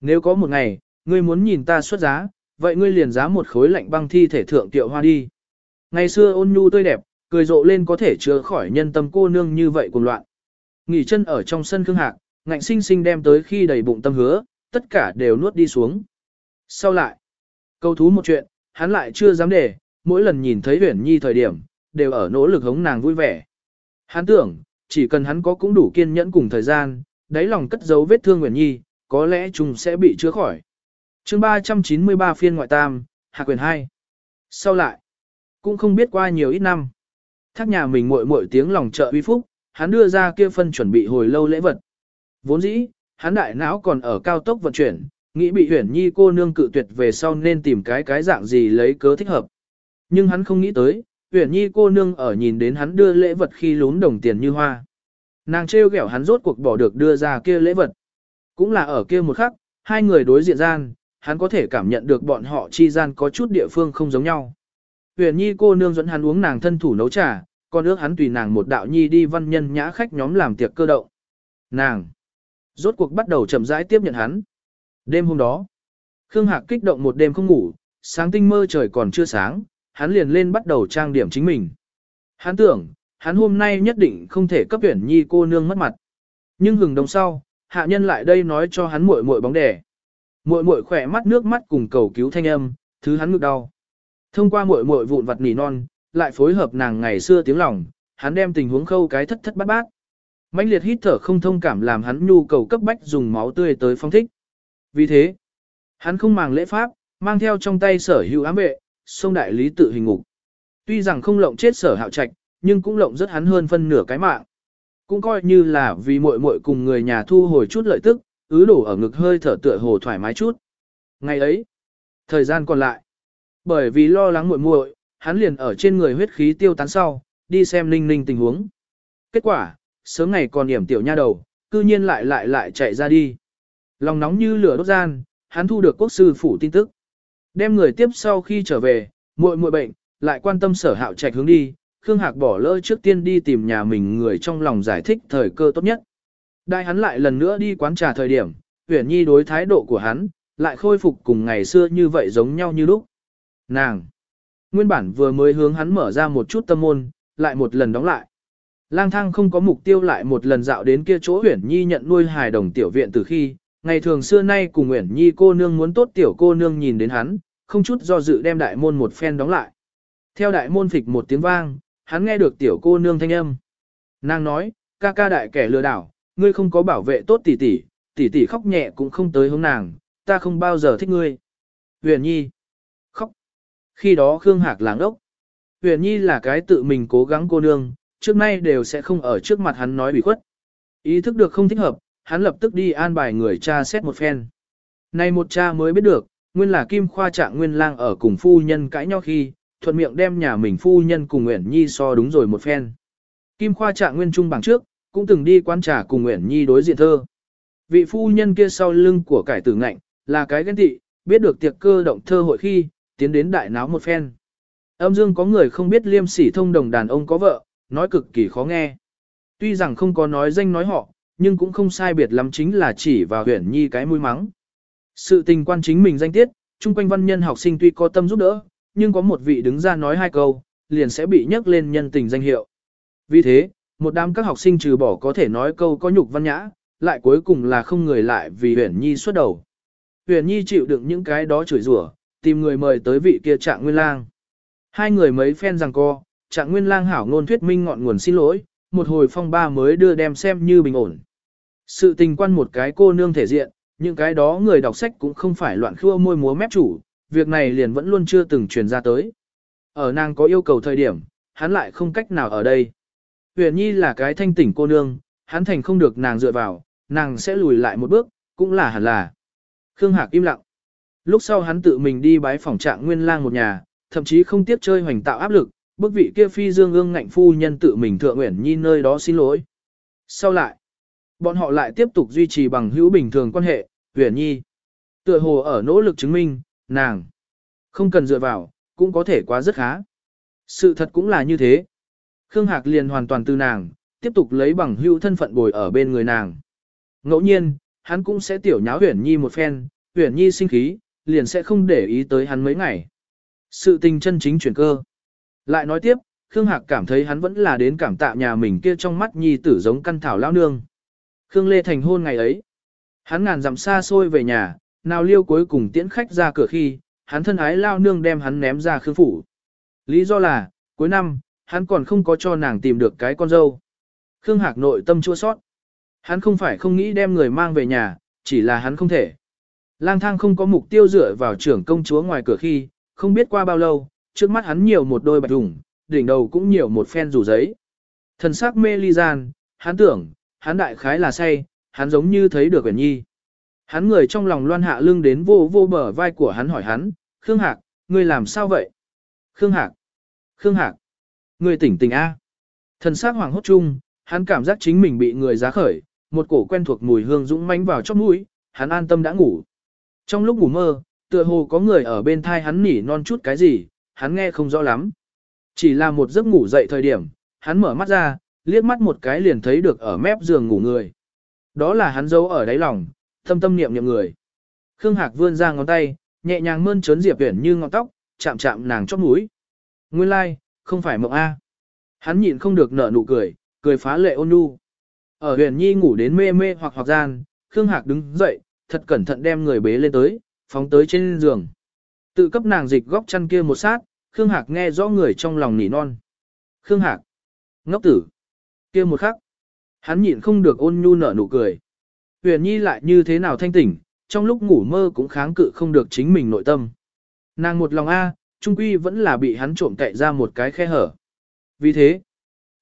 Nếu có một ngày, ngươi muốn nhìn ta xuất giá, vậy ngươi liền giá một khối lạnh băng thi thể thượng tiệu hoa đi. Ngày xưa ôn nhu tươi đẹp, cười rộ lên có thể chứa khỏi nhân tâm cô nương như vậy cuồng loạn. Nghỉ chân ở trong sân khương hạc, ngạnh sinh sinh đem tới khi đầy bụng tâm hứa, tất cả đều nuốt đi xuống. Sau lại, câu thú một chuyện, hắn lại chưa dám để, mỗi lần nhìn thấy Uyển Nhi thời điểm, đều ở nỗ lực hống nàng vui vẻ. Hắn tưởng, chỉ cần hắn có cũng đủ kiên nhẫn cùng thời gian, đáy lòng cất giấu vết thương Nguyễn Nhi, có lẽ chúng sẽ bị chữa khỏi. Chương 393 phiên ngoại tam, hạ quyền 2. Sau lại, cũng không biết qua nhiều ít năm. Thác nhà mình muội muội tiếng lòng trợ uy phúc, hắn đưa ra kia phân chuẩn bị hồi lâu lễ vật. Vốn dĩ, hắn đại não còn ở cao tốc vận chuyển, nghĩ bị huyển nhi cô nương cự tuyệt về sau nên tìm cái cái dạng gì lấy cớ thích hợp. Nhưng hắn không nghĩ tới, Uyển nhi cô nương ở nhìn đến hắn đưa lễ vật khi lún đồng tiền như hoa. Nàng trêu ghẹo hắn rốt cuộc bỏ được đưa ra kia lễ vật. Cũng là ở kia một khắc, hai người đối diện gian, hắn có thể cảm nhận được bọn họ chi gian có chút địa phương không giống nhau. Uyển Nhi cô nương dẫn hắn uống nàng thân thủ nấu trà, còn ước hắn tùy nàng một đạo nhi đi văn nhân nhã khách nhóm làm tiệc cơ động. Nàng rốt cuộc bắt đầu chậm rãi tiếp nhận hắn. Đêm hôm đó, Khương Hạc kích động một đêm không ngủ, sáng tinh mơ trời còn chưa sáng, hắn liền lên bắt đầu trang điểm chính mình. Hắn tưởng, hắn hôm nay nhất định không thể cấp tuyển Nhi cô nương mất mặt. Nhưng hừng đồng sau, hạ nhân lại đây nói cho hắn muội muội bóng đẻ. Muội muội khỏe mắt nước mắt cùng cầu cứu thanh âm, thứ hắn ngực đau. Thông qua muội muội vụn vặt nỉ non, lại phối hợp nàng ngày xưa tiếng lòng, hắn đem tình huống khâu cái thất thất bát bát. mãnh liệt hít thở không thông cảm làm hắn nhu cầu cấp bách dùng máu tươi tới phong thích. Vì thế, hắn không màng lễ pháp, mang theo trong tay sở hữu ám vệ, sông đại lý tự hình ngục. Tuy rằng không lộng chết sở hạo trạch, nhưng cũng lộng rất hắn hơn phân nửa cái mạng. Cũng coi như là vì muội muội cùng người nhà thu hồi chút lợi tức, ứ đổ ở ngực hơi thở tựa hồ thoải mái chút. Ngày ấy, thời gian còn lại, bởi vì lo lắng muội muội, hắn liền ở trên người huyết khí tiêu tán sau, đi xem ninh ninh tình huống. Kết quả, sớm ngày còn điểm tiểu nha đầu, cư nhiên lại lại lại chạy ra đi. Lòng nóng như lửa đốt gian, hắn thu được quốc sư phủ tin tức. Đem người tiếp sau khi trở về, muội muội bệnh, lại quan tâm sở hạo trạch hướng đi, Khương Hạc bỏ lỡ trước tiên đi tìm nhà mình người trong lòng giải thích thời cơ tốt nhất. Đại hắn lại lần nữa đi quán trà thời điểm, uyển Nhi đối thái độ của hắn, lại khôi phục cùng ngày xưa như vậy giống nhau như lúc. Nàng! Nguyên bản vừa mới hướng hắn mở ra một chút tâm môn, lại một lần đóng lại. Lang thang không có mục tiêu lại một lần dạo đến kia chỗ uyển Nhi nhận nuôi hài đồng tiểu viện từ khi, ngày thường xưa nay cùng Nguyễn Nhi cô nương muốn tốt tiểu cô nương nhìn đến hắn, không chút do dự đem đại môn một phen đóng lại. Theo đại môn phịch một tiếng vang, hắn nghe được tiểu cô nương thanh âm. Nàng nói, ca ca đại kẻ lừa đảo, ngươi không có bảo vệ tốt tỷ tỷ, tỷ tỷ khóc nhẹ cũng không tới hướng nàng, ta không bao giờ thích ngươi. Huyền Nhi khóc. Khi đó Khương Hạc làng ốc. Huyền Nhi là cái tự mình cố gắng cô nương, trước nay đều sẽ không ở trước mặt hắn nói bị khuất. Ý thức được không thích hợp, hắn lập tức đi an bài người cha xét một phen. Này một cha mới biết được, nguyên là Kim Khoa Trạng Nguyên Lang ở cùng phu nhân cãi nhau khi, thuận miệng đem nhà mình phu nhân cùng Nguyễn Nhi so đúng rồi một phen. Kim Khoa Trạng Nguyên Trung bằng trước, cũng từng đi quán trà cùng Nguyễn Nhi đối diện thơ. Vị phu nhân kia sau lưng của cải tử ngạnh, là cái ghen tị, biết được tiệc cơ động thơ hội khi, tiến đến đại náo một phen. Âm dương có người không biết liêm sỉ thông đồng đàn ông có vợ, nói cực kỳ khó nghe. Tuy rằng không có nói danh nói họ, nhưng cũng không sai biệt lắm chính là chỉ vào Huyền nhi cái mũi mắng. Sự tình quan chính mình danh tiết, chung quanh văn nhân học sinh tuy có tâm giúp đỡ, nhưng có một vị đứng ra nói hai câu, liền sẽ bị nhắc lên nhân tình danh hiệu. Vì thế, một đám các học sinh trừ bỏ có thể nói câu có nhục văn nhã, lại cuối cùng là không người lại vì huyền nhi xuất đầu. Huyền nhi chịu đựng những cái đó chửi rủa, tìm người mời tới vị kia trạng nguyên lang. Hai người mấy phen rằng co, trạng nguyên lang hảo ngôn thuyết minh ngọn nguồn xin lỗi, một hồi phong ba mới đưa đem xem như bình ổn. Sự tình quan một cái cô nương thể diện, những cái đó người đọc sách cũng không phải loạn khua môi múa mép chủ, việc này liền vẫn luôn chưa từng truyền ra tới. Ở nàng có yêu cầu thời điểm, hắn lại không cách nào ở đây. Huyền Nhi là cái thanh tỉnh cô nương, hắn thành không được nàng dựa vào, nàng sẽ lùi lại một bước, cũng là hẳn là. Khương Hạc im lặng. Lúc sau hắn tự mình đi bái phòng trạng nguyên lang một nhà, thậm chí không tiếp chơi hoành tạo áp lực, bức vị kia phi dương ương ngạnh phu nhân tự mình thượng Nguyễn nhi nơi đó xin lỗi. Sau lại, bọn họ lại tiếp tục duy trì bằng hữu bình thường quan hệ, huyền nhi. Tựa hồ ở nỗ lực chứng minh, nàng không cần dựa vào, cũng có thể quá rất khá. Sự thật cũng là như thế. Khương Hạc liền hoàn toàn từ nàng, tiếp tục lấy bằng hữu thân phận bồi ở bên người nàng. Ngẫu nhiên, hắn cũng sẽ tiểu nháo huyền nhi một phen, huyền nhi sinh khí, liền sẽ không để ý tới hắn mấy ngày. Sự tình chân chính chuyển cơ. Lại nói tiếp, Khương Hạc cảm thấy hắn vẫn là đến cảm tạ nhà mình kia trong mắt nhi tử giống căn thảo lao nương. Khương Lê thành hôn ngày ấy. Hắn ngàn dặm xa xôi về nhà, nào liêu cuối cùng tiễn khách ra cửa khi, hắn thân ái lao nương đem hắn ném ra khương phủ. Lý do là, cuối năm, hắn còn không có cho nàng tìm được cái con dâu. Khương Hạc nội tâm chua sót. Hắn không phải không nghĩ đem người mang về nhà, chỉ là hắn không thể. Lang thang không có mục tiêu dựa vào trưởng công chúa ngoài cửa khi, không biết qua bao lâu, trước mắt hắn nhiều một đôi bạch đủng, đỉnh đầu cũng nhiều một phen rủ giấy. Thần sắc mê ly gian, hắn tưởng, hắn đại khái là say, hắn giống như thấy được Uyển Nhi. Hắn người trong lòng loan hạ lưng đến vô vô bờ vai của hắn hỏi hắn, Khương Hạc, ngươi làm sao vậy? Khương Hạc, Khương Hạc, ngươi tỉnh tỉnh A. Thần sắc hoàng hốt chung, hắn cảm giác chính mình bị người giá khởi, một cổ quen thuộc mùi hương dũng mãnh vào trong mũi, hắn an tâm đã ngủ. Trong lúc ngủ mơ, tựa hồ có người ở bên thai hắn nỉ non chút cái gì, hắn nghe không rõ lắm. Chỉ là một giấc ngủ dậy thời điểm, hắn mở mắt ra, liếc mắt một cái liền thấy được ở mép giường ngủ người. Đó là hắn giấu ở đáy lòng, thâm tâm niệm niệm người. Khương Hạc vươn ra ngón tay, nhẹ nhàng mơn trớn Diệp Uyển như ngọn tóc, chạm chạm nàng chóp mũi. Nguyên lai, like, không phải mộng A. Hắn nhịn không được nở nụ cười, cười phá lệ ôn nhu. Ở uyển Nhi ngủ đến mê mê hoặc hoặc gian, Khương Hạc đứng dậy, thật cẩn thận đem người bế lên tới, phóng tới trên giường. Tự cấp nàng dịch góc chăn kia một sát, Khương Hạc nghe rõ người trong lòng nỉ non. Khương Hạc, ngốc tử, kia một khắc. Hắn nhịn không được ôn nhu nở nụ cười. Huyền Nhi lại như thế nào thanh tỉnh, trong lúc ngủ mơ cũng kháng cự không được chính mình nội tâm. Nàng một lòng A, trung quy vẫn là bị hắn trộm cậy ra một cái khe hở. Vì thế,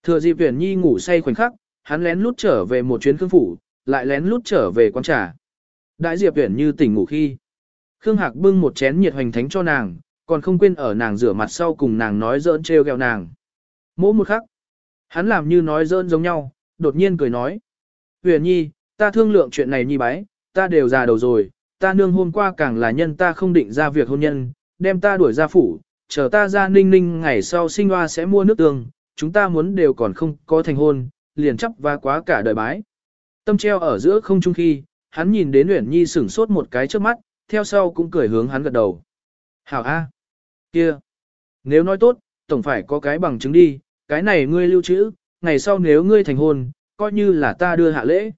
thừa dịp Huyền Nhi ngủ say khoảnh khắc, hắn lén lút trở về một chuyến khương phủ, lại lén lút trở về quán trà. Đại Diệp Huyền như tỉnh ngủ khi. Khương Hạc bưng một chén nhiệt hoành thánh cho nàng, còn không quên ở nàng rửa mặt sau cùng nàng nói giỡn trêu ghẹo nàng. Mỗi một khắc, hắn làm như nói dơn giống nhau, đột nhiên cười nói. Huyền nhi, ta thương lượng chuyện này nhi bái, ta đều già đầu rồi, ta nương hôm qua càng là nhân ta không định ra việc hôn nhân, đem ta đuổi ra phủ, chờ ta ra ninh ninh ngày sau sinh hoa sẽ mua nước tương, chúng ta muốn đều còn không có thành hôn, liền chấp và quá cả đời bái. Tâm treo ở giữa không trung khi, hắn nhìn đến Uyển Nhi sửng sốt một cái trước mắt, theo sau cũng cười hướng hắn gật đầu. Hảo A. kia, Nếu nói tốt, tổng phải có cái bằng chứng đi, cái này ngươi lưu trữ, ngày sau nếu ngươi thành hôn, coi như là ta đưa hạ lễ.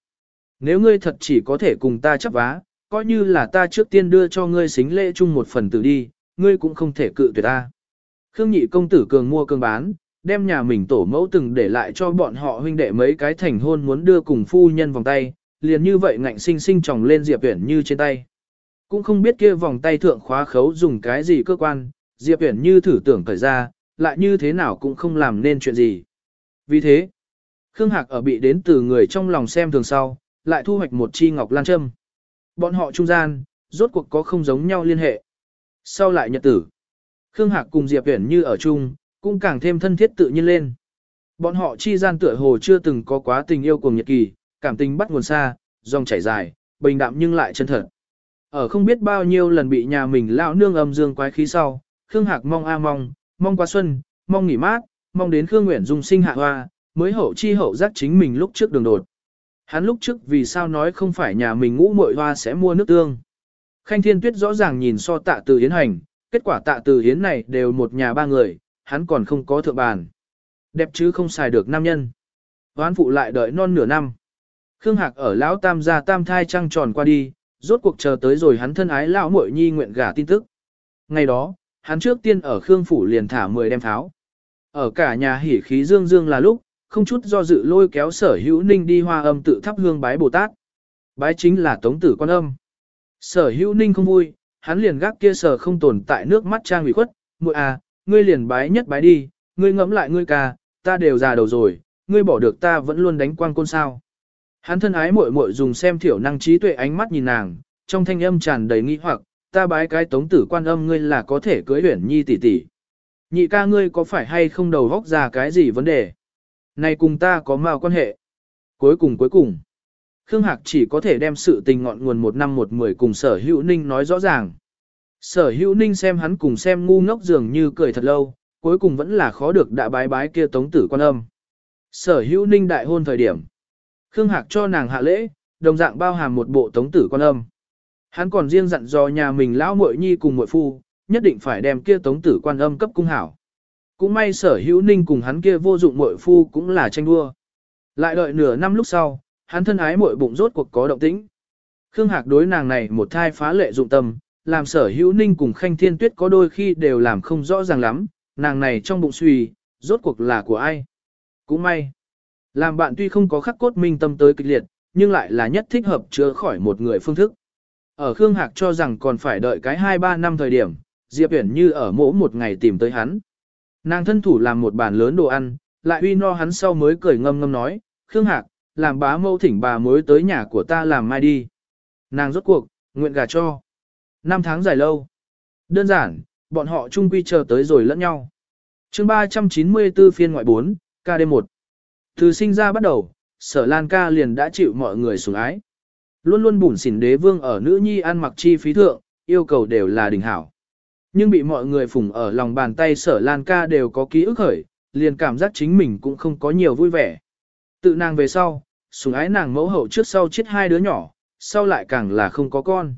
Nếu ngươi thật chỉ có thể cùng ta chấp vá, coi như là ta trước tiên đưa cho ngươi xính lễ chung một phần tử đi, ngươi cũng không thể cự tuyệt ta. Khương nhị công tử cường mua cường bán, đem nhà mình tổ mẫu từng để lại cho bọn họ huynh đệ mấy cái thành hôn muốn đưa cùng phu nhân vòng tay, liền như vậy ngạnh sinh sinh tròng lên Diệp Uyển như trên tay. Cũng không biết kia vòng tay thượng khóa khấu dùng cái gì cơ quan, Diệp Uyển như thử tưởng cởi ra, lại như thế nào cũng không làm nên chuyện gì. Vì thế, Khương Hạc ở bị đến từ người trong lòng xem thường sau, lại thu hoạch một chi ngọc lan châm. Bọn họ trung gian, rốt cuộc có không giống nhau liên hệ. Sau lại nhật tử, Khương Hạc cùng Diệp Uyển như ở chung, cũng càng thêm thân thiết tự nhiên lên. Bọn họ chi gian tựa hồ chưa từng có quá tình yêu cùng nhật kỳ, cảm tình bắt nguồn xa, dòng chảy dài, bình đạm nhưng lại chân thật. Ở không biết bao nhiêu lần bị nhà mình lão nương âm dương quái khí sau, Khương Hạc mong a mong, mong qua xuân, mong nghỉ mát, mong đến Khương Nguyễn Dung sinh hạ hoa, mới hậu chi hậu giác chính mình lúc trước đường đột. Hắn lúc trước vì sao nói không phải nhà mình ngũ muội hoa sẽ mua nước tương. Khanh Thiên Tuyết rõ ràng nhìn so tạ từ hiến hành, kết quả tạ từ hiến này đều một nhà ba người, hắn còn không có thượng bàn. Đẹp chứ không xài được nam nhân. Hoán phụ lại đợi non nửa năm. Khương Hạc ở lão tam gia tam thai trăng tròn qua đi, rốt cuộc chờ tới rồi hắn thân ái lão muội nhi nguyện gả tin tức. Ngày đó, hắn trước tiên ở Khương phủ liền thả 10 đem pháo. Ở cả nhà hỉ khí dương dương là lúc, không chút do dự lôi kéo sở hữu ninh đi hoa âm tự thắp hương bái Bồ Tát. Bái chính là tống tử quan âm. Sở hữu ninh không vui, hắn liền gác kia sở không tồn tại nước mắt trang ủy khuất, muội à, ngươi liền bái nhất bái đi, ngươi ngẫm lại ngươi ca, ta đều già đầu rồi, ngươi bỏ được ta vẫn luôn đánh quang côn sao. Hắn thân ái muội muội dùng xem thiểu năng trí tuệ ánh mắt nhìn nàng, trong thanh âm tràn đầy nghi hoặc, ta bái cái tống tử quan âm ngươi là có thể cưới huyển nhi tỷ tỷ. Nhị ca ngươi có phải hay không đầu góc ra cái gì vấn đề? Này cùng ta có mao quan hệ. Cuối cùng cuối cùng, Khương Hạc chỉ có thể đem sự tình ngọn nguồn một năm một mười cùng sở hữu ninh nói rõ ràng. Sở hữu ninh xem hắn cùng xem ngu ngốc dường như cười thật lâu, cuối cùng vẫn là khó được đã bái bái kia tống tử quan âm. Sở hữu ninh đại hôn thời điểm. Khương Hạc cho nàng hạ lễ, đồng dạng bao hàm một bộ tống tử quan âm. Hắn còn riêng dặn dò nhà mình lão muội nhi cùng muội phu, nhất định phải đem kia tống tử quan âm cấp cung hảo. Cũng may sở hữu ninh cùng hắn kia vô dụng muội phu cũng là tranh đua. Lại đợi nửa năm lúc sau, hắn thân ái muội bụng rốt cuộc có động tĩnh. Khương Hạc đối nàng này một thai phá lệ dụng tâm, làm sở hữu ninh cùng khanh thiên tuyết có đôi khi đều làm không rõ ràng lắm, nàng này trong bụng suy, rốt cuộc là của ai. Cũng may. Làm bạn tuy không có khắc cốt minh tâm tới kịch liệt, nhưng lại là nhất thích hợp chữa khỏi một người phương thức. Ở Khương Hạc cho rằng còn phải đợi cái 2-3 năm thời điểm, Diệp Uyển như ở mỗ một ngày tìm tới hắn. Nàng thân thủ làm một bàn lớn đồ ăn, lại uy no hắn sau mới cười ngâm ngâm nói, Khương Hạc, làm bá mâu thỉnh bà mới tới nhà của ta làm mai đi. Nàng rốt cuộc, nguyện gà cho. Năm tháng dài lâu. Đơn giản, bọn họ chung quy chờ tới rồi lẫn nhau. chương 394 phiên ngoại 4, KD1. Từ sinh ra bắt đầu, sở Lan ca liền đã chịu mọi người sủng ái. Luôn luôn bủn xỉn đế vương ở nữ nhi ăn mặc chi phí thượng, yêu cầu đều là đỉnh hảo. Nhưng bị mọi người phủng ở lòng bàn tay sở Lan ca đều có ký ức khởi, liền cảm giác chính mình cũng không có nhiều vui vẻ. Tự nàng về sau, sủng ái nàng mẫu hậu trước sau chết hai đứa nhỏ, sau lại càng là không có con.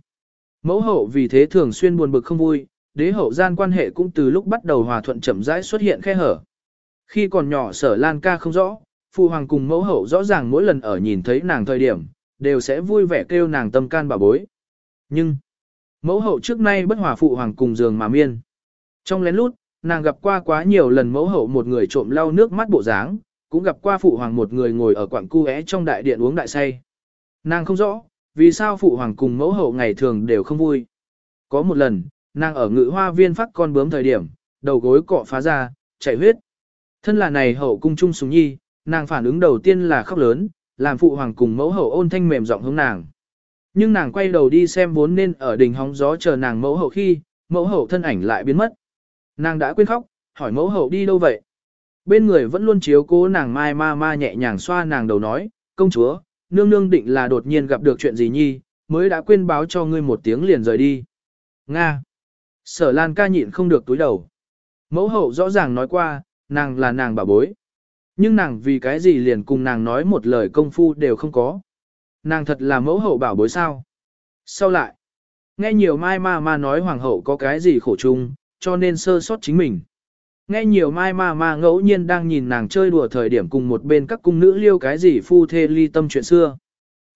Mẫu hậu vì thế thường xuyên buồn bực không vui, đế hậu gian quan hệ cũng từ lúc bắt đầu hòa thuận chậm rãi xuất hiện khe hở. Khi còn nhỏ sở Lan ca không rõ, phụ hoàng cùng mẫu hậu rõ ràng mỗi lần ở nhìn thấy nàng thời điểm, đều sẽ vui vẻ kêu nàng tâm can bà bối. Nhưng, mẫu hậu trước nay bất hòa phụ hoàng cùng giường mà miên. Trong lén lút, nàng gặp qua quá nhiều lần mẫu hậu một người trộm lau nước mắt bộ dáng, cũng gặp qua phụ hoàng một người ngồi ở quảng cu é trong đại điện uống đại say. Nàng không rõ, vì sao phụ hoàng cùng mẫu hậu ngày thường đều không vui. Có một lần, nàng ở ngự hoa viên phát con bướm thời điểm, đầu gối cọ phá ra, chảy huyết. Thân là này hậu cung trung súng nhi, nàng phản ứng đầu tiên là khóc lớn, làm phụ hoàng cùng mẫu hậu ôn thanh mềm giọng hướng nàng. Nhưng nàng quay đầu đi xem vốn nên ở đỉnh hóng gió chờ nàng mẫu hậu khi, mẫu hậu thân ảnh lại biến mất. Nàng đã quên khóc, hỏi mẫu hậu đi đâu vậy? Bên người vẫn luôn chiếu cố nàng mai ma ma nhẹ nhàng xoa nàng đầu nói, công chúa, nương nương định là đột nhiên gặp được chuyện gì nhi, mới đã quên báo cho ngươi một tiếng liền rời đi. Nga. Sở Lan ca nhịn không được túi đầu. Mẫu hậu rõ ràng nói qua, nàng là nàng bà bối. Nhưng nàng vì cái gì liền cùng nàng nói một lời công phu đều không có. Nàng thật là mẫu hậu bảo bối sao. Sau lại, nghe nhiều mai ma ma nói hoàng hậu có cái gì khổ chung, cho nên sơ sót chính mình. Nghe nhiều mai ma ma ngẫu nhiên đang nhìn nàng chơi đùa thời điểm cùng một bên các cung nữ liêu cái gì phu thê ly tâm chuyện xưa.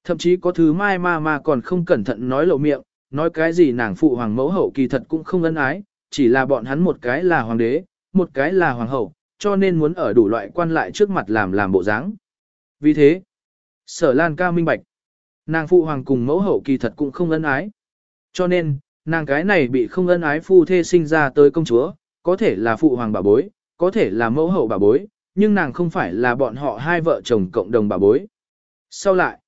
Thậm chí có thứ mai ma ma còn không cẩn thận nói lộ miệng, nói cái gì nàng phụ hoàng mẫu hậu kỳ thật cũng không ân ái, chỉ là bọn hắn một cái là hoàng đế, một cái là hoàng hậu, cho nên muốn ở đủ loại quan lại trước mặt làm làm bộ dáng. Vì thế, sở lan ca minh bạch, nàng phụ hoàng cùng mẫu hậu kỳ thật cũng không ân ái. Cho nên, nàng cái này bị không ân ái phu thê sinh ra tới công chúa, có thể là phụ hoàng bà bối, có thể là mẫu hậu bà bối, nhưng nàng không phải là bọn họ hai vợ chồng cộng đồng bà bối. Sau lại,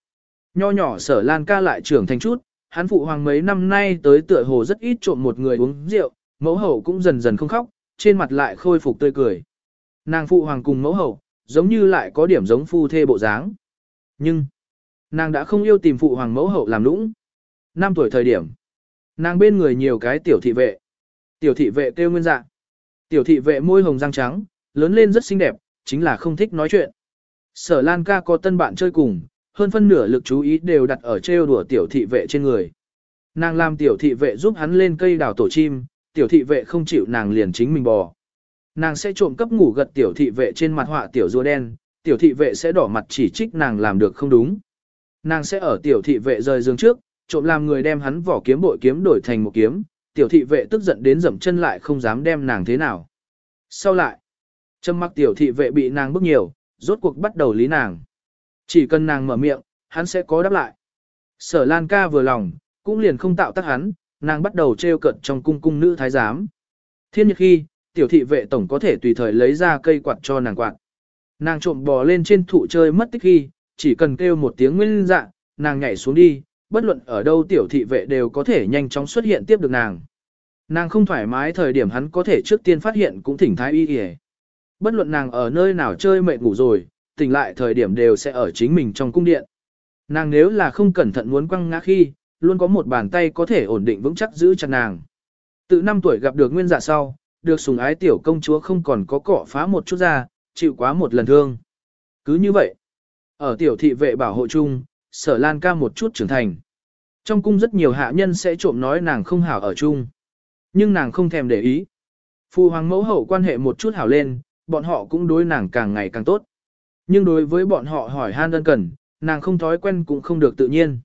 nho nhỏ sở lan ca lại trưởng thành chút, hắn phụ hoàng mấy năm nay tới tựa hồ rất ít trộm một người uống rượu, mẫu hậu cũng dần dần không khóc, trên mặt lại khôi phục tươi cười. Nàng phụ hoàng cùng mẫu hậu, giống như lại có điểm giống phu thê bộ dáng. Nhưng, nàng đã không yêu tìm phụ hoàng mẫu hậu làm lũng. Năm tuổi thời điểm, nàng bên người nhiều cái tiểu thị vệ. Tiểu thị vệ kêu nguyên dạng. Tiểu thị vệ môi hồng răng trắng, lớn lên rất xinh đẹp, chính là không thích nói chuyện. Sở Lan ca có tân bạn chơi cùng, hơn phân nửa lực chú ý đều đặt ở trêu đùa tiểu thị vệ trên người. Nàng làm tiểu thị vệ giúp hắn lên cây đào tổ chim, tiểu thị vệ không chịu nàng liền chính mình bò. Nàng sẽ trộm cấp ngủ gật tiểu thị vệ trên mặt họa tiểu rùa đen, tiểu thị vệ sẽ đỏ mặt chỉ trích nàng làm được không đúng. Nàng sẽ ở tiểu thị vệ rời giường trước, trộm làm người đem hắn vỏ kiếm bội kiếm đổi thành một kiếm, tiểu thị vệ tức giận đến dậm chân lại không dám đem nàng thế nào. Sau lại, châm mặc tiểu thị vệ bị nàng bức nhiều, rốt cuộc bắt đầu lý nàng. Chỉ cần nàng mở miệng, hắn sẽ có đáp lại. Sở Lan ca vừa lòng, cũng liền không tạo tác hắn, nàng bắt đầu trêu cận trong cung cung nữ thái giám. Thiên nhật khi, tiểu thị vệ tổng có thể tùy thời lấy ra cây quạt cho nàng quạt. Nàng trộm bò lên trên thụ chơi mất tích khi, chỉ cần kêu một tiếng nguyên dạ, nàng nhảy xuống đi, bất luận ở đâu tiểu thị vệ đều có thể nhanh chóng xuất hiện tiếp được nàng. Nàng không thoải mái thời điểm hắn có thể trước tiên phát hiện cũng thỉnh thái y kìa. Bất luận nàng ở nơi nào chơi mệt ngủ rồi, tỉnh lại thời điểm đều sẽ ở chính mình trong cung điện. Nàng nếu là không cẩn thận muốn quăng ngã khi, luôn có một bàn tay có thể ổn định vững chắc giữ chặt nàng. Từ năm tuổi gặp được nguyên dạ sau, được sùng ái tiểu công chúa không còn có cỏ phá một chút ra, chịu quá một lần thương. Cứ như vậy, ở tiểu thị vệ bảo hộ chung, sở lan ca một chút trưởng thành. Trong cung rất nhiều hạ nhân sẽ trộm nói nàng không hảo ở chung. Nhưng nàng không thèm để ý. Phu hoàng mẫu hậu quan hệ một chút hảo lên, bọn họ cũng đối nàng càng ngày càng tốt. Nhưng đối với bọn họ hỏi han đơn cần, nàng không thói quen cũng không được tự nhiên.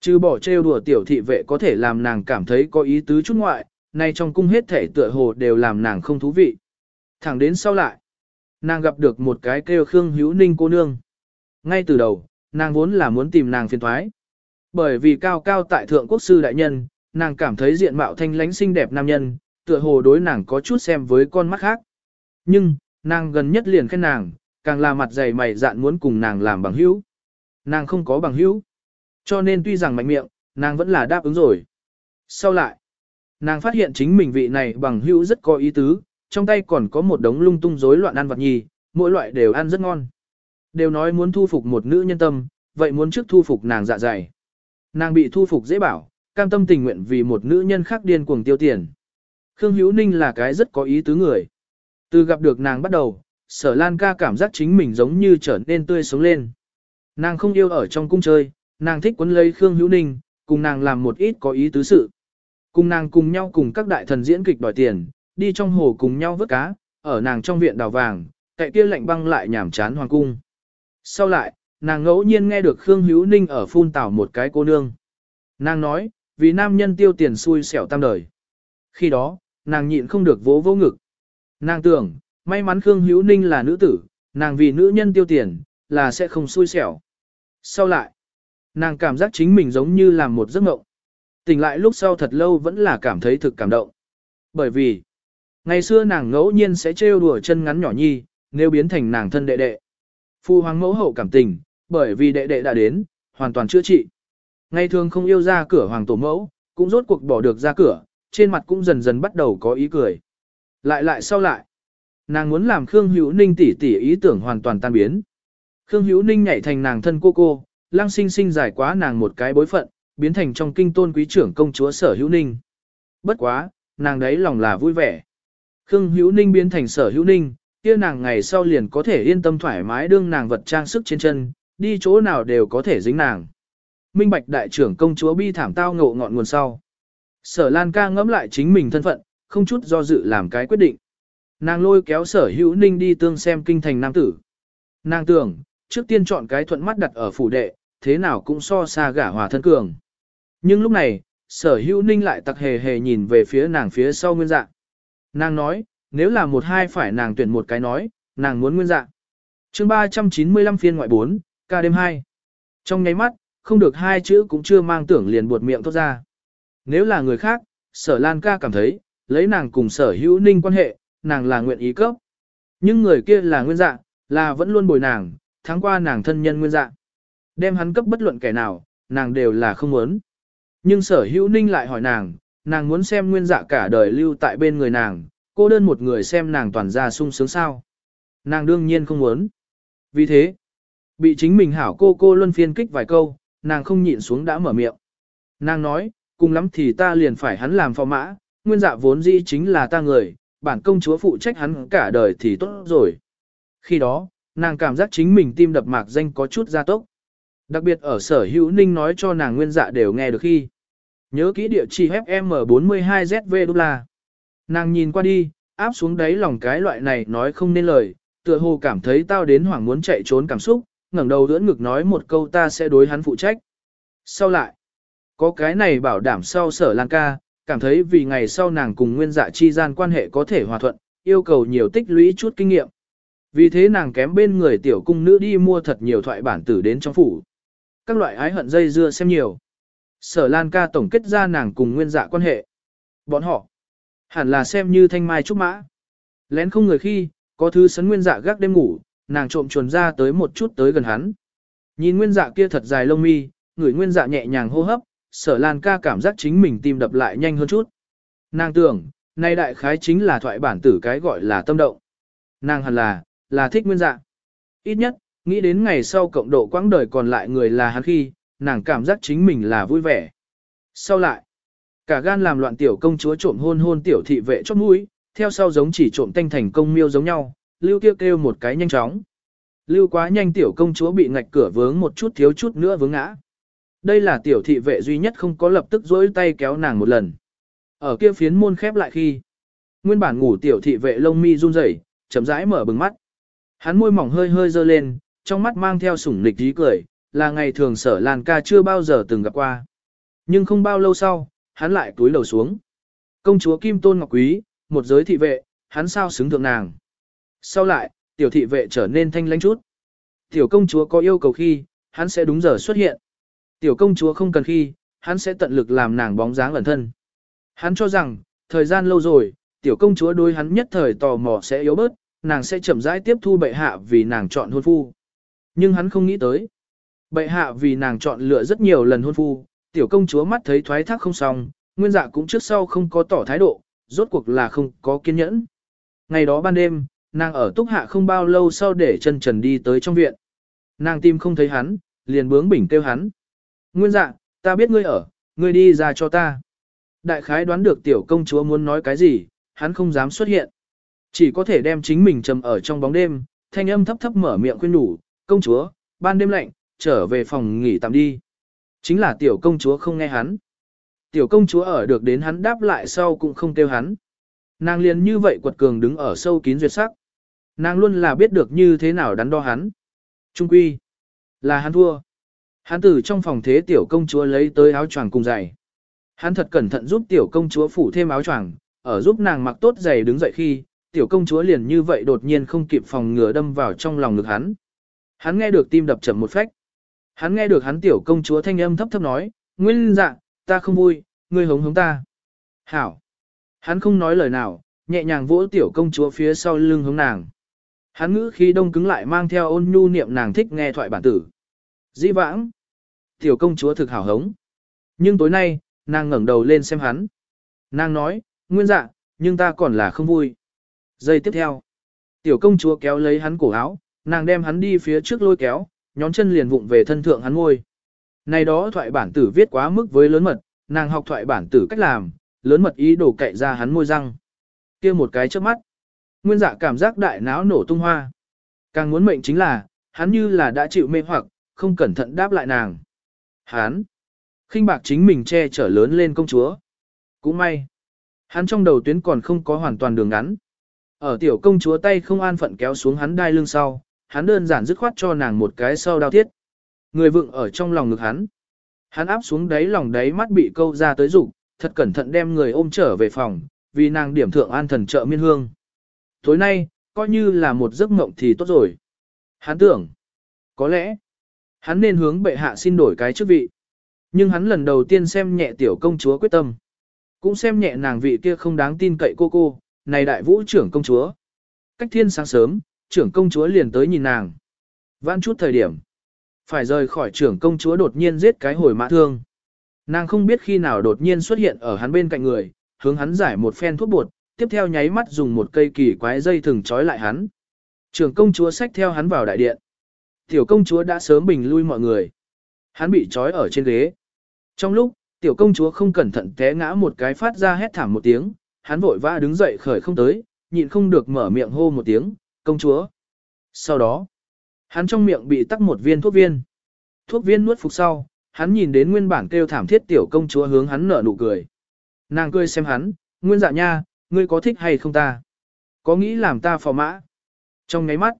Trừ bỏ trêu đùa tiểu thị vệ có thể làm nàng cảm thấy có ý tứ chút ngoại, nay trong cung hết thể tựa hồ đều làm nàng không thú vị. Thẳng đến sau lại, nàng gặp được một cái kêu Khương Hữu Ninh cô nương. Ngay từ đầu, nàng vốn là muốn tìm nàng phiền thoái. Bởi vì cao cao tại thượng quốc sư đại nhân, nàng cảm thấy diện mạo thanh lánh xinh đẹp nam nhân, tựa hồ đối nàng có chút xem với con mắt khác. Nhưng, nàng gần nhất liền khen nàng, càng là mặt dày mày dạn muốn cùng nàng làm bằng hữu. Nàng không có bằng hữu. Cho nên tuy rằng mạnh miệng, nàng vẫn là đáp ứng rồi. Sau lại, nàng phát hiện chính mình vị này bằng hữu rất có ý tứ, trong tay còn có một đống lung tung rối loạn ăn vật nhì, mỗi loại đều ăn rất ngon. Đều nói muốn thu phục một nữ nhân tâm, vậy muốn trước thu phục nàng dạ dày. Nàng bị thu phục dễ bảo, cam tâm tình nguyện vì một nữ nhân khác điên cuồng tiêu tiền. Khương Hữu Ninh là cái rất có ý tứ người. Từ gặp được nàng bắt đầu, sở lan ca cảm giác chính mình giống như trở nên tươi sống lên. Nàng không yêu ở trong cung chơi, nàng thích quấn lấy Khương Hữu Ninh, cùng nàng làm một ít có ý tứ sự. Cùng nàng cùng nhau cùng các đại thần diễn kịch đòi tiền, đi trong hồ cùng nhau vớt cá, ở nàng trong viện đào vàng, tại kia lạnh băng lại nhảm chán hoàng cung. Sau lại, nàng ngẫu nhiên nghe được Khương Hữu Ninh ở phun tảo một cái cô nương. Nàng nói, vì nam nhân tiêu tiền xui xẻo tam đời. Khi đó, nàng nhịn không được vỗ vô ngực. Nàng tưởng, may mắn Khương Hữu Ninh là nữ tử, nàng vì nữ nhân tiêu tiền, là sẽ không xui xẻo. Sau lại, nàng cảm giác chính mình giống như là một giấc mộng. Tỉnh lại lúc sau thật lâu vẫn là cảm thấy thực cảm động. Bởi vì, ngày xưa nàng ngẫu nhiên sẽ trêu đùa chân ngắn nhỏ nhi, nếu biến thành nàng thân đệ đệ. Phu hoàng mẫu hậu cảm tình, bởi vì đệ đệ đã đến, hoàn toàn chữa trị. Ngày thường không yêu ra cửa hoàng tổ mẫu, cũng rốt cuộc bỏ được ra cửa, trên mặt cũng dần dần bắt đầu có ý cười. Lại lại sau lại, nàng muốn làm Khương Hữu Ninh tỷ tỷ ý tưởng hoàn toàn tan biến. Khương Hữu Ninh nhảy thành nàng thân cô cô, lăng sinh sinh giải quá nàng một cái bối phận, biến thành trong kinh tôn quý trưởng công chúa sở Hữu Ninh. Bất quá, nàng đấy lòng là vui vẻ. Khương Hữu Ninh biến thành sở Hữu Ninh, kia nàng ngày sau liền có thể yên tâm thoải mái đương nàng vật trang sức trên chân, đi chỗ nào đều có thể dính nàng. Minh Bạch đại trưởng công chúa bi thảm tao ngộ ngọn nguồn sau. Sở Lan ca ngẫm lại chính mình thân phận, không chút do dự làm cái quyết định. Nàng lôi kéo sở hữu ninh đi tương xem kinh thành nam tử. Nàng tưởng, trước tiên chọn cái thuận mắt đặt ở phủ đệ, thế nào cũng so xa gả hòa thân cường. Nhưng lúc này, sở hữu ninh lại tặc hề hề nhìn về phía nàng phía sau nguyên dạng. Nàng nói, nếu là một hai phải nàng tuyển một cái nói, nàng muốn nguyên dạng. chương 395 phiên ngoại 4, ca đêm 2. Trong nháy mắt, không được hai chữ cũng chưa mang tưởng liền buột miệng thốt ra. Nếu là người khác, sở Lan ca cảm thấy, lấy nàng cùng sở hữu ninh quan hệ, nàng là nguyện ý cấp. Nhưng người kia là nguyên dạng, là vẫn luôn bồi nàng, tháng qua nàng thân nhân nguyên dạng. Đem hắn cấp bất luận kẻ nào, nàng đều là không muốn. Nhưng sở hữu ninh lại hỏi nàng, nàng muốn xem nguyên dạ cả đời lưu tại bên người nàng, cô đơn một người xem nàng toàn ra sung sướng sao. Nàng đương nhiên không muốn. Vì thế, bị chính mình hảo cô cô luân phiên kích vài câu, nàng không nhịn xuống đã mở miệng. Nàng nói, cùng lắm thì ta liền phải hắn làm phò mã, nguyên dạ vốn dĩ chính là ta người, bản công chúa phụ trách hắn cả đời thì tốt rồi. Khi đó, nàng cảm giác chính mình tim đập mạc danh có chút gia tốc. Đặc biệt ở sở hữu ninh nói cho nàng nguyên dạ đều nghe được khi. Nhớ kỹ địa chỉ FM42ZV đô la. Nàng nhìn qua đi, áp xuống đáy lòng cái loại này nói không nên lời, tựa hồ cảm thấy tao đến hoảng muốn chạy trốn cảm xúc, ngẩng đầu đỡ ngực nói một câu ta sẽ đối hắn phụ trách. Sau lại, có cái này bảo đảm sau sở Lan ca, cảm thấy vì ngày sau nàng cùng nguyên dạ chi gian quan hệ có thể hòa thuận, yêu cầu nhiều tích lũy chút kinh nghiệm. Vì thế nàng kém bên người tiểu cung nữ đi mua thật nhiều thoại bản tử đến trong phủ. Các loại ái hận dây dưa xem nhiều. Sở Lan ca tổng kết ra nàng cùng nguyên dạ quan hệ. Bọn họ, hẳn là xem như thanh mai trúc mã. Lén không người khi, có thứ sấn nguyên dạ gác đêm ngủ, nàng trộm chuồn ra tới một chút tới gần hắn. Nhìn nguyên dạ kia thật dài lông mi, người nguyên dạ nhẹ nhàng hô hấp, sở lan ca cảm giác chính mình tim đập lại nhanh hơn chút. Nàng tưởng, nay đại khái chính là thoại bản tử cái gọi là tâm động. Nàng hẳn là, là thích nguyên dạ. Ít nhất, nghĩ đến ngày sau cộng độ quãng đời còn lại người là hắn khi, nàng cảm giác chính mình là vui vẻ. Sau lại, cả gan làm loạn tiểu công chúa trộm hôn hôn tiểu thị vệ chót mũi, theo sau giống chỉ trộm tanh thành công miêu giống nhau, lưu kêu kêu một cái nhanh chóng. Lưu quá nhanh tiểu công chúa bị ngạch cửa vướng một chút thiếu chút nữa vướng ngã. Đây là tiểu thị vệ duy nhất không có lập tức dối tay kéo nàng một lần. Ở kia phiến môn khép lại khi, nguyên bản ngủ tiểu thị vệ lông mi run rẩy, chậm rãi mở bừng mắt. Hắn môi mỏng hơi hơi dơ lên, trong mắt mang theo sủng nịch tí cười, là ngày thường sở Lan ca chưa bao giờ từng gặp qua. Nhưng không bao lâu sau, hắn lại túi lầu xuống. Công chúa Kim Tôn Ngọc Quý, một giới thị vệ, hắn sao xứng thượng nàng. Sau lại, tiểu thị vệ trở nên thanh lãnh chút. Tiểu công chúa có yêu cầu khi, hắn sẽ đúng giờ xuất hiện. Tiểu công chúa không cần khi, hắn sẽ tận lực làm nàng bóng dáng ẩn thân. Hắn cho rằng, thời gian lâu rồi, tiểu công chúa đối hắn nhất thời tò mò sẽ yếu bớt, nàng sẽ chậm rãi tiếp thu bệ hạ vì nàng chọn hôn phu. Nhưng hắn không nghĩ tới. Bệ hạ vì nàng chọn lựa rất nhiều lần hôn phu, tiểu công chúa mắt thấy thoái thác không xong, nguyên dạ cũng trước sau không có tỏ thái độ, rốt cuộc là không có kiên nhẫn. Ngày đó ban đêm, nàng ở túc hạ không bao lâu sau để chân trần đi tới trong viện. Nàng tim không thấy hắn, liền bướng bỉnh kêu hắn. Nguyên dạ, ta biết ngươi ở, ngươi đi ra cho ta. Đại khái đoán được tiểu công chúa muốn nói cái gì, hắn không dám xuất hiện. Chỉ có thể đem chính mình trầm ở trong bóng đêm, thanh âm thấp thấp mở miệng khuyên nhủ, công chúa, ban đêm lạnh, trở về phòng nghỉ tạm đi. Chính là tiểu công chúa không nghe hắn. Tiểu công chúa ở được đến hắn đáp lại sau cũng không kêu hắn. Nàng liền như vậy quật cường đứng ở sâu kín duyệt sắc. Nàng luôn là biết được như thế nào đắn đo hắn. Trung quy, là hắn thua. Hắn từ trong phòng thế tiểu công chúa lấy tới áo choàng cùng giày. Hắn thật cẩn thận giúp tiểu công chúa phủ thêm áo choàng, ở giúp nàng mặc tốt giày đứng dậy khi, tiểu công chúa liền như vậy đột nhiên không kịp phòng ngừa đâm vào trong lòng ngực hắn. Hắn nghe được tim đập chậm một phách. Hắn nghe được hắn tiểu công chúa thanh âm thấp thấp nói, nguyên dạ, ta không vui, ngươi hống hống ta. Hảo. Hắn không nói lời nào, nhẹ nhàng vỗ tiểu công chúa phía sau lưng hướng nàng. Hắn ngữ khi đông cứng lại mang theo ôn nhu niệm nàng thích nghe thoại bản tử. Dĩ vãng. Tiểu công chúa thực hảo hống. Nhưng tối nay, nàng ngẩng đầu lên xem hắn. Nàng nói, nguyên dạ, nhưng ta còn là không vui. Giây tiếp theo. Tiểu công chúa kéo lấy hắn cổ áo, nàng đem hắn đi phía trước lôi kéo, nhón chân liền vụng về thân thượng hắn ngôi. Này đó thoại bản tử viết quá mức với lớn mật, nàng học thoại bản tử cách làm, lớn mật ý đồ cậy ra hắn môi răng. kia một cái trước mắt. Nguyên dạ cảm giác đại náo nổ tung hoa. Càng muốn mệnh chính là, hắn như là đã chịu mê hoặc, không cẩn thận đáp lại nàng. Hắn, khinh bạc chính mình che chở lớn lên công chúa. Cũng may, hắn trong đầu tuyến còn không có hoàn toàn đường ngắn. Ở tiểu công chúa tay không an phận kéo xuống hắn đai lưng sau, hắn đơn giản dứt khoát cho nàng một cái sau đao thiết. Người vựng ở trong lòng ngực hắn. Hắn áp xuống đáy lòng đáy mắt bị câu ra tới rụng, thật cẩn thận đem người ôm trở về phòng, vì nàng điểm thượng an thần trợ miên hương. Tối nay, coi như là một giấc mộng thì tốt rồi. Hắn tưởng, có lẽ, hắn nên hướng bệ hạ xin đổi cái chức vị. Nhưng hắn lần đầu tiên xem nhẹ tiểu công chúa quyết tâm. Cũng xem nhẹ nàng vị kia không đáng tin cậy cô cô, này đại vũ trưởng công chúa. Cách thiên sáng sớm, trưởng công chúa liền tới nhìn nàng. Vãn chút thời điểm. Phải rời khỏi trưởng công chúa đột nhiên giết cái hồi mã thương. Nàng không biết khi nào đột nhiên xuất hiện ở hắn bên cạnh người, hướng hắn giải một phen thuốc bột, tiếp theo nháy mắt dùng một cây kỳ quái dây thừng trói lại hắn. Trưởng công chúa xách theo hắn vào đại điện. Tiểu công chúa đã sớm bình lui mọi người. Hắn bị trói ở trên ghế. Trong lúc, tiểu công chúa không cẩn thận té ngã một cái phát ra hét thảm một tiếng, hắn vội vã đứng dậy khởi không tới, nhịn không được mở miệng hô một tiếng, công chúa. Sau đó, hắn trong miệng bị tắc một viên thuốc viên. Thuốc viên nuốt phục sau, hắn nhìn đến nguyên bản kêu thảm thiết tiểu công chúa hướng hắn nở nụ cười. Nàng cười xem hắn, nguyên dạ nha, ngươi có thích hay không ta? Có nghĩ làm ta phò mã? Trong ngáy mắt,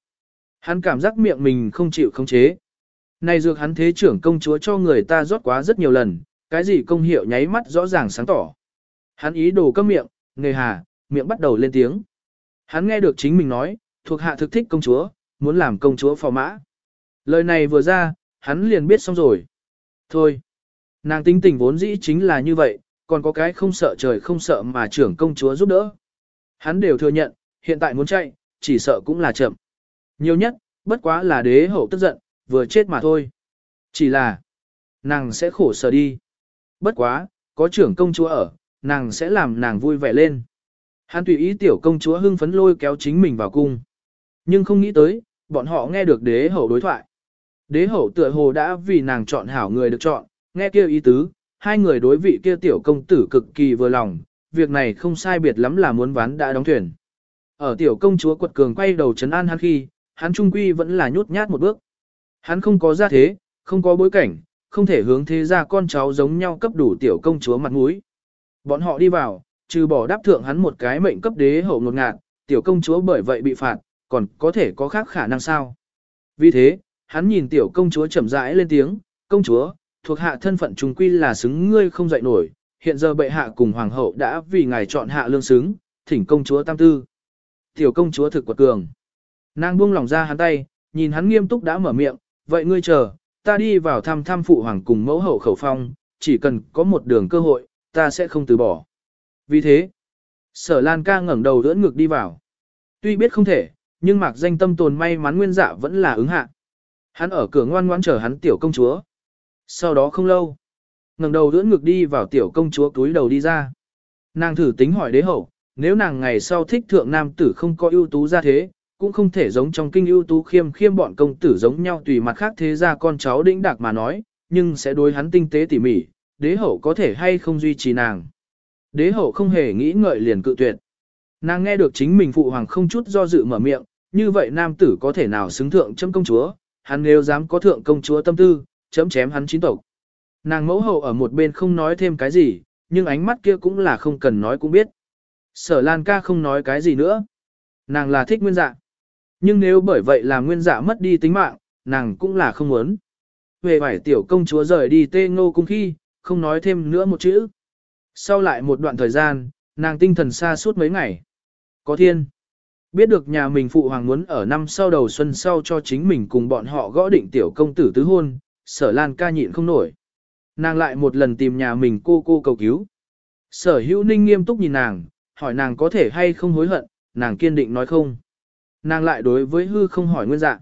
hắn cảm giác miệng mình không chịu khống chế. Này dược hắn thế trưởng công chúa cho người ta rót quá rất nhiều lần, cái gì công hiệu nháy mắt rõ ràng sáng tỏ. Hắn ý đồ cấm miệng, nghề hà, miệng bắt đầu lên tiếng. Hắn nghe được chính mình nói, thuộc hạ thực thích công chúa, muốn làm công chúa phò mã. Lời này vừa ra, hắn liền biết xong rồi. Thôi, nàng tính tình vốn dĩ chính là như vậy, còn có cái không sợ trời không sợ mà trưởng công chúa giúp đỡ. Hắn đều thừa nhận, hiện tại muốn chạy, chỉ sợ cũng là chậm. Nhiều nhất, bất quá là đế hậu tức giận, vừa chết mà thôi. Chỉ là, nàng sẽ khổ sở đi. Bất quá, có trưởng công chúa ở, nàng sẽ làm nàng vui vẻ lên. Hắn tùy ý tiểu công chúa hưng phấn lôi kéo chính mình vào cung. Nhưng không nghĩ tới, bọn họ nghe được đế hậu đối thoại. Đế hậu tựa hồ đã vì nàng chọn hảo người được chọn, nghe kia ý tứ, hai người đối vị kia tiểu công tử cực kỳ vừa lòng, việc này không sai biệt lắm là muốn ván đã đóng thuyền. Ở tiểu công chúa quật cường quay đầu chấn an hắn khi, hắn trung quy vẫn là nhút nhát một bước. Hắn không có gia thế, không có bối cảnh, không thể hướng thế ra con cháu giống nhau cấp đủ tiểu công chúa mặt mũi. Bọn họ đi vào, trừ bỏ đáp thượng hắn một cái mệnh cấp đế hậu ngột ngạt, tiểu công chúa bởi vậy bị phạt, còn có thể có khác khả năng sao. Vì thế, hắn nhìn tiểu công chúa chậm rãi lên tiếng, công chúa, thuộc hạ thân phận trùng quy là xứng ngươi không dậy nổi, hiện giờ bệ hạ cùng hoàng hậu đã vì ngài chọn hạ lương xứng, thỉnh công chúa tam tư. Tiểu công chúa thực quật cường. Nàng buông lòng ra hắn tay, nhìn hắn nghiêm túc đã mở miệng, vậy ngươi chờ, ta đi vào thăm thăm phụ hoàng cùng mẫu hậu khẩu phong, chỉ cần có một đường cơ hội, ta sẽ không từ bỏ. Vì thế, sở lan ca ngẩng đầu đỡ ngực đi vào. Tuy biết không thể, nhưng mạc danh tâm tồn may mắn nguyên dạ vẫn là ứng hạ. Hắn ở cửa ngoan ngoãn chờ hắn tiểu công chúa. Sau đó không lâu, ngẩng đầu đưỡn ngực đi vào tiểu công chúa túi đầu đi ra. Nàng thử tính hỏi đế hậu, nếu nàng ngày sau thích thượng nam tử không có ưu tú ra thế, cũng không thể giống trong kinh ưu tú khiêm khiêm bọn công tử giống nhau tùy mặt khác thế ra con cháu đĩnh đạc mà nói, nhưng sẽ đối hắn tinh tế tỉ mỉ, đế hậu có thể hay không duy trì nàng. Đế hậu không hề nghĩ ngợi liền cự tuyệt. Nàng nghe được chính mình phụ hoàng không chút do dự mở miệng, như vậy nam tử có thể nào xứng thượng chấm công chúa, hắn nếu dám có thượng công chúa tâm tư, chấm chém hắn chín tộc. Nàng mẫu hậu ở một bên không nói thêm cái gì, nhưng ánh mắt kia cũng là không cần nói cũng biết. Sở Lan ca không nói cái gì nữa. Nàng là thích nguyên dạ. Nhưng nếu bởi vậy là nguyên dạ mất đi tính mạng, nàng cũng là không muốn. Về vải tiểu công chúa rời đi tê ngô cung khi, không nói thêm nữa một chữ. Sau lại một đoạn thời gian, nàng tinh thần xa suốt mấy ngày. Có thiên. Biết được nhà mình phụ hoàng muốn ở năm sau đầu xuân sau cho chính mình cùng bọn họ gõ định tiểu công tử tứ hôn, sở lan ca nhịn không nổi. Nàng lại một lần tìm nhà mình cô cô cầu cứu. Sở hữu ninh nghiêm túc nhìn nàng, hỏi nàng có thể hay không hối hận, nàng kiên định nói không. Nàng lại đối với hư không hỏi nguyên dạng.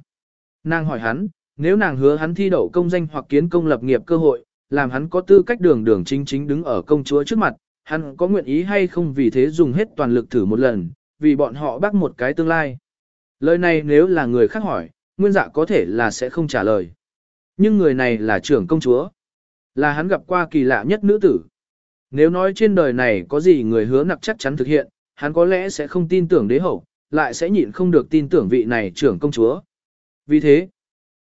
Nàng hỏi hắn, nếu nàng hứa hắn thi đậu công danh hoặc kiến công lập nghiệp cơ hội, làm hắn có tư cách đường đường chính chính đứng ở công chúa trước mặt, hắn có nguyện ý hay không vì thế dùng hết toàn lực thử một lần, vì bọn họ bắt một cái tương lai. Lời này nếu là người khác hỏi, nguyên dạ có thể là sẽ không trả lời. Nhưng người này là trưởng công chúa. Là hắn gặp qua kỳ lạ nhất nữ tử. Nếu nói trên đời này có gì người hứa nặc chắc chắn thực hiện, hắn có lẽ sẽ không tin tưởng đế hậu, lại sẽ nhịn không được tin tưởng vị này trưởng công chúa. Vì thế,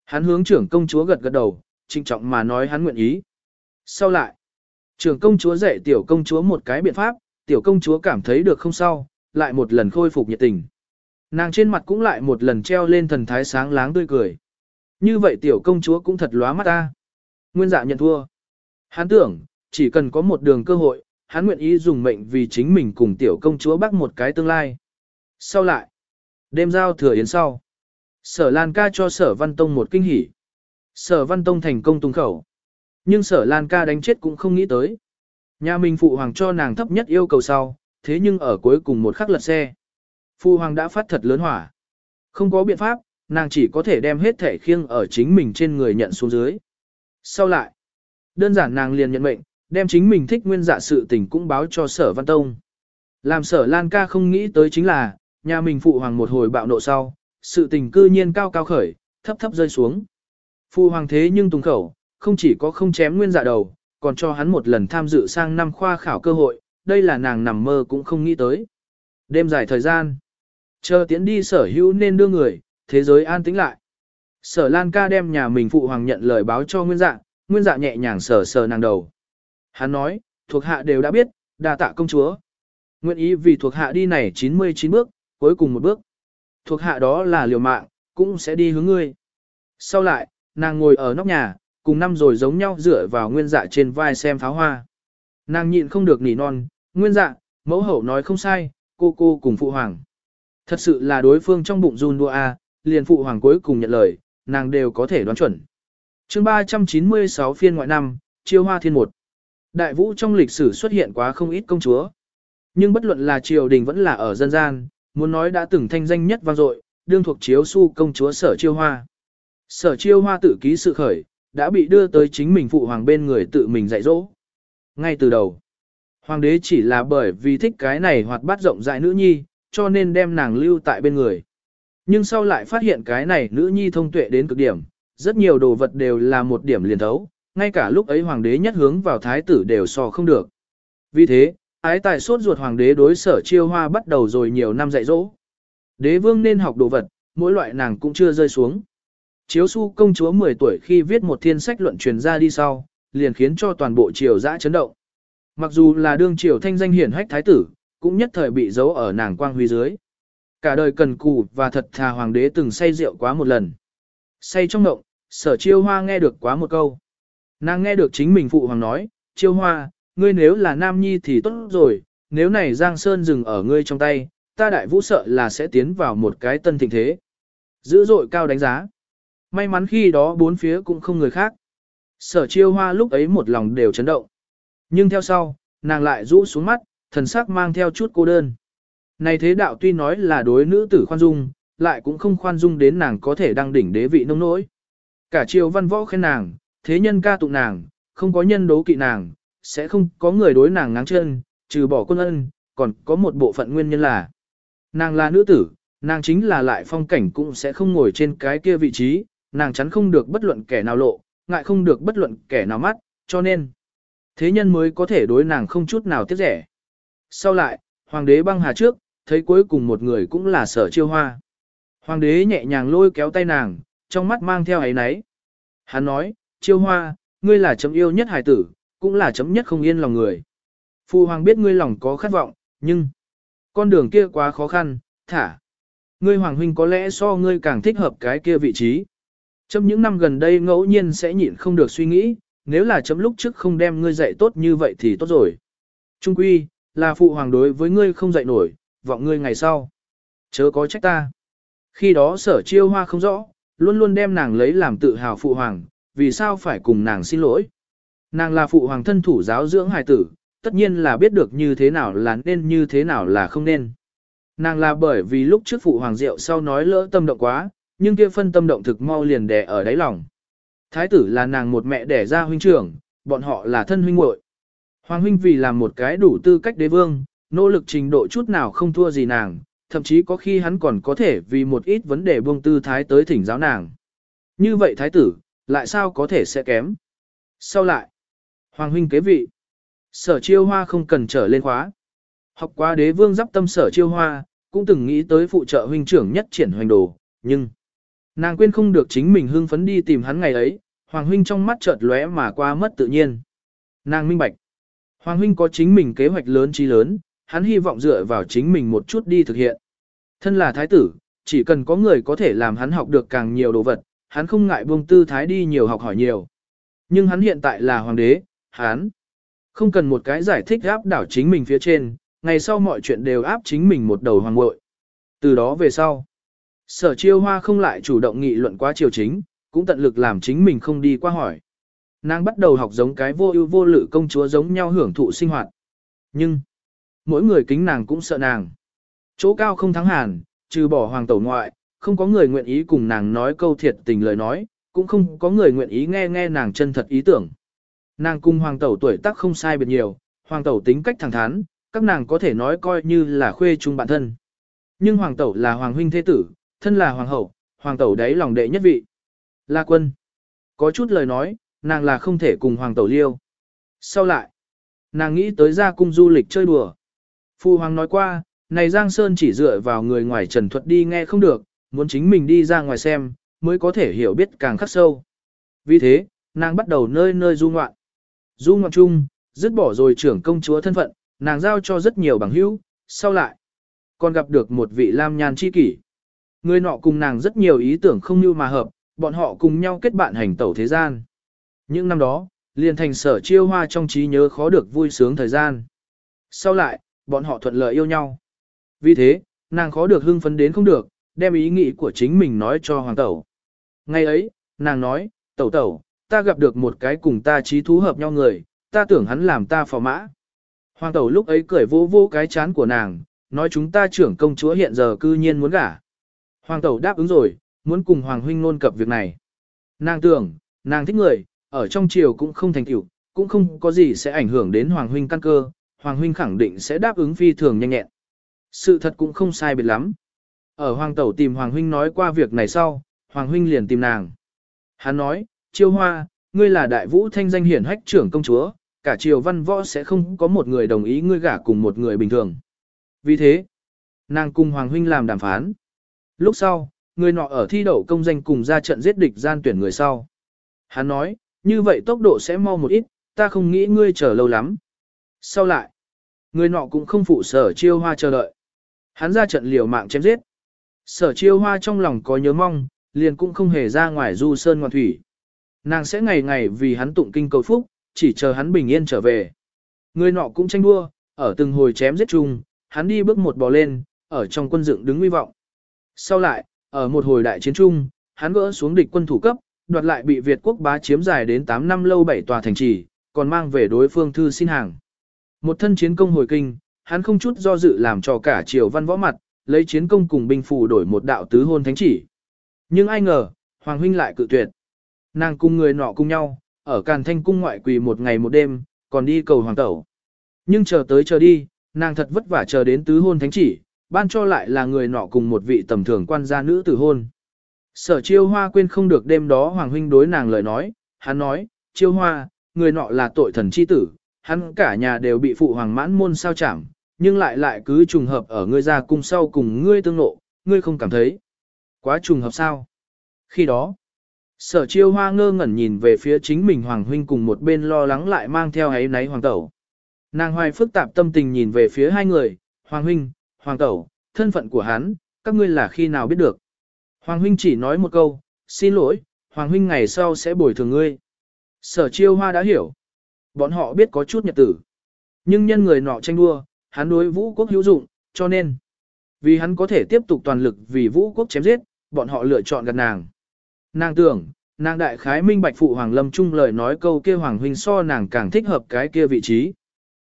hắn hướng trưởng công chúa gật gật đầu, trinh trọng mà nói hắn nguyện ý. Sau lại, trưởng công chúa dạy tiểu công chúa một cái biện pháp, tiểu công chúa cảm thấy được không sao, lại một lần khôi phục nhiệt tình. Nàng trên mặt cũng lại một lần treo lên thần thái sáng láng tươi cười. Như vậy tiểu công chúa cũng thật lóa mắt ta. Nguyên dạ nhận thua. Hắn tưởng, chỉ cần có một đường cơ hội, hắn nguyện ý dùng mệnh vì chính mình cùng tiểu công chúa bắt một cái tương lai. Sau lại, đêm giao thừa yến sau, sở Lan ca cho sở Văn Tông một kinh hỉ. Sở Văn Tông thành công tung khẩu. Nhưng sở Lan ca đánh chết cũng không nghĩ tới. Nhà mình phụ hoàng cho nàng thấp nhất yêu cầu sau, thế nhưng ở cuối cùng một khắc lật xe. Phu hoàng đã phát thật lớn hỏa. Không có biện pháp, nàng chỉ có thể đem hết thể khiêng ở chính mình trên người nhận xuống dưới. Sau lại, đơn giản nàng liền nhận mệnh, đem chính mình thích nguyên dạ sự tình cũng báo cho sở văn tông. Làm sở Lan ca không nghĩ tới chính là, nhà mình phụ hoàng một hồi bạo nộ sau, sự tình cư nhiên cao cao khởi, thấp thấp rơi xuống. Phụ hoàng thế nhưng tùng khẩu, không chỉ có không chém nguyên dạ đầu, còn cho hắn một lần tham dự sang năm khoa khảo cơ hội, đây là nàng nằm mơ cũng không nghĩ tới. Đêm dài thời gian, chờ tiến đi sở hữu nên đưa người, thế giới an tĩnh lại. Sở Lan ca đem nhà mình phụ hoàng nhận lời báo cho nguyên dạ, nguyên dạ nhẹ nhàng sờ sờ nàng đầu. Hắn nói, thuộc hạ đều đã biết, đa tạ công chúa. Nguyện ý vì thuộc hạ đi này 99 bước, cuối cùng một bước. Thuộc hạ đó là liều mạng, cũng sẽ đi hướng ngươi. Sau lại, nàng ngồi ở nóc nhà, cùng năm rồi giống nhau dựa vào nguyên dạ trên vai xem pháo hoa. Nàng nhịn không được nỉ non, nguyên dạ, mẫu hậu nói không sai, cô cô cùng phụ hoàng. Thật sự là đối phương trong bụng run đua a, liền phụ hoàng cuối cùng nhận lời, nàng đều có thể đoán chuẩn. chương 396 phiên ngoại năm, chiêu hoa thiên một. Đại vũ trong lịch sử xuất hiện quá không ít công chúa. Nhưng bất luận là triều đình vẫn là ở dân gian, muốn nói đã từng thanh danh nhất vang dội, đương thuộc chiếu su công chúa sở chiêu hoa. Sở chiêu hoa tự ký sự khởi, đã bị đưa tới chính mình phụ hoàng bên người tự mình dạy dỗ. Ngay từ đầu, hoàng đế chỉ là bởi vì thích cái này hoạt bát rộng rãi nữ nhi, cho nên đem nàng lưu tại bên người. Nhưng sau lại phát hiện cái này nữ nhi thông tuệ đến cực điểm, rất nhiều đồ vật đều là một điểm liền thấu, ngay cả lúc ấy hoàng đế nhất hướng vào thái tử đều so không được. Vì thế, ái tài sốt ruột hoàng đế đối sở chiêu hoa bắt đầu rồi nhiều năm dạy dỗ. Đế vương nên học đồ vật, mỗi loại nàng cũng chưa rơi xuống. Chiếu su công chúa 10 tuổi khi viết một thiên sách luận truyền ra đi sau, liền khiến cho toàn bộ triều dã chấn động. Mặc dù là đương triều thanh danh hiển hách thái tử, cũng nhất thời bị giấu ở nàng quang huy dưới. Cả đời cần cù và thật thà hoàng đế từng say rượu quá một lần. Say trong động, sở chiêu hoa nghe được quá một câu. Nàng nghe được chính mình phụ hoàng nói, chiêu hoa, ngươi nếu là nam nhi thì tốt rồi, nếu này Giang Sơn dừng ở ngươi trong tay, ta đại vũ sợ là sẽ tiến vào một cái tân thịnh thế. Dữ dội cao đánh giá. May mắn khi đó bốn phía cũng không người khác. Sở chiêu hoa lúc ấy một lòng đều chấn động. Nhưng theo sau, nàng lại rũ xuống mắt, thần sắc mang theo chút cô đơn. Này thế đạo tuy nói là đối nữ tử khoan dung, lại cũng không khoan dung đến nàng có thể đăng đỉnh đế vị nông nỗi. Cả triều văn võ khen nàng, thế nhân ca tụng nàng, không có nhân đố kỵ nàng, sẽ không có người đối nàng ngáng chân, trừ bỏ quân ân, còn có một bộ phận nguyên nhân là nàng là nữ tử, nàng chính là lại phong cảnh cũng sẽ không ngồi trên cái kia vị trí, nàng chắn không được bất luận kẻ nào lộ, ngại không được bất luận kẻ nào mắt, cho nên thế nhân mới có thể đối nàng không chút nào tiếc rẻ. Sau lại, hoàng đế băng hà trước, thấy cuối cùng một người cũng là sở chiêu hoa. Hoàng đế nhẹ nhàng lôi kéo tay nàng, trong mắt mang theo ấy náy. Hắn nói, chiêu hoa, ngươi là chấm yêu nhất hài tử, cũng là chấm nhất không yên lòng người. Phu hoàng biết ngươi lòng có khát vọng, nhưng con đường kia quá khó khăn, thả. Ngươi hoàng huynh có lẽ so ngươi càng thích hợp cái kia vị trí. Chấm những năm gần đây ngẫu nhiên sẽ nhịn không được suy nghĩ, nếu là chấm lúc trước không đem ngươi dạy tốt như vậy thì tốt rồi. Trung quy, là phụ hoàng đối với ngươi không dạy nổi, vọng ngươi ngày sau. Chớ có trách ta. Khi đó sở chiêu hoa không rõ, luôn luôn đem nàng lấy làm tự hào phụ hoàng, vì sao phải cùng nàng xin lỗi. Nàng là phụ hoàng thân thủ giáo dưỡng hài tử, tất nhiên là biết được như thế nào là nên như thế nào là không nên. Nàng là bởi vì lúc trước phụ hoàng rượu sau nói lỡ tâm động quá, nhưng kia phân tâm động thực mau liền đè ở đáy lòng. Thái tử là nàng một mẹ đẻ ra huynh trưởng, bọn họ là thân huynh muội. Hoàng huynh vì làm một cái đủ tư cách đế vương, nỗ lực trình độ chút nào không thua gì nàng, thậm chí có khi hắn còn có thể vì một ít vấn đề buông tư thái tới thỉnh giáo nàng. Như vậy thái tử, lại sao có thể sẽ kém? Sau lại, Hoàng huynh kế vị, sở chiêu hoa không cần trở lên khóa. Học qua đế vương giáp tâm sở chiêu hoa, cũng từng nghĩ tới phụ trợ huynh trưởng nhất triển hoành đồ, nhưng nàng quên không được chính mình hưng phấn đi tìm hắn ngày ấy, Hoàng huynh trong mắt chợt lóe mà qua mất tự nhiên. Nàng minh bạch. Hoàng huynh có chính mình kế hoạch lớn chí lớn, hắn hy vọng dựa vào chính mình một chút đi thực hiện. Thân là thái tử, chỉ cần có người có thể làm hắn học được càng nhiều đồ vật, hắn không ngại buông tư thái đi nhiều học hỏi nhiều. Nhưng hắn hiện tại là hoàng đế, hắn không cần một cái giải thích áp đảo chính mình phía trên, ngày sau mọi chuyện đều áp chính mình một đầu hoàng ngội. Từ đó về sau, sở chiêu hoa không lại chủ động nghị luận quá triều chính, cũng tận lực làm chính mình không đi qua hỏi. Nàng bắt đầu học giống cái vô ưu vô lự công chúa giống nhau hưởng thụ sinh hoạt. Nhưng, mỗi người kính nàng cũng sợ nàng. Chỗ cao không thắng hàn, trừ bỏ hoàng tẩu ngoại, không có người nguyện ý cùng nàng nói câu thiệt tình lời nói, cũng không có người nguyện ý nghe nghe nàng chân thật ý tưởng. Nàng cùng hoàng tẩu tuổi tác không sai biệt nhiều, hoàng tẩu tính cách thẳng thắn, các nàng có thể nói coi như là khuê chung bản thân. Nhưng hoàng tẩu là hoàng huynh thế tử, thân là hoàng hậu, hoàng tẩu đấy lòng đệ nhất vị. La quân. Có chút lời nói, nàng là không thể cùng hoàng tẩu liêu. Sau lại, nàng nghĩ tới ra cung du lịch chơi đùa. Phu hoàng nói qua, này Giang Sơn chỉ dựa vào người ngoài trần thuật đi nghe không được, muốn chính mình đi ra ngoài xem, mới có thể hiểu biết càng khắc sâu. Vì thế, nàng bắt đầu nơi nơi du ngoạn. Du ngoạn chung, dứt bỏ rồi trưởng công chúa thân phận, nàng giao cho rất nhiều bằng hữu, sau lại, còn gặp được một vị lam nhàn chi kỷ. Người nọ cùng nàng rất nhiều ý tưởng không như mà hợp, bọn họ cùng nhau kết bạn hành tẩu thế gian. Những năm đó, liền thành sở chiêu hoa trong trí nhớ khó được vui sướng thời gian. Sau lại, bọn họ thuận lợi yêu nhau. Vì thế, nàng khó được hưng phấn đến không được, đem ý nghĩ của chính mình nói cho hoàng tẩu. Ngày ấy, nàng nói, tẩu tẩu, ta gặp được một cái cùng ta trí thú hợp nhau người, ta tưởng hắn làm ta phò mã. Hoàng tẩu lúc ấy cười vô vô cái chán của nàng, nói chúng ta trưởng công chúa hiện giờ cư nhiên muốn gả. Hoàng tẩu đáp ứng rồi, muốn cùng Hoàng huynh nôn cập việc này. Nàng tưởng, nàng thích người, ở trong triều cũng không thành tựu, cũng không có gì sẽ ảnh hưởng đến Hoàng huynh căn cơ, Hoàng huynh khẳng định sẽ đáp ứng phi thường nhanh nhẹn. Sự thật cũng không sai biệt lắm. Ở Hoàng tẩu tìm Hoàng huynh nói qua việc này sau, Hoàng huynh liền tìm nàng. Hắn nói, chiêu hoa, ngươi là đại vũ thanh danh hiển hách trưởng công chúa, cả triều văn võ sẽ không có một người đồng ý ngươi gả cùng một người bình thường. Vì thế, nàng cùng Hoàng huynh làm đàm phán. Lúc sau, người nọ ở thi đậu công danh cùng ra trận giết địch gian tuyển người sau. Hắn nói, như vậy tốc độ sẽ mau một ít, ta không nghĩ ngươi chờ lâu lắm. Sau lại, người nọ cũng không phụ sở chiêu hoa chờ đợi. Hắn ra trận liều mạng chém giết. Sở chiêu hoa trong lòng có nhớ mong, liền cũng không hề ra ngoài du sơn ngoan thủy. nàng sẽ ngày ngày vì hắn tụng kinh cầu phúc, chỉ chờ hắn bình yên trở về. Người nọ cũng tranh đua, ở từng hồi chém giết chung, hắn đi bước một bò lên, ở trong quân dựng đứng nguy vọng. Sau lại, ở một hồi đại chiến chung, hắn gỡ xuống địch quân thủ cấp, đoạt lại bị Việt quốc bá chiếm dài đến 8 năm lâu bảy tòa thành trì, còn mang về đối phương thư xin hàng. Một thân chiến công hồi kinh, hắn không chút do dự làm cho cả triều văn võ mặt, lấy chiến công cùng binh phù đổi một đạo tứ hôn thánh chỉ. Nhưng ai ngờ, Hoàng huynh lại cự tuyệt. Nàng cùng người nọ cùng nhau, ở Càn Thanh cung ngoại quỳ một ngày một đêm, còn đi cầu hoàng tẩu. Nhưng chờ tới chờ đi, nàng thật vất vả chờ đến tứ hôn thánh chỉ, ban cho lại là người nọ cùng một vị tầm thường quan gia nữ tử hôn. Sở chiêu hoa quên không được đêm đó Hoàng huynh đối nàng lời nói, hắn nói, chiêu hoa, người nọ là tội thần chi tử, hắn cả nhà đều bị phụ hoàng mãn môn sao chảm, nhưng lại lại cứ trùng hợp ở ngươi ra cung sau cùng ngươi tương nộ, ngươi không cảm thấy. Quá trùng hợp sao? Khi đó, sở chiêu hoa ngơ ngẩn nhìn về phía chính mình hoàng huynh cùng một bên lo lắng lại mang theo ấy náy hoàng tẩu. Nàng hoài phức tạp tâm tình nhìn về phía hai người, hoàng huynh, hoàng tẩu, thân phận của hắn, các ngươi là khi nào biết được. Hoàng huynh chỉ nói một câu, xin lỗi, hoàng huynh ngày sau sẽ bồi thường ngươi. Sở chiêu hoa đã hiểu. Bọn họ biết có chút nhật tử. Nhưng nhân người nọ tranh đua, hắn đối vũ quốc hữu dụng, cho nên. Vì hắn có thể tiếp tục toàn lực vì vũ quốc chém giết, bọn họ lựa chọn gặt nàng. Nàng tưởng, nàng đại khái minh bạch phụ Hoàng Lâm Trung lời nói câu kia Hoàng Huynh so nàng càng thích hợp cái kia vị trí.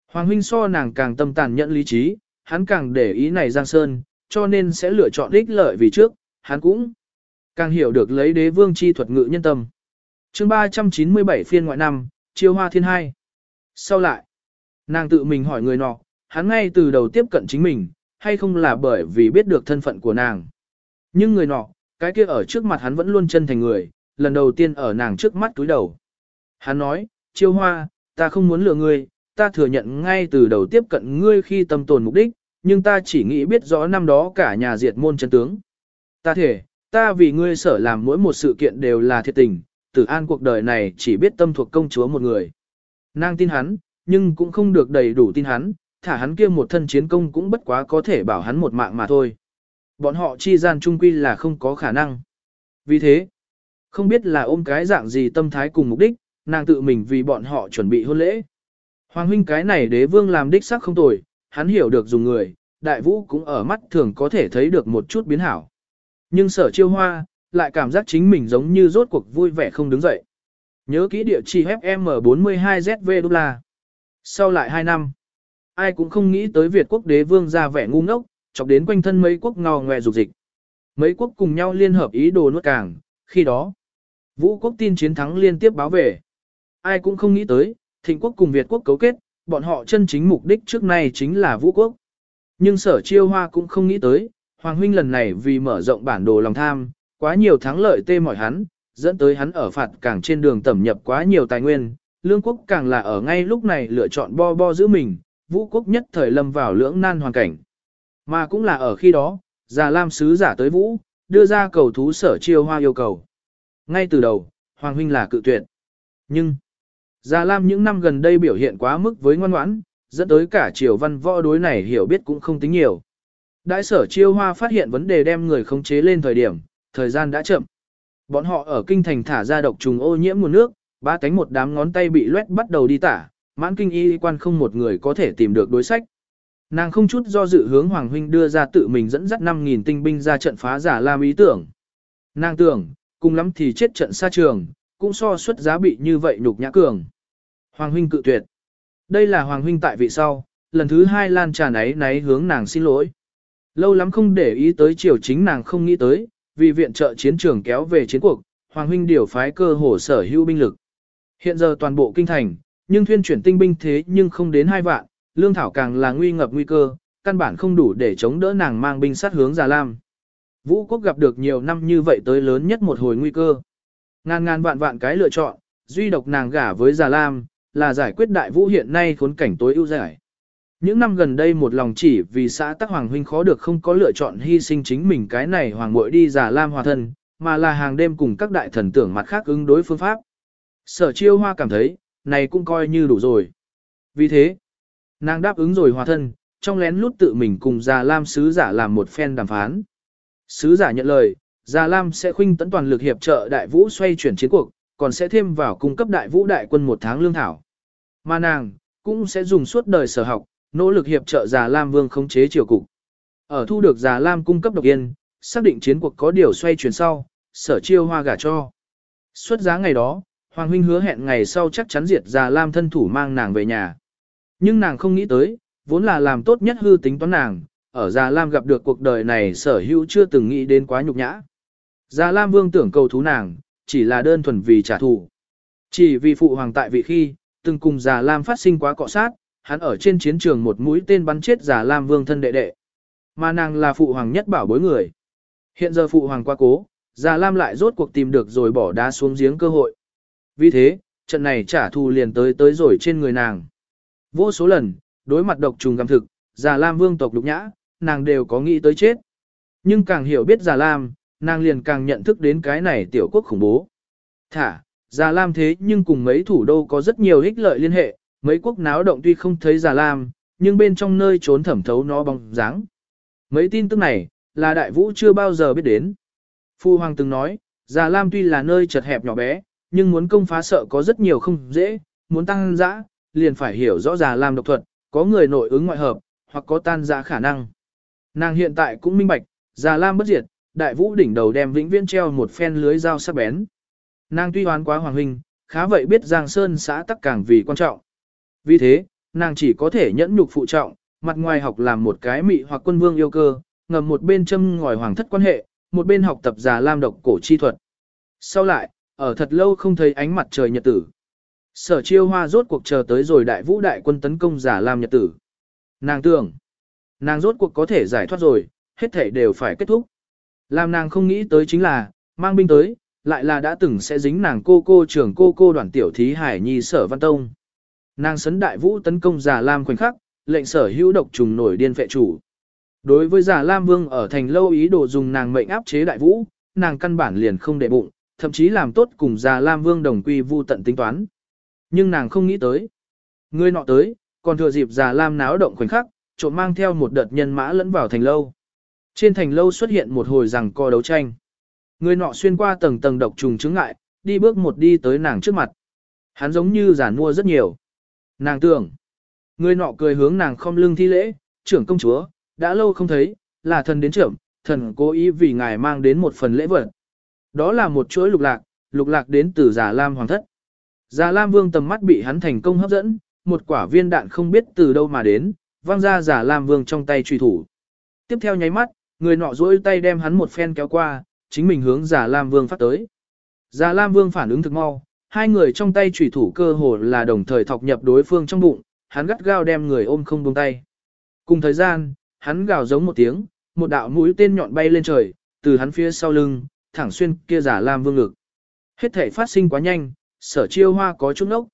Hoàng Huynh so nàng càng tâm tàn nhận lý trí, hắn càng để ý này Giang Sơn, cho nên sẽ lựa chọn ích lợi vì trước, hắn cũng càng hiểu được lấy đế vương chi thuật ngự nhân tâm. chương 397 phiên ngoại năm, chiêu hoa thiên hai. Sau lại, nàng tự mình hỏi người nọ, hắn ngay từ đầu tiếp cận chính mình, hay không là bởi vì biết được thân phận của nàng. Nhưng người nọ, cái kia ở trước mặt hắn vẫn luôn chân thành người, lần đầu tiên ở nàng trước mắt túi đầu. Hắn nói, chiêu hoa, ta không muốn lừa ngươi, ta thừa nhận ngay từ đầu tiếp cận ngươi khi tâm tồn mục đích, nhưng ta chỉ nghĩ biết rõ năm đó cả nhà diệt môn chân tướng. Ta thể, ta vì ngươi sở làm mỗi một sự kiện đều là thiệt tình, tử an cuộc đời này chỉ biết tâm thuộc công chúa một người. Nàng tin hắn, nhưng cũng không được đầy đủ tin hắn, thả hắn kia một thân chiến công cũng bất quá có thể bảo hắn một mạng mà thôi. Bọn họ chi gian trung quy là không có khả năng. Vì thế, không biết là ôm cái dạng gì tâm thái cùng mục đích, nàng tự mình vì bọn họ chuẩn bị hôn lễ. Hoàng huynh cái này đế vương làm đích sắc không tồi, hắn hiểu được dùng người, đại vũ cũng ở mắt thường có thể thấy được một chút biến hảo. Nhưng sở chiêu hoa, lại cảm giác chính mình giống như rốt cuộc vui vẻ không đứng dậy. Nhớ kỹ địa chỉ FM42ZV đô la. Sau lại 2 năm, ai cũng không nghĩ tới Việt quốc đế vương ra vẻ ngu ngốc, chọc đến quanh thân mấy quốc ngò ngoe dục dịch. Mấy quốc cùng nhau liên hợp ý đồ nuốt càng, khi đó, vũ quốc tin chiến thắng liên tiếp báo về. Ai cũng không nghĩ tới, thịnh quốc cùng Việt quốc cấu kết, bọn họ chân chính mục đích trước nay chính là vũ quốc. Nhưng sở chiêu hoa cũng không nghĩ tới, Hoàng huynh lần này vì mở rộng bản đồ lòng tham, quá nhiều thắng lợi tê mỏi hắn, dẫn tới hắn ở phạt càng trên đường tẩm nhập quá nhiều tài nguyên, lương quốc càng là ở ngay lúc này lựa chọn bo bo giữ mình, vũ quốc nhất thời lâm vào lưỡng nan hoàn cảnh. Mà cũng là ở khi đó, già lam sứ giả tới vũ, đưa ra cầu thú sở chiêu hoa yêu cầu. Ngay từ đầu, Hoàng huynh là cự tuyệt. Nhưng, già lam những năm gần đây biểu hiện quá mức với ngoan ngoãn, dẫn tới cả triều văn võ đối này hiểu biết cũng không tính nhiều. Đại sở chiêu hoa phát hiện vấn đề đem người khống chế lên thời điểm, thời gian đã chậm. Bọn họ ở kinh thành thả ra độc trùng ô nhiễm nguồn nước, ba cánh một đám ngón tay bị loét bắt đầu đi tả, mãn kinh y quan không một người có thể tìm được đối sách. Nàng không chút do dự hướng Hoàng Huynh đưa ra tự mình dẫn dắt 5.000 tinh binh ra trận phá giả lam ý tưởng. Nàng tưởng, cùng lắm thì chết trận xa trường, cũng so suất giá bị như vậy nhục nhã cường. Hoàng Huynh cự tuyệt. Đây là Hoàng Huynh tại vị sau, lần thứ hai lan trà náy náy hướng nàng xin lỗi. Lâu lắm không để ý tới chiều chính nàng không nghĩ tới, vì viện trợ chiến trường kéo về chiến cuộc, Hoàng huynh điều phái cơ hồ sở hữu binh lực. Hiện giờ toàn bộ kinh thành, nhưng thuyên chuyển tinh binh thế nhưng không đến hai vạn, lương thảo càng là nguy ngập nguy cơ, căn bản không đủ để chống đỡ nàng mang binh sát hướng Già Lam. Vũ quốc gặp được nhiều năm như vậy tới lớn nhất một hồi nguy cơ. Ngàn ngàn vạn vạn cái lựa chọn, duy độc nàng gả với Già Lam, là giải quyết đại vũ hiện nay khốn cảnh tối ưu giải. Những năm gần đây một lòng chỉ vì xã Tắc Hoàng Huynh khó được không có lựa chọn hy sinh chính mình cái này Hoàng muội đi giả lam hòa thân, mà là hàng đêm cùng các đại thần tưởng mặt khác ứng đối phương pháp. Sở chiêu hoa cảm thấy, này cũng coi như đủ rồi. Vì thế, nàng đáp ứng rồi hòa thân, trong lén lút tự mình cùng Già Lam sứ giả làm một phen đàm phán. Sứ giả nhận lời, Già Lam sẽ khuynh tấn toàn lực hiệp trợ đại vũ xoay chuyển chiến cuộc, còn sẽ thêm vào cung cấp đại vũ đại quân một tháng lương thảo. Mà nàng, cũng sẽ dùng suốt đời sở học, nỗ lực hiệp trợ Già Lam Vương khống chế triều cục. Ở thu được Già Lam cung cấp độc yên, xác định chiến cuộc có điều xoay chuyển sau, sở chiêu hoa gả cho. Xuất giá ngày đó, Hoàng huynh hứa hẹn ngày sau chắc chắn diệt Già Lam thân thủ mang nàng về nhà. Nhưng nàng không nghĩ tới, vốn là làm tốt nhất hư tính toán nàng, ở Già Lam gặp được cuộc đời này sở hữu chưa từng nghĩ đến quá nhục nhã. Già Lam Vương tưởng cầu thú nàng, chỉ là đơn thuần vì trả thù. Chỉ vì phụ hoàng tại vị khi, từng cùng Già Lam phát sinh quá cọ sát, hắn ở trên chiến trường một mũi tên bắn chết Già Lam Vương thân đệ đệ. Mà nàng là phụ hoàng nhất bảo bối người. Hiện giờ phụ hoàng qua cố, Già Lam lại rốt cuộc tìm được rồi bỏ đá xuống giếng cơ hội. Vì thế, trận này trả thù liền tới tới rồi trên người nàng. Vô số lần, đối mặt độc trùng găm thực, Già Lam Vương tộc lục nhã, nàng đều có nghĩ tới chết. Nhưng càng hiểu biết Già Lam, nàng liền càng nhận thức đến cái này tiểu quốc khủng bố. Thả, Già Lam thế nhưng cùng mấy thủ đô có rất nhiều ích lợi liên hệ, mấy quốc náo động tuy không thấy Già Lam, nhưng bên trong nơi trốn thẩm thấu nó bóng dáng. Mấy tin tức này, là đại vũ chưa bao giờ biết đến. Phu Hoàng từng nói, Già Lam tuy là nơi chật hẹp nhỏ bé, nhưng muốn công phá sợ có rất nhiều không dễ, muốn tăng dã, liền phải hiểu rõ Già Lam độc thuật, có người nội ứng ngoại hợp, hoặc có tan dã khả năng. Nàng hiện tại cũng minh bạch, Già Lam bất diệt, đại vũ đỉnh đầu đem vĩnh viễn treo một phen lưới dao sắc bén. Nàng tuy hoán quá hoàng huynh, khá vậy biết Giang Sơn xã tắc càng vì quan trọng. Vì thế, nàng chỉ có thể nhẫn nhục phụ trọng, mặt ngoài học làm một cái mị hoặc quân vương yêu cơ, ngầm một bên châm ngòi hoàng thất quan hệ, một bên học tập già lam độc cổ chi thuật. Sau lại, ở thật lâu không thấy ánh mặt trời nhật tử. Sở chiêu hoa rốt cuộc chờ tới rồi đại vũ đại quân tấn công giả lam nhật tử. Nàng tưởng, nàng rốt cuộc có thể giải thoát rồi, hết thể đều phải kết thúc. Làm nàng không nghĩ tới chính là, mang binh tới, lại là đã từng sẽ dính nàng cô cô trưởng cô cô đoàn tiểu thí hải nhi sở văn tông. Nàng sấn đại vũ tấn công giả lam khoảnh khắc, lệnh sở hữu độc trùng nổi điên vệ chủ. Đối với giả lam vương ở thành lâu ý đồ dùng nàng mệnh áp chế đại vũ, nàng căn bản liền không để bụng, thậm chí làm tốt cùng giả lam vương đồng quy vu tận tính toán. Nhưng nàng không nghĩ tới. Người nọ tới, còn thừa dịp giả lam náo động khoảnh khắc, trộm mang theo một đợt nhân mã lẫn vào thành lâu. Trên thành lâu xuất hiện một hồi rằng co đấu tranh. Người nọ xuyên qua tầng tầng độc trùng chứng ngại, đi bước một đi tới nàng trước mặt. Hắn giống như giả mua rất nhiều. Nàng tưởng. Người nọ cười hướng nàng không lưng thi lễ, trưởng công chúa, đã lâu không thấy, là thần đến trưởng, thần cố ý vì ngài mang đến một phần lễ vật. Đó là một chuỗi lục lạc, lục lạc đến từ giả Lam Hoàng thất. Giả Lam Vương tầm mắt bị hắn thành công hấp dẫn, một quả viên đạn không biết từ đâu mà đến, văng ra giả Lam Vương trong tay truy thủ. Tiếp theo nháy mắt, người nọ duỗi tay đem hắn một phen kéo qua, chính mình hướng Già Lam Vương phát tới. Già Lam Vương phản ứng thực mau, hai người trong tay chủy thủ cơ hồ là đồng thời thọc nhập đối phương trong bụng, hắn gắt gao đem người ôm không buông tay. Cùng thời gian, hắn gào giống một tiếng, một đạo mũi tên nhọn bay lên trời, từ hắn phía sau lưng, thẳng xuyên kia Già Lam Vương ngực. Hết thể phát sinh quá nhanh, sở chiêu hoa có chút nốc.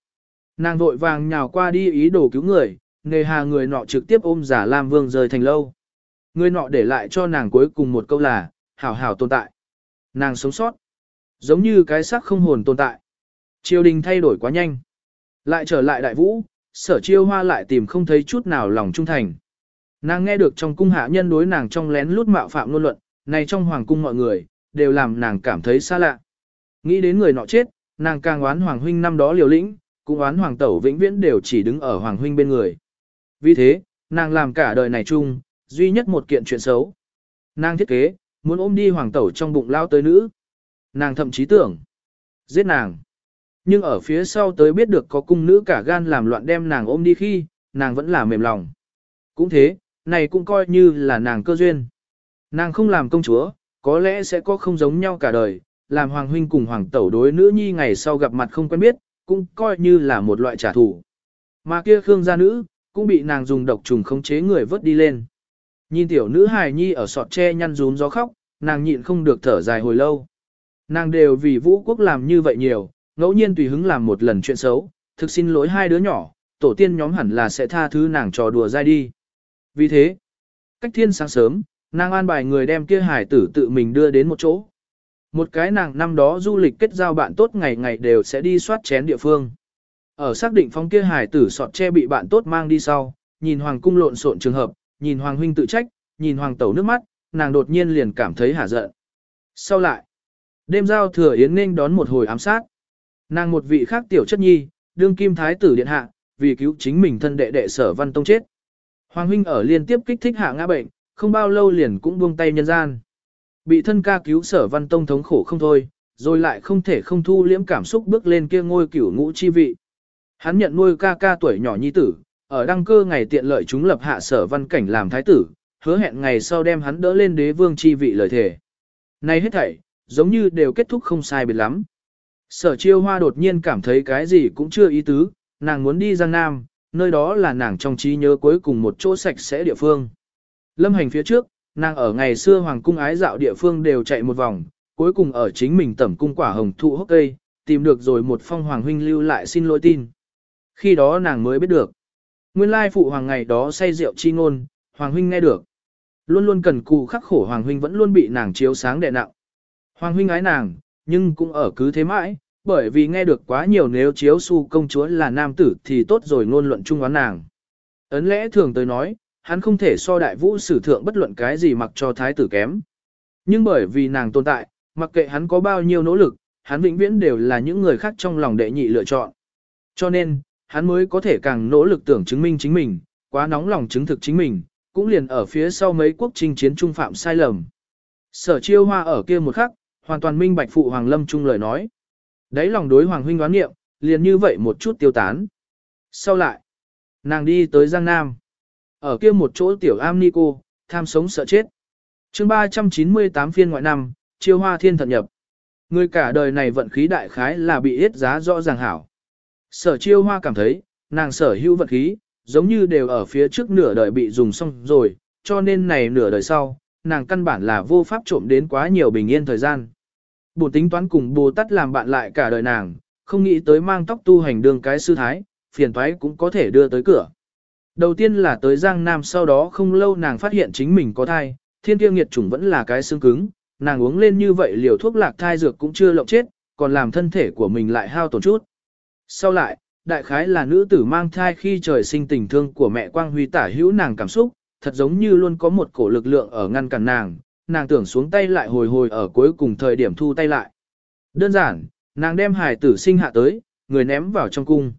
Nàng vội vàng nhào qua đi ý đồ cứu người, nề hà người nọ trực tiếp ôm giả Lam Vương rời thành lâu. Người nọ để lại cho nàng cuối cùng một câu là, hảo hảo tồn tại. Nàng sống sót. Giống như cái xác không hồn tồn tại. Triều đình thay đổi quá nhanh. Lại trở lại đại vũ, sở chiêu hoa lại tìm không thấy chút nào lòng trung thành. Nàng nghe được trong cung hạ nhân đối nàng trong lén lút mạo phạm luôn luận, này trong hoàng cung mọi người, đều làm nàng cảm thấy xa lạ. Nghĩ đến người nọ chết, nàng càng oán hoàng huynh năm đó liều lĩnh, cũng oán hoàng tẩu vĩnh viễn đều chỉ đứng ở hoàng huynh bên người. Vì thế, nàng làm cả đời này chung, duy nhất một kiện chuyện xấu. Nàng thiết kế, muốn ôm đi hoàng tẩu trong bụng lao tới nữ. Nàng thậm chí tưởng, giết nàng. Nhưng ở phía sau tới biết được có cung nữ cả gan làm loạn đem nàng ôm đi khi, nàng vẫn là mềm lòng. Cũng thế, này cũng coi như là nàng cơ duyên. Nàng không làm công chúa, có lẽ sẽ có không giống nhau cả đời, làm hoàng huynh cùng hoàng tẩu đối nữ nhi ngày sau gặp mặt không quen biết, cũng coi như là một loại trả thù. Mà kia Khương gia nữ, cũng bị nàng dùng độc trùng khống chế người vớt đi lên. Nhìn tiểu nữ hài nhi ở sọt tre nhăn rún gió khóc, nàng nhịn không được thở dài hồi lâu. Nàng đều vì vũ quốc làm như vậy nhiều, ngẫu nhiên tùy hứng làm một lần chuyện xấu, thực xin lỗi hai đứa nhỏ, tổ tiên nhóm hẳn là sẽ tha thứ nàng trò đùa dai đi. Vì thế, cách thiên sáng sớm, nàng an bài người đem kia hải tử tự mình đưa đến một chỗ. Một cái nàng năm đó du lịch kết giao bạn tốt ngày ngày đều sẽ đi soát chén địa phương. Ở xác định phong kia hải tử sọt tre bị bạn tốt mang đi sau, nhìn hoàng cung lộn xộn trường hợp, nhìn hoàng huynh tự trách, nhìn hoàng tẩu nước mắt, nàng đột nhiên liền cảm thấy hả giận. Sau lại, đêm giao thừa yến nên đón một hồi ám sát. Nàng một vị khác tiểu chất nhi, đương kim thái tử điện hạ, vì cứu chính mình thân đệ đệ sở văn tông chết. Hoàng huynh ở liên tiếp kích thích hạ ngã bệnh, không bao lâu liền cũng buông tay nhân gian. Bị thân ca cứu sở văn tông thống khổ không thôi, rồi lại không thể không thu liễm cảm xúc bước lên kia ngôi cửu ngũ chi vị. Hắn nhận nuôi ca ca tuổi nhỏ nhi tử, ở đăng cơ ngày tiện lợi chúng lập hạ sở văn cảnh làm thái tử, hứa hẹn ngày sau đem hắn đỡ lên đế vương chi vị lời thể. Nay hết thảy, giống như đều kết thúc không sai biệt lắm. Sở chiêu hoa đột nhiên cảm thấy cái gì cũng chưa ý tứ, nàng muốn đi Giang Nam, nơi đó là nàng trong trí nhớ cuối cùng một chỗ sạch sẽ địa phương. Lâm hành phía trước, nàng ở ngày xưa hoàng cung ái dạo địa phương đều chạy một vòng, cuối cùng ở chính mình tẩm cung quả hồng thụ hốc cây, tìm được rồi một phong hoàng huynh lưu lại xin lỗi tin. Khi đó nàng mới biết được. Nguyên lai phụ hoàng ngày đó say rượu chi ngôn, hoàng huynh nghe được. Luôn luôn cần cù khắc khổ hoàng huynh vẫn luôn bị nàng chiếu sáng đè nặng. Hoàng huynh ái nàng, nhưng cũng ở cứ thế mãi, bởi vì nghe được quá nhiều nếu chiếu su công chúa là nam tử thì tốt rồi ngôn luận chung oán nàng. Ấn lẽ thường tới nói, hắn không thể so đại vũ sử thượng bất luận cái gì mặc cho thái tử kém. Nhưng bởi vì nàng tồn tại, mặc kệ hắn có bao nhiêu nỗ lực, hắn vĩnh viễn đều là những người khác trong lòng đệ nhị lựa chọn. Cho nên, hắn mới có thể càng nỗ lực tưởng chứng minh chính mình, quá nóng lòng chứng thực chính mình, cũng liền ở phía sau mấy quốc chinh chiến trung phạm sai lầm. Sở chiêu hoa ở kia một khắc, hoàn toàn minh bạch phụ Hoàng Lâm Trung lời nói. Đấy lòng đối Hoàng huynh đoán nghiệm, liền như vậy một chút tiêu tán. Sau lại, nàng đi tới Giang Nam. Ở kia một chỗ tiểu am ni cô, tham sống sợ chết. chương 398 phiên ngoại năm, chiêu hoa thiên thận nhập. Người cả đời này vận khí đại khái là bị ít giá rõ ràng hảo. Sở chiêu hoa cảm thấy, nàng sở hữu vật khí, giống như đều ở phía trước nửa đời bị dùng xong rồi, cho nên này nửa đời sau, nàng căn bản là vô pháp trộm đến quá nhiều bình yên thời gian. Bổn tính toán cùng Bồ Tát làm bạn lại cả đời nàng, không nghĩ tới mang tóc tu hành đường cái sư thái, phiền toái cũng có thể đưa tới cửa. Đầu tiên là tới Giang Nam sau đó không lâu nàng phát hiện chính mình có thai, thiên tiêu nghiệt chủng vẫn là cái xương cứng, nàng uống lên như vậy liều thuốc lạc thai dược cũng chưa lộng chết, còn làm thân thể của mình lại hao tổn chút. Sau lại, đại khái là nữ tử mang thai khi trời sinh tình thương của mẹ Quang Huy tả hữu nàng cảm xúc, thật giống như luôn có một cổ lực lượng ở ngăn cản nàng, nàng tưởng xuống tay lại hồi hồi ở cuối cùng thời điểm thu tay lại. Đơn giản, nàng đem hài tử sinh hạ tới, người ném vào trong cung.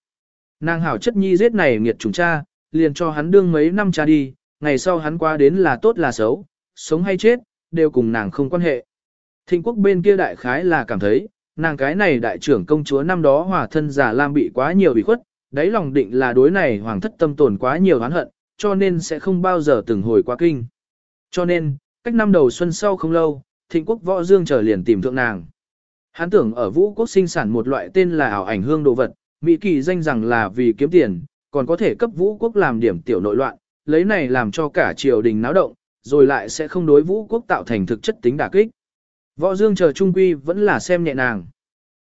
Nàng hảo chất nhi giết này nghiệt trùng cha, liền cho hắn đương mấy năm cha đi, ngày sau hắn qua đến là tốt là xấu, sống hay chết, đều cùng nàng không quan hệ. Thịnh quốc bên kia đại khái là cảm thấy, nàng cái này đại trưởng công chúa năm đó hòa thân giả lam bị quá nhiều bị khuất, đáy lòng định là đối này hoàng thất tâm tồn quá nhiều oán hận, cho nên sẽ không bao giờ từng hồi qua kinh. Cho nên, cách năm đầu xuân sau không lâu, thịnh quốc võ dương trở liền tìm thượng nàng. Hắn tưởng ở vũ quốc sinh sản một loại tên là ảo ảnh hương đồ vật, Mỹ kỳ danh rằng là vì kiếm tiền, còn có thể cấp vũ quốc làm điểm tiểu nội loạn, lấy này làm cho cả triều đình náo động, rồi lại sẽ không đối vũ quốc tạo thành thực chất tính đả kích. Võ Dương chờ trung quy vẫn là xem nhẹ nàng.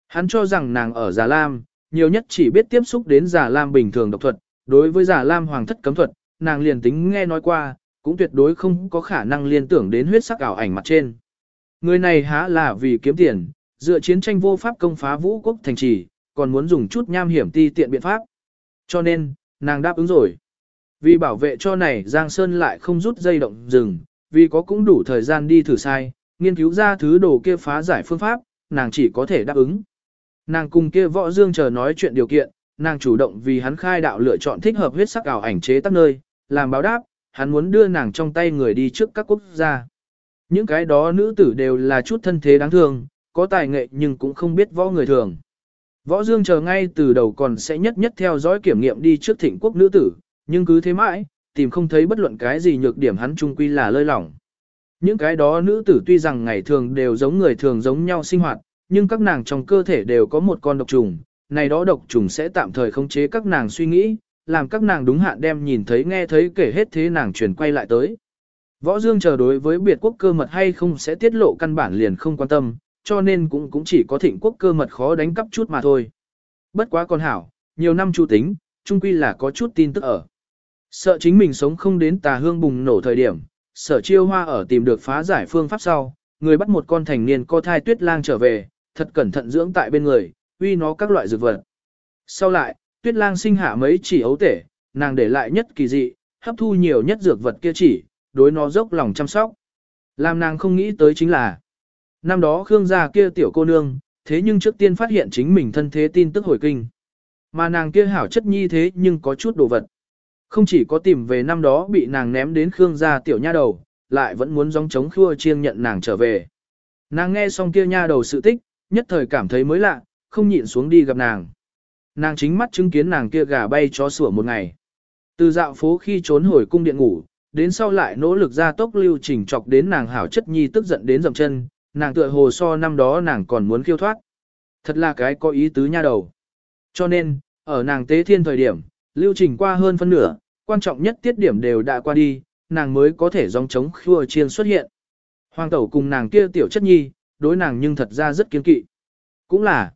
Hắn cho rằng nàng ở Già Lam, nhiều nhất chỉ biết tiếp xúc đến Già Lam bình thường độc thuật, đối với Già Lam hoàng thất cấm thuật, nàng liền tính nghe nói qua, cũng tuyệt đối không có khả năng liên tưởng đến huyết sắc ảo ảnh mặt trên. Người này há là vì kiếm tiền, dựa chiến tranh vô pháp công phá vũ quốc thành trì, còn muốn dùng chút nham hiểm ti tiện biện pháp. Cho nên, nàng đáp ứng rồi. Vì bảo vệ cho này Giang Sơn lại không rút dây động rừng, vì có cũng đủ thời gian đi thử sai, nghiên cứu ra thứ đồ kia phá giải phương pháp, nàng chỉ có thể đáp ứng. Nàng cùng kia võ dương chờ nói chuyện điều kiện, nàng chủ động vì hắn khai đạo lựa chọn thích hợp huyết sắc ảo ảnh chế tác nơi, làm báo đáp, hắn muốn đưa nàng trong tay người đi trước các quốc gia. Những cái đó nữ tử đều là chút thân thế đáng thương, có tài nghệ nhưng cũng không biết võ người thường. Võ Dương chờ ngay từ đầu còn sẽ nhất nhất theo dõi kiểm nghiệm đi trước thịnh quốc nữ tử, nhưng cứ thế mãi, tìm không thấy bất luận cái gì nhược điểm hắn trung quy là lơi lỏng. Những cái đó nữ tử tuy rằng ngày thường đều giống người thường giống nhau sinh hoạt, nhưng các nàng trong cơ thể đều có một con độc trùng, này đó độc trùng sẽ tạm thời khống chế các nàng suy nghĩ, làm các nàng đúng hạn đem nhìn thấy nghe thấy kể hết thế nàng chuyển quay lại tới. Võ Dương chờ đối với biệt quốc cơ mật hay không sẽ tiết lộ căn bản liền không quan tâm, cho nên cũng cũng chỉ có thịnh quốc cơ mật khó đánh cắp chút mà thôi. Bất quá con hảo, nhiều năm chu tính, chung quy là có chút tin tức ở. Sợ chính mình sống không đến tà hương bùng nổ thời điểm, sở chiêu hoa ở tìm được phá giải phương pháp sau, người bắt một con thành niên co thai tuyết lang trở về, thật cẩn thận dưỡng tại bên người, uy nó các loại dược vật. Sau lại, tuyết lang sinh hạ mấy chỉ ấu tể, nàng để lại nhất kỳ dị, hấp thu nhiều nhất dược vật kia chỉ, đối nó dốc lòng chăm sóc. Làm nàng không nghĩ tới chính là, năm đó Khương gia kia tiểu cô nương, thế nhưng trước tiên phát hiện chính mình thân thế tin tức hồi kinh. Mà nàng kia hảo chất nhi thế nhưng có chút đồ vật. Không chỉ có tìm về năm đó bị nàng ném đến Khương gia tiểu nha đầu, lại vẫn muốn gióng chống khua chiêng nhận nàng trở về. Nàng nghe xong kia nha đầu sự tích, nhất thời cảm thấy mới lạ, không nhịn xuống đi gặp nàng. Nàng chính mắt chứng kiến nàng kia gà bay chó sủa một ngày. Từ dạo phố khi trốn hồi cung điện ngủ, đến sau lại nỗ lực ra tốc lưu trình chọc đến nàng hảo chất nhi tức giận đến dầm chân, nàng tựa hồ so năm đó nàng còn muốn khiêu thoát. Thật là cái có ý tứ nha đầu. Cho nên, ở nàng tế thiên thời điểm, lưu trình qua hơn phân nửa, quan trọng nhất tiết điểm đều đã qua đi, nàng mới có thể dòng chống khua chiên xuất hiện. Hoàng tẩu cùng nàng kia tiểu chất nhi, đối nàng nhưng thật ra rất kiên kỵ. Cũng là,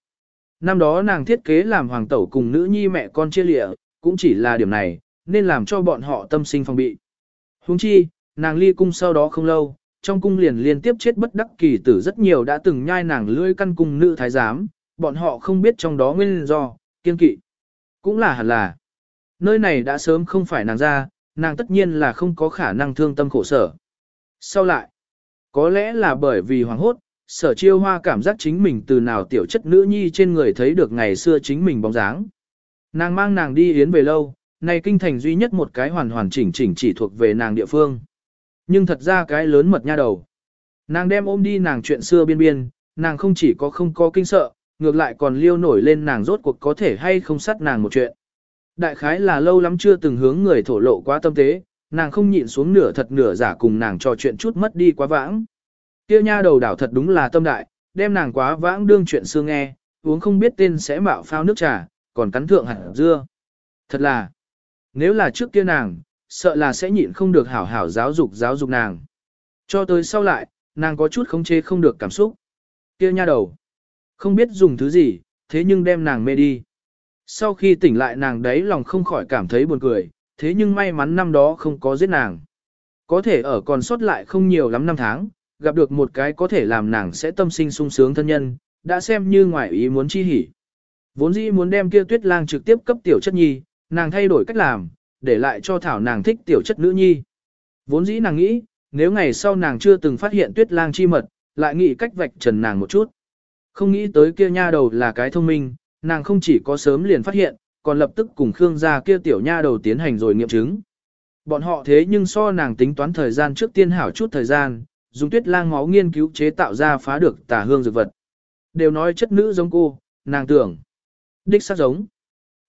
năm đó nàng thiết kế làm hoàng tẩu cùng nữ nhi mẹ con chia lịa, cũng chỉ là điểm này, nên làm cho bọn họ tâm sinh phòng bị. Huống chi, nàng ly cung sau đó không lâu, trong cung liền liên tiếp chết bất đắc kỳ tử rất nhiều đã từng nhai nàng lưỡi căn cung nữ thái giám, bọn họ không biết trong đó nguyên do, kiên kỵ. Cũng là hẳn là, nơi này đã sớm không phải nàng ra, nàng tất nhiên là không có khả năng thương tâm khổ sở. Sau lại, có lẽ là bởi vì hoàng hốt, sở chiêu hoa cảm giác chính mình từ nào tiểu chất nữ nhi trên người thấy được ngày xưa chính mình bóng dáng. Nàng mang nàng đi yến về lâu, này kinh thành duy nhất một cái hoàn hoàn chỉnh chỉnh chỉ thuộc về nàng địa phương. Nhưng thật ra cái lớn mật nha đầu. Nàng đem ôm đi nàng chuyện xưa biên biên, nàng không chỉ có không có kinh sợ, ngược lại còn liêu nổi lên nàng rốt cuộc có thể hay không sát nàng một chuyện. Đại khái là lâu lắm chưa từng hướng người thổ lộ quá tâm tế, nàng không nhịn xuống nửa thật nửa giả cùng nàng trò chuyện chút mất đi quá vãng. Tiêu nha đầu đảo thật đúng là tâm đại, đem nàng quá vãng đương chuyện xưa nghe, uống không biết tên sẽ mạo phao nước trà, còn cắn thượng hẳn dưa. Thật là, nếu là trước kia nàng, sợ là sẽ nhịn không được hảo hảo giáo dục giáo dục nàng. Cho tới sau lại, nàng có chút khống chế không được cảm xúc. Tiêu nha đầu, không biết dùng thứ gì, thế nhưng đem nàng mê đi. Sau khi tỉnh lại nàng đấy lòng không khỏi cảm thấy buồn cười, thế nhưng may mắn năm đó không có giết nàng. Có thể ở còn sót lại không nhiều lắm năm tháng, gặp được một cái có thể làm nàng sẽ tâm sinh sung sướng thân nhân, đã xem như ngoại ý muốn chi hỉ. Vốn dĩ muốn đem kia tuyết lang trực tiếp cấp tiểu chất nhi, nàng thay đổi cách làm, để lại cho thảo nàng thích tiểu chất nữ nhi. Vốn dĩ nàng nghĩ, nếu ngày sau nàng chưa từng phát hiện tuyết lang chi mật, lại nghĩ cách vạch trần nàng một chút. Không nghĩ tới kia nha đầu là cái thông minh, nàng không chỉ có sớm liền phát hiện, còn lập tức cùng Khương gia kia tiểu nha đầu tiến hành rồi nghiệm chứng. Bọn họ thế nhưng so nàng tính toán thời gian trước tiên hảo chút thời gian, dùng tuyết lang máu nghiên cứu chế tạo ra phá được tà hương dược vật. Đều nói chất nữ giống cô, nàng tưởng. Đích xác giống.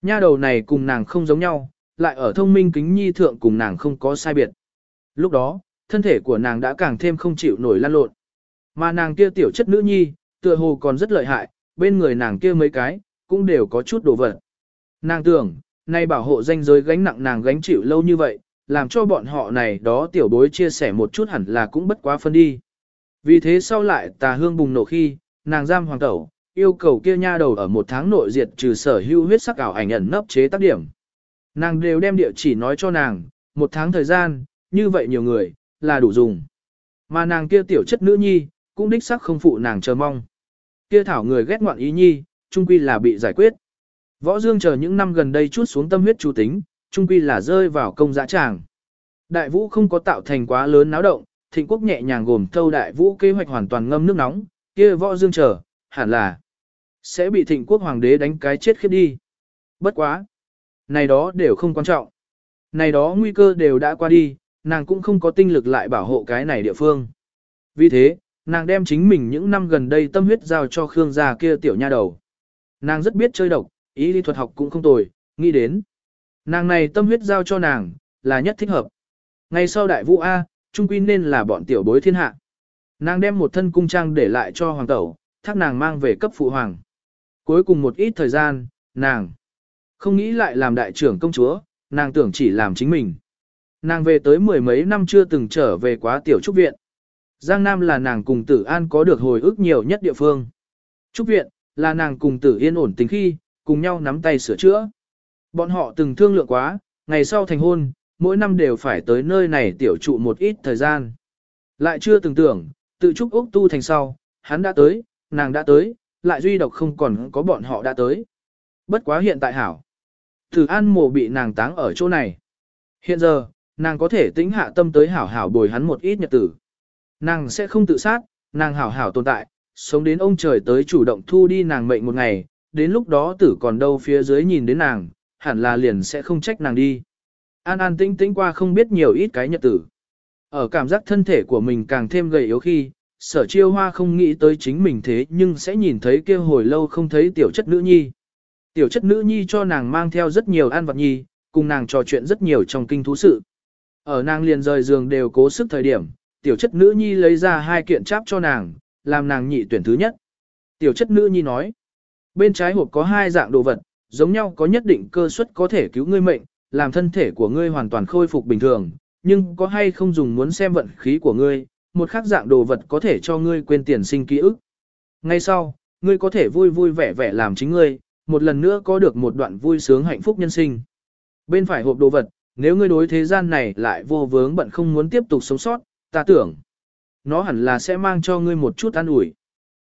Nha đầu này cùng nàng không giống nhau, lại ở thông minh kính nhi thượng cùng nàng không có sai biệt. Lúc đó, thân thể của nàng đã càng thêm không chịu nổi lan lộn. Mà nàng kia tiểu chất nữ nhi, tựa hồ còn rất lợi hại, bên người nàng kia mấy cái, cũng đều có chút đồ vật. Nàng tưởng, nay bảo hộ danh giới gánh nặng nàng gánh chịu lâu như vậy, làm cho bọn họ này đó tiểu bối chia sẻ một chút hẳn là cũng bất quá phân đi. Vì thế sau lại tà hương bùng nổ khi, nàng giam hoàng tẩu, yêu cầu kia nha đầu ở một tháng nội diệt trừ sở hữu huyết sắc ảo ảnh ẩn nấp chế tác điểm. Nàng đều đem địa chỉ nói cho nàng, một tháng thời gian, như vậy nhiều người, là đủ dùng. Mà nàng kia tiểu chất nữ nhi, cũng đích sắc không phụ nàng chờ mong. Kia thảo người ghét ngoạn ý nhi, trung quy là bị giải quyết. Võ Dương chờ những năm gần đây chút xuống tâm huyết chú tính, trung quy là rơi vào công dã tràng. Đại vũ không có tạo thành quá lớn náo động, thịnh quốc nhẹ nhàng gồm thâu đại vũ kế hoạch hoàn toàn ngâm nước nóng, kia võ Dương chờ, hẳn là sẽ bị thịnh quốc hoàng đế đánh cái chết khiếp đi. Bất quá. Này đó đều không quan trọng. Này đó nguy cơ đều đã qua đi, nàng cũng không có tinh lực lại bảo hộ cái này địa phương. Vì thế, nàng đem chính mình những năm gần đây tâm huyết giao cho Khương gia kia tiểu nha đầu. Nàng rất biết chơi độc, ý lý thuật học cũng không tồi, nghĩ đến. Nàng này tâm huyết giao cho nàng, là nhất thích hợp. Ngày sau đại vũ A, trung quy nên là bọn tiểu bối thiên hạ. Nàng đem một thân cung trang để lại cho hoàng tẩu, thác nàng mang về cấp phụ hoàng. Cuối cùng một ít thời gian, nàng không nghĩ lại làm đại trưởng công chúa, nàng tưởng chỉ làm chính mình. Nàng về tới mười mấy năm chưa từng trở về quá tiểu trúc viện. Giang Nam là nàng cùng tử an có được hồi ức nhiều nhất địa phương. Trúc viện, là nàng cùng tử yên ổn tính khi, cùng nhau nắm tay sửa chữa. Bọn họ từng thương lượng quá, ngày sau thành hôn, mỗi năm đều phải tới nơi này tiểu trụ một ít thời gian. Lại chưa từng tưởng, tự trúc Úc tu thành sau, hắn đã tới, nàng đã tới, lại duy độc không còn có bọn họ đã tới. Bất quá hiện tại hảo. Tử an mồ bị nàng táng ở chỗ này. Hiện giờ, nàng có thể tĩnh hạ tâm tới hảo hảo bồi hắn một ít nhật tử. Nàng sẽ không tự sát, nàng hảo hảo tồn tại, sống đến ông trời tới chủ động thu đi nàng mệnh một ngày, đến lúc đó tử còn đâu phía dưới nhìn đến nàng, hẳn là liền sẽ không trách nàng đi. An an tĩnh tĩnh qua không biết nhiều ít cái nhật tử. Ở cảm giác thân thể của mình càng thêm gầy yếu khi, sở chiêu hoa không nghĩ tới chính mình thế nhưng sẽ nhìn thấy kia hồi lâu không thấy tiểu chất nữ nhi. Tiểu chất nữ nhi cho nàng mang theo rất nhiều ăn vật nhi, cùng nàng trò chuyện rất nhiều trong kinh thú sự. Ở nàng liền rời giường đều cố sức thời điểm, tiểu chất nữ nhi lấy ra hai kiện cháp cho nàng, làm nàng nhị tuyển thứ nhất. Tiểu chất nữ nhi nói, bên trái hộp có hai dạng đồ vật, giống nhau có nhất định cơ suất có thể cứu ngươi mệnh, làm thân thể của ngươi hoàn toàn khôi phục bình thường, nhưng có hay không dùng muốn xem vận khí của ngươi, một khác dạng đồ vật có thể cho ngươi quên tiền sinh ký ức. Ngay sau, ngươi có thể vui vui vẻ vẻ làm chính ngươi, một lần nữa có được một đoạn vui sướng hạnh phúc nhân sinh. Bên phải hộp đồ vật, nếu ngươi đối thế gian này lại vô vướng bận không muốn tiếp tục sống sót, ta tưởng, nó hẳn là sẽ mang cho ngươi một chút an ủi.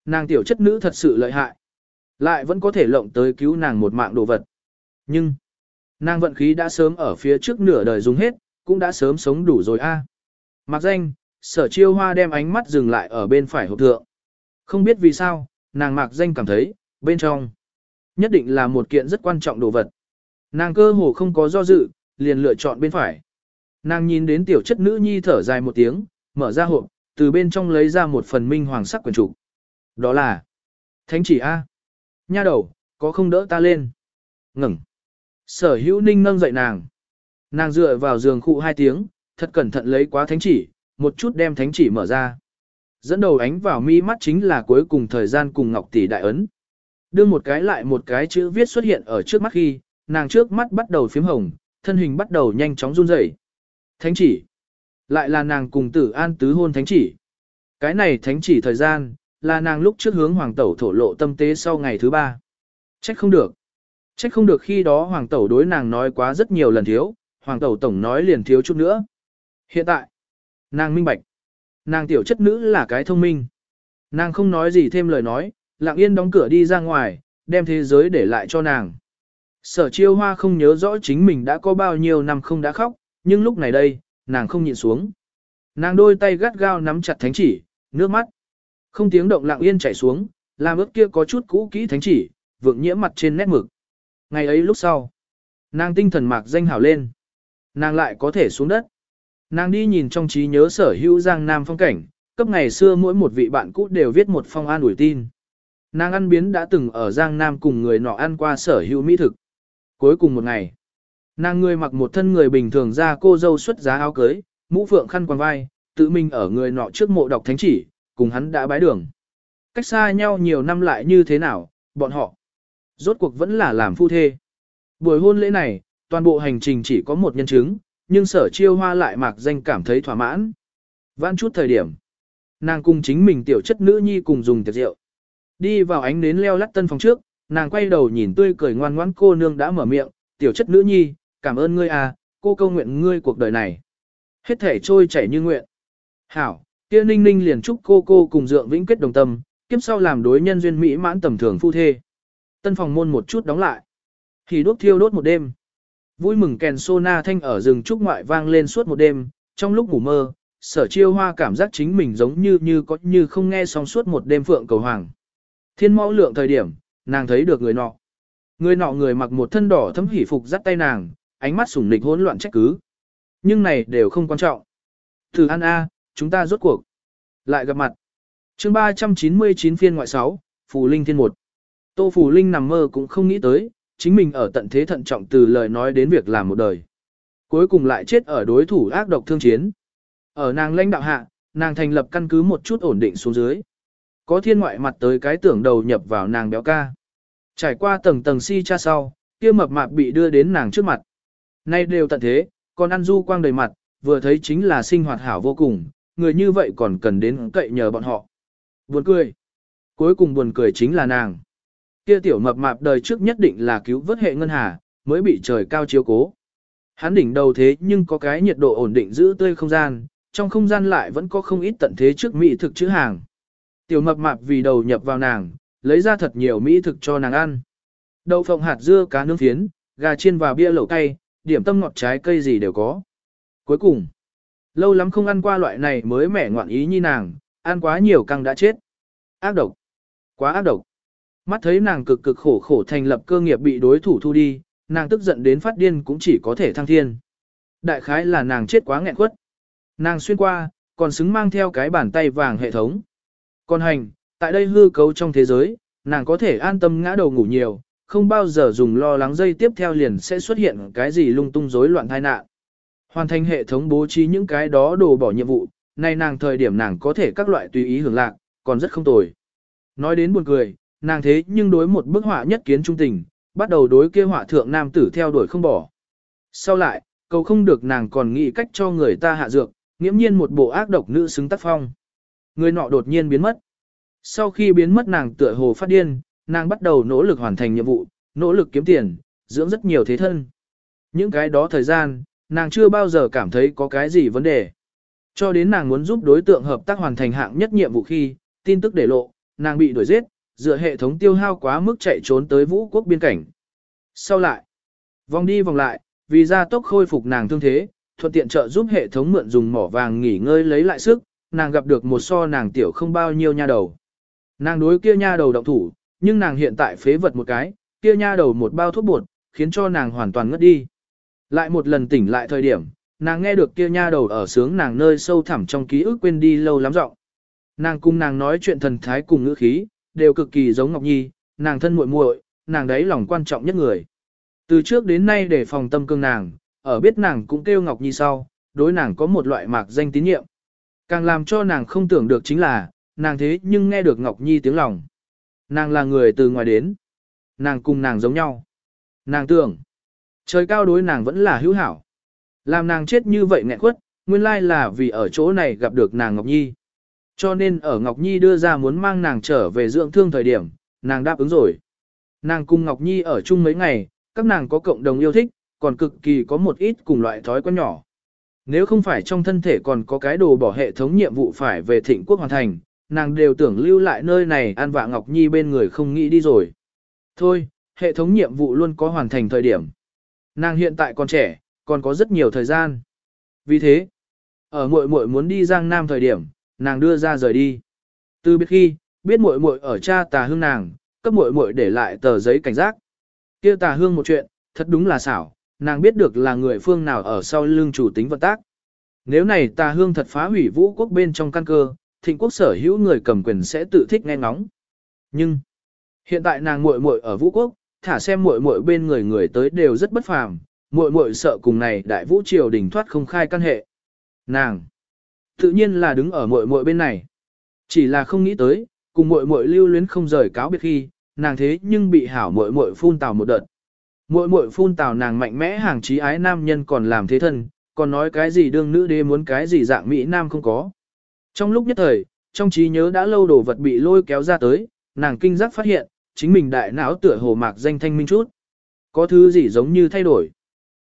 Nàng tiểu chất nữ thật sự lợi hại, lại vẫn có thể lộng tới cứu nàng một mạng đồ vật. Nhưng, nàng vận khí đã sớm ở phía trước nửa đời dùng hết, cũng đã sớm sống đủ rồi a. Mặc danh, sở chiêu hoa đem ánh mắt dừng lại ở bên phải hộp thượng. Không biết vì sao, nàng mạc danh cảm thấy, bên trong, nhất định là một kiện rất quan trọng đồ vật. Nàng cơ hồ không có do dự, liền lựa chọn bên phải. Nàng nhìn đến tiểu chất nữ nhi thở dài một tiếng, mở ra hộp, từ bên trong lấy ra một phần minh hoàng sắc quyển trục. Đó là Thánh chỉ A. Nha đầu, có không đỡ ta lên. Ngừng. Sở hữu ninh nâng dậy nàng. Nàng dựa vào giường khụ hai tiếng, thật cẩn thận lấy quá thánh chỉ, một chút đem thánh chỉ mở ra. Dẫn đầu ánh vào mi mắt chính là cuối cùng thời gian cùng Ngọc Tỷ Đại Ấn. Đưa một cái lại một cái chữ viết xuất hiện ở trước mắt khi, nàng trước mắt bắt đầu phím hồng, thân hình bắt đầu nhanh chóng run rẩy. Thánh chỉ. Lại là nàng cùng tử an tứ hôn thánh chỉ. Cái này thánh chỉ thời gian, là nàng lúc trước hướng hoàng tẩu thổ lộ tâm tế sau ngày thứ ba. Trách không được. Trách không được khi đó hoàng tẩu đối nàng nói quá rất nhiều lần thiếu, hoàng tẩu tổng nói liền thiếu chút nữa. Hiện tại, nàng minh bạch. Nàng tiểu chất nữ là cái thông minh. Nàng không nói gì thêm lời nói, lặng yên đóng cửa đi ra ngoài, đem thế giới để lại cho nàng. Sở chiêu hoa không nhớ rõ chính mình đã có bao nhiêu năm không đã khóc, nhưng lúc này đây, nàng không nhịn xuống. Nàng đôi tay gắt gao nắm chặt thánh chỉ, nước mắt. Không tiếng động lặng yên chảy xuống, làm ướp kia có chút cũ kỹ thánh chỉ, vượng nhiễm mặt trên nét mực. Ngày ấy lúc sau, nàng tinh thần mạc danh hảo lên. Nàng lại có thể xuống đất. Nàng đi nhìn trong trí nhớ sở hữu giang nam phong cảnh, cấp ngày xưa mỗi một vị bạn cũ đều viết một phong an ủi tin. Nàng ăn biến đã từng ở giang nam cùng người nọ ăn qua sở hữu mỹ thực. Cuối cùng một ngày, nàng người mặc một thân người bình thường ra cô dâu xuất giá áo cưới, mũ phượng khăn quàng vai, tự mình ở người nọ trước mộ đọc thánh chỉ, cùng hắn đã bái đường. Cách xa nhau nhiều năm lại như thế nào, bọn họ rốt cuộc vẫn là làm phu thê. Buổi hôn lễ này, toàn bộ hành trình chỉ có một nhân chứng, nhưng sở chiêu hoa lại mạc danh cảm thấy thỏa mãn. Vãn chút thời điểm, nàng cùng chính mình tiểu chất nữ nhi cùng dùng tiệc rượu. Đi vào ánh nến leo lắt tân phòng trước, nàng quay đầu nhìn tươi cười ngoan ngoãn cô nương đã mở miệng, tiểu chất nữ nhi, cảm ơn ngươi à, cô câu nguyện ngươi cuộc đời này. Hết thể trôi chảy như nguyện. Hảo, kia ninh ninh liền chúc cô cô cùng dượng vĩnh kết đồng tâm, kiếp sau làm đối nhân duyên mỹ mãn tầm thường phu thê. Tân phòng môn một chút đóng lại. Thì đốt thiêu đốt một đêm. Vui mừng kèn sô na thanh ở rừng trúc ngoại vang lên suốt một đêm, trong lúc ngủ mơ, sở chiêu hoa cảm giác chính mình giống như như có như không nghe xong suốt một đêm phượng cầu hoàng. Thiên mẫu lượng thời điểm, nàng thấy được người nọ. Người nọ người mặc một thân đỏ thấm hỉ phục dắt tay nàng, ánh mắt sủng nịch hỗn loạn trách cứ. Nhưng này đều không quan trọng. Từ An A, chúng ta rốt cuộc. Lại gặp mặt. chương 399 phiên ngoại 6, Phù Linh Thiên 1. Tô Phù Linh nằm mơ cũng không nghĩ tới, chính mình ở tận thế thận trọng từ lời nói đến việc làm một đời. Cuối cùng lại chết ở đối thủ ác độc thương chiến. Ở nàng lãnh đạo hạ, nàng thành lập căn cứ một chút ổn định xuống dưới. Có thiên ngoại mặt tới cái tưởng đầu nhập vào nàng béo ca. Trải qua tầng tầng si cha sau, kia mập mạp bị đưa đến nàng trước mặt. Nay đều tận thế, còn ăn du quang đầy mặt, vừa thấy chính là sinh hoạt hảo vô cùng, người như vậy còn cần đến cậy nhờ bọn họ. Buồn cười. Cuối cùng buồn cười chính là nàng. Kia tiểu mập mạp đời trước nhất định là cứu vớt hệ ngân hà, mới bị trời cao chiếu cố. Hắn đỉnh đầu thế nhưng có cái nhiệt độ ổn định giữ tươi không gian, trong không gian lại vẫn có không ít tận thế trước mỹ thực chữ hàng. Tiểu mập mạp vì đầu nhập vào nàng, lấy ra thật nhiều mỹ thực cho nàng ăn. Đậu phộng hạt dưa cá nướng phiến, gà chiên và bia lẩu cay, điểm tâm ngọt trái cây gì đều có. Cuối cùng, lâu lắm không ăn qua loại này mới mẻ ngoạn ý như nàng, ăn quá nhiều căng đã chết. ác độc, quá ác độc. Mắt thấy nàng cực cực khổ khổ thành lập cơ nghiệp bị đối thủ thu đi, nàng tức giận đến phát điên cũng chỉ có thể thăng thiên. Đại khái là nàng chết quá nghẹn quất. Nàng xuyên qua, còn xứng mang theo cái bàn tay vàng hệ thống. Còn hành, tại đây hư cấu trong thế giới, nàng có thể an tâm ngã đầu ngủ nhiều, không bao giờ dùng lo lắng dây tiếp theo liền sẽ xuất hiện cái gì lung tung rối loạn tai nạn. Hoàn thành hệ thống bố trí những cái đó đồ bỏ nhiệm vụ, nay nàng thời điểm nàng có thể các loại tùy ý hưởng lạc, còn rất không tồi. Nói đến buồn cười, nàng thế nhưng đối một bức họa nhất kiến trung tình, bắt đầu đối kia họa thượng nam tử theo đuổi không bỏ. Sau lại, cầu không được nàng còn nghĩ cách cho người ta hạ dược, nghiễm nhiên một bộ ác độc nữ xứng tác phong. Người nọ đột nhiên biến mất. Sau khi biến mất nàng tựa hồ phát điên, nàng bắt đầu nỗ lực hoàn thành nhiệm vụ, nỗ lực kiếm tiền, dưỡng rất nhiều thế thân. Những cái đó thời gian, nàng chưa bao giờ cảm thấy có cái gì vấn đề. Cho đến nàng muốn giúp đối tượng hợp tác hoàn thành hạng nhất nhiệm vụ khi, tin tức để lộ, nàng bị đuổi giết, dựa hệ thống tiêu hao quá mức chạy trốn tới vũ quốc biên cảnh. Sau lại, vòng đi vòng lại, vì gia tốc khôi phục nàng thương thế, thuận tiện trợ giúp hệ thống mượn dùng mỏ vàng nghỉ ngơi lấy lại sức, nàng gặp được một so nàng tiểu không bao nhiêu nha đầu. Nàng đối kia nha đầu động thủ, nhưng nàng hiện tại phế vật một cái, kia nha đầu một bao thuốc bột, khiến cho nàng hoàn toàn ngất đi. Lại một lần tỉnh lại thời điểm, nàng nghe được kia nha đầu ở sướng nàng nơi sâu thẳm trong ký ức quên đi lâu lắm giọng. Nàng cùng nàng nói chuyện thần thái cùng ngữ khí, đều cực kỳ giống Ngọc Nhi, nàng thân muội muội, nàng đấy lòng quan trọng nhất người. Từ trước đến nay để phòng tâm cương nàng, ở biết nàng cũng kêu Ngọc Nhi sau, đối nàng có một loại mạc danh tín nhiệm. Càng làm cho nàng không tưởng được chính là, nàng thế nhưng nghe được Ngọc Nhi tiếng lòng. Nàng là người từ ngoài đến. Nàng cùng nàng giống nhau. Nàng tưởng, trời cao đối nàng vẫn là hữu hảo. Làm nàng chết như vậy nghẹn quất, nguyên lai là vì ở chỗ này gặp được nàng Ngọc Nhi. Cho nên ở Ngọc Nhi đưa ra muốn mang nàng trở về dưỡng thương thời điểm, nàng đáp ứng rồi. Nàng cùng Ngọc Nhi ở chung mấy ngày, các nàng có cộng đồng yêu thích, còn cực kỳ có một ít cùng loại thói quen nhỏ. Nếu không phải trong thân thể còn có cái đồ bỏ hệ thống nhiệm vụ phải về thịnh quốc hoàn thành, nàng đều tưởng lưu lại nơi này an vạ Ngọc Nhi bên người không nghĩ đi rồi. Thôi, hệ thống nhiệm vụ luôn có hoàn thành thời điểm. Nàng hiện tại còn trẻ, còn có rất nhiều thời gian. Vì thế, ở muội muội muốn đi Giang Nam thời điểm, nàng đưa ra rời đi. Từ biết khi, biết muội muội ở cha tà hương nàng, cấp muội muội để lại tờ giấy cảnh giác. Kia tà hương một chuyện, thật đúng là xảo, nàng biết được là người phương nào ở sau lưng chủ tính vận tác. Nếu này tà hương thật phá hủy vũ quốc bên trong căn cơ, thịnh quốc sở hữu người cầm quyền sẽ tự thích nghe ngóng. Nhưng, hiện tại nàng muội muội ở vũ quốc, thả xem muội muội bên người người tới đều rất bất phàm, muội muội sợ cùng này đại vũ triều đình thoát không khai căn hệ. Nàng, tự nhiên là đứng ở muội muội bên này. Chỉ là không nghĩ tới, cùng muội muội lưu luyến không rời cáo biệt khi, nàng thế nhưng bị hảo muội muội phun tào một đợt. Muội muội phun tào nàng mạnh mẽ hàng trí ái nam nhân còn làm thế thân, còn nói cái gì đương nữ đế muốn cái gì dạng mỹ nam không có. Trong lúc nhất thời, trong trí nhớ đã lâu đồ vật bị lôi kéo ra tới, nàng kinh giác phát hiện, chính mình đại não tựa hồ mạc danh thanh minh chút. Có thứ gì giống như thay đổi.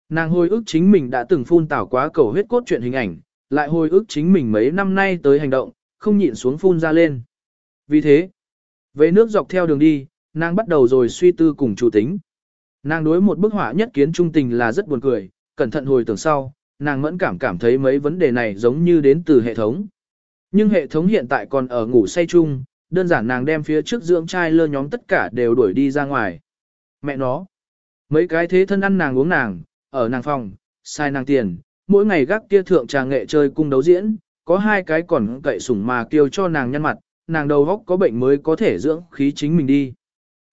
Nàng hồi ức chính mình đã từng phun tảo quá cầu huyết cốt chuyện hình ảnh, lại hồi ức chính mình mấy năm nay tới hành động, không nhịn xuống phun ra lên. Vì thế, về nước dọc theo đường đi, nàng bắt đầu rồi suy tư cùng chủ tính. Nàng đối một bức họa nhất kiến trung tình là rất buồn cười, cẩn thận hồi tưởng sau, nàng mẫn cảm cảm thấy mấy vấn đề này giống như đến từ hệ thống. Nhưng hệ thống hiện tại còn ở ngủ say chung, đơn giản nàng đem phía trước dưỡng trai lơ nhóm tất cả đều đuổi đi ra ngoài. Mẹ nó, mấy cái thế thân ăn nàng uống nàng, ở nàng phòng, sai nàng tiền, mỗi ngày gác kia thượng trà nghệ chơi cung đấu diễn, có hai cái còn cậy sủng mà kêu cho nàng nhăn mặt, nàng đầu góc có bệnh mới có thể dưỡng khí chính mình đi.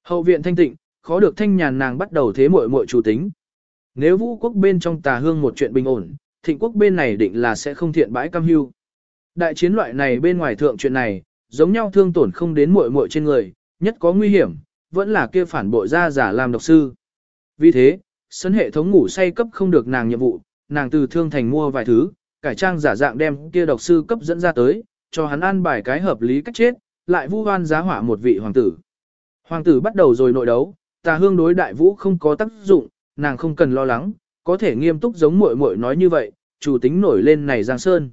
Hậu viện thanh tịnh, khó được thanh nhàn nàng bắt đầu thế muội muội chủ tính. Nếu vũ quốc bên trong tà hương một chuyện bình ổn, thịnh quốc bên này định là sẽ không thiện bãi cam hưu. Đại chiến loại này bên ngoài thượng chuyện này, giống nhau thương tổn không đến muội muội trên người, nhất có nguy hiểm, vẫn là kia phản bội ra giả làm độc sư. Vì thế, sân hệ thống ngủ say cấp không được nàng nhiệm vụ, nàng từ thương thành mua vài thứ, cải trang giả dạng đem kia độc sư cấp dẫn ra tới, cho hắn ăn bài cái hợp lý cách chết, lại vu oan giá hỏa một vị hoàng tử. Hoàng tử bắt đầu rồi nội đấu, tà hương đối đại vũ không có tác dụng, nàng không cần lo lắng, có thể nghiêm túc giống muội muội nói như vậy, chủ tính nổi lên này giang sơn.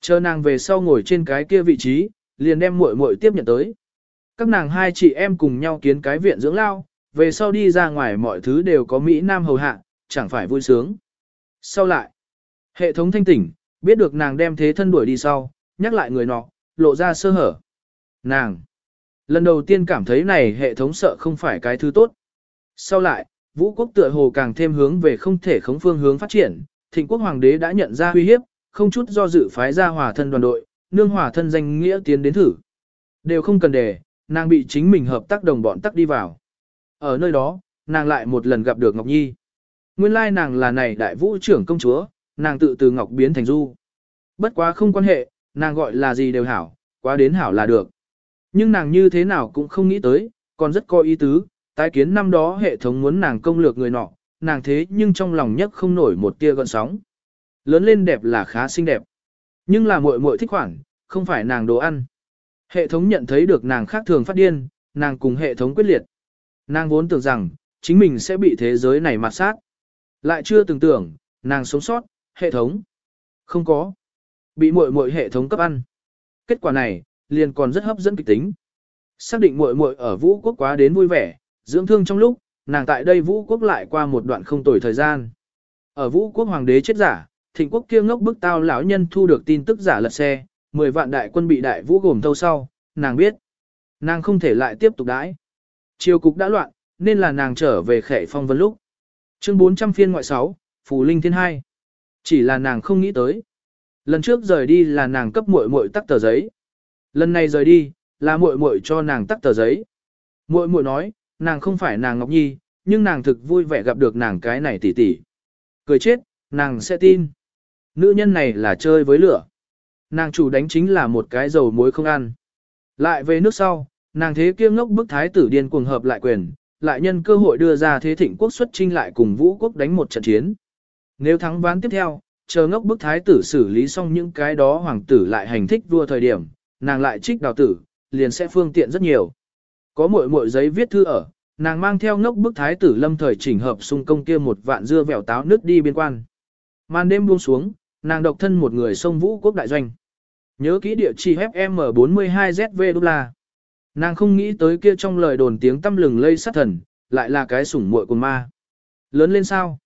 Chờ nàng về sau ngồi trên cái kia vị trí, liền đem muội muội tiếp nhận tới. Các nàng hai chị em cùng nhau kiến cái viện dưỡng lao, về sau đi ra ngoài mọi thứ đều có Mỹ Nam hầu hạ, chẳng phải vui sướng. Sau lại, hệ thống thanh tỉnh, biết được nàng đem thế thân đuổi đi sau, nhắc lại người nọ, lộ ra sơ hở. Nàng, Lần đầu tiên cảm thấy này hệ thống sợ không phải cái thứ tốt. Sau lại, vũ quốc tựa hồ càng thêm hướng về không thể khống phương hướng phát triển, thịnh quốc hoàng đế đã nhận ra uy hiếp, không chút do dự phái ra hòa thân đoàn đội, nương hòa thân danh nghĩa tiến đến thử. Đều không cần đề, nàng bị chính mình hợp tác đồng bọn tắc đi vào. Ở nơi đó, nàng lại một lần gặp được Ngọc Nhi. Nguyên lai nàng là này đại vũ trưởng công chúa, nàng tự từ Ngọc biến thành Du. Bất quá không quan hệ, nàng gọi là gì đều hảo, quá đến hảo là được. Nhưng nàng như thế nào cũng không nghĩ tới, còn rất có ý tứ, tái kiến năm đó hệ thống muốn nàng công lược người nọ, nàng thế nhưng trong lòng nhất không nổi một tia gợn sóng. Lớn lên đẹp là khá xinh đẹp, nhưng là muội muội thích khoản, không phải nàng đồ ăn. Hệ thống nhận thấy được nàng khác thường phát điên, nàng cùng hệ thống quyết liệt. Nàng vốn tưởng rằng, chính mình sẽ bị thế giới này mặt sát. Lại chưa từng tưởng, nàng sống sót, hệ thống. Không có. Bị muội muội hệ thống cấp ăn. Kết quả này, liền còn rất hấp dẫn kịch tính. Xác định muội muội ở vũ quốc quá đến vui vẻ, dưỡng thương trong lúc, nàng tại đây vũ quốc lại qua một đoạn không tồi thời gian. Ở vũ quốc hoàng đế chết giả, thịnh quốc kia ngốc bức tao lão nhân thu được tin tức giả lật xe, 10 vạn đại quân bị đại vũ gồm thâu sau, nàng biết. Nàng không thể lại tiếp tục đãi. Triều cục đã loạn, nên là nàng trở về khẻ phong vân lúc. Chương 400 phiên ngoại 6, Phù Linh Thiên 2. Chỉ là nàng không nghĩ tới. Lần trước rời đi là nàng cấp muội muội tắc tờ giấy. Lần này rời đi, là muội muội cho nàng tắc tờ giấy. Muội muội nói, nàng không phải nàng Ngọc Nhi, nhưng nàng thực vui vẻ gặp được nàng cái này tỷ tỷ. Cười chết, nàng sẽ tin. Nữ nhân này là chơi với lửa. Nàng chủ đánh chính là một cái dầu muối không ăn. Lại về nước sau, nàng thế kiêm ngốc bức thái tử điên cuồng hợp lại quyền, lại nhân cơ hội đưa ra thế thịnh quốc xuất trinh lại cùng vũ quốc đánh một trận chiến. Nếu thắng ván tiếp theo, chờ ngốc bức thái tử xử lý xong những cái đó hoàng tử lại hành thích vua thời điểm, nàng lại trích đào tử, liền sẽ phương tiện rất nhiều. Có mỗi mỗi giấy viết thư ở, nàng mang theo ngốc bức thái tử lâm thời chỉnh hợp xung công kia một vạn dưa vẻo táo nước đi biên quan. Màn đêm buông xuống, nàng độc thân một người sông vũ quốc đại doanh. Nhớ kỹ địa chỉ FM42ZV đô la. Nàng không nghĩ tới kia trong lời đồn tiếng tâm lừng lây sát thần, lại là cái sủng muội của ma. Lớn lên sao?